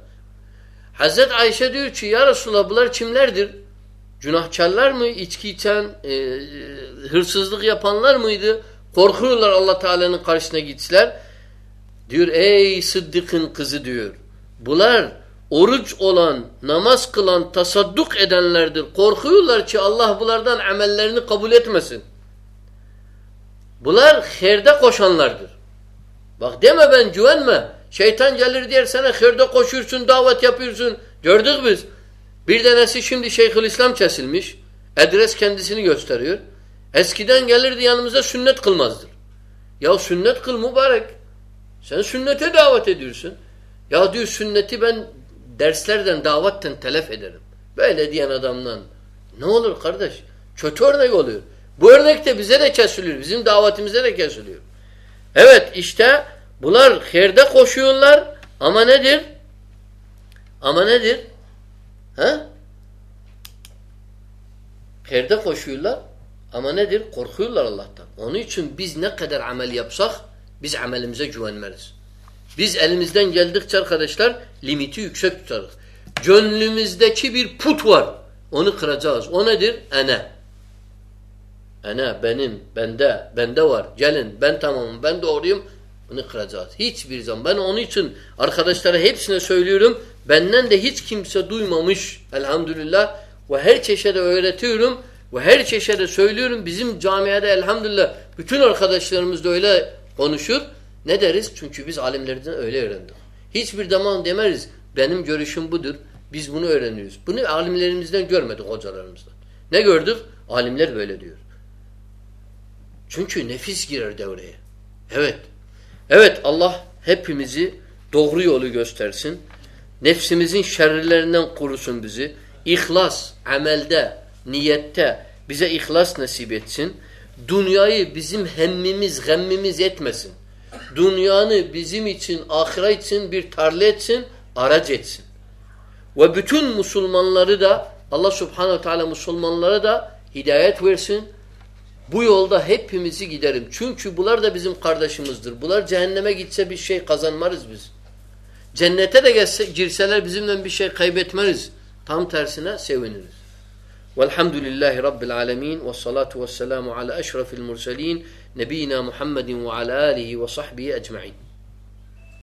Hazret Ayşe diyor ki ya Resulallah bunlar kimlerdir? Günahkarlar mı? İçki içen, e, hırsızlık yapanlar mıydı? Korkuyorlar Allah Teala'nın karşısına gitseler. Diyor ey Sıddık'ın kızı diyor. Bunlar oruç olan, namaz kılan, tasadduk edenlerdir. Korkuyorlar ki Allah bunlardan amellerini kabul etmesin. Bunlar herde koşanlardır. Bak deme ben güvenme. Şeytan gelir diyer sana herde koşuyorsun, davet yapıyorsun. Gördük biz. Bir tanesi şimdi Şeyhülislam kesilmiş. Adres kendisini gösteriyor. Eskiden gelirdi yanımıza sünnet kılmazdır. Ya sünnet kıl mübarek. Sen sünnete davet ediyorsun. Ya diyor sünneti ben derslerden, davatten telef ederim. Böyle diyen adamdan ne olur kardeş? Kötü örnek oluyor. Bu örnek de bize de kesiliyor. Bizim davetimize de kesiliyor. Evet işte bunlar herde koşuyorlar ama nedir? Ama nedir? Ha? Herde koşuyorlar ama nedir? Korkuyorlar Allah'tan. Onun için biz ne kadar amel yapsak biz amelimize güvenmeliyiz. Biz elimizden geldikçe arkadaşlar limiti yüksek tutarız. Gönlümüzdeki bir put var. Onu kıracağız. O nedir? Ene. Ene benim, bende, bende var. Gelin ben tamamım, ben doğruyum. Bunu kıracağız. Hiçbir zaman. Ben onun için arkadaşlara hepsine söylüyorum. Benden de hiç kimse duymamış elhamdülillah. Ve her çeşede öğretiyorum. Ve her çeşede söylüyorum. Bizim camiada elhamdülillah bütün arkadaşlarımız da öyle konuşur. Ne deriz? Çünkü biz alimlerden öyle öğrendik. Hiçbir zaman demeriz. Benim görüşüm budur. Biz bunu öğreniyoruz. Bunu alimlerimizden görmedik hocalarımızdan. Ne gördük? Alimler böyle diyor. Çünkü nefis girer devreye. Evet. Evet Allah hepimizi doğru yolu göstersin. Nefsimizin şerlerinden korusun bizi. İhlas, amelde, niyette bize ihlas nasip etsin. Dünyayı bizim hemmimiz, gemmimiz etmesin. Dünyanı bizim için, ahiret için bir tarla etsin, araç etsin. Ve bütün Müslümanları da Allah subhanehu teala Müslümanlara da hidayet versin. Bu yolda hepimizi giderim. Çünkü bunlar da bizim kardeşimizdir. Bunlar cehenneme gitse bir şey kazanmarız biz. Cennete de gelse, girseler bizimle bir şey kaybetmeriz. Tam tersine seviniriz. Velhamdülillahi Rabbil alemin ve salatu ve selamu ala eşrafil murselin nebina Muhammedin ve ala alihi ve sahbihi ecma'in.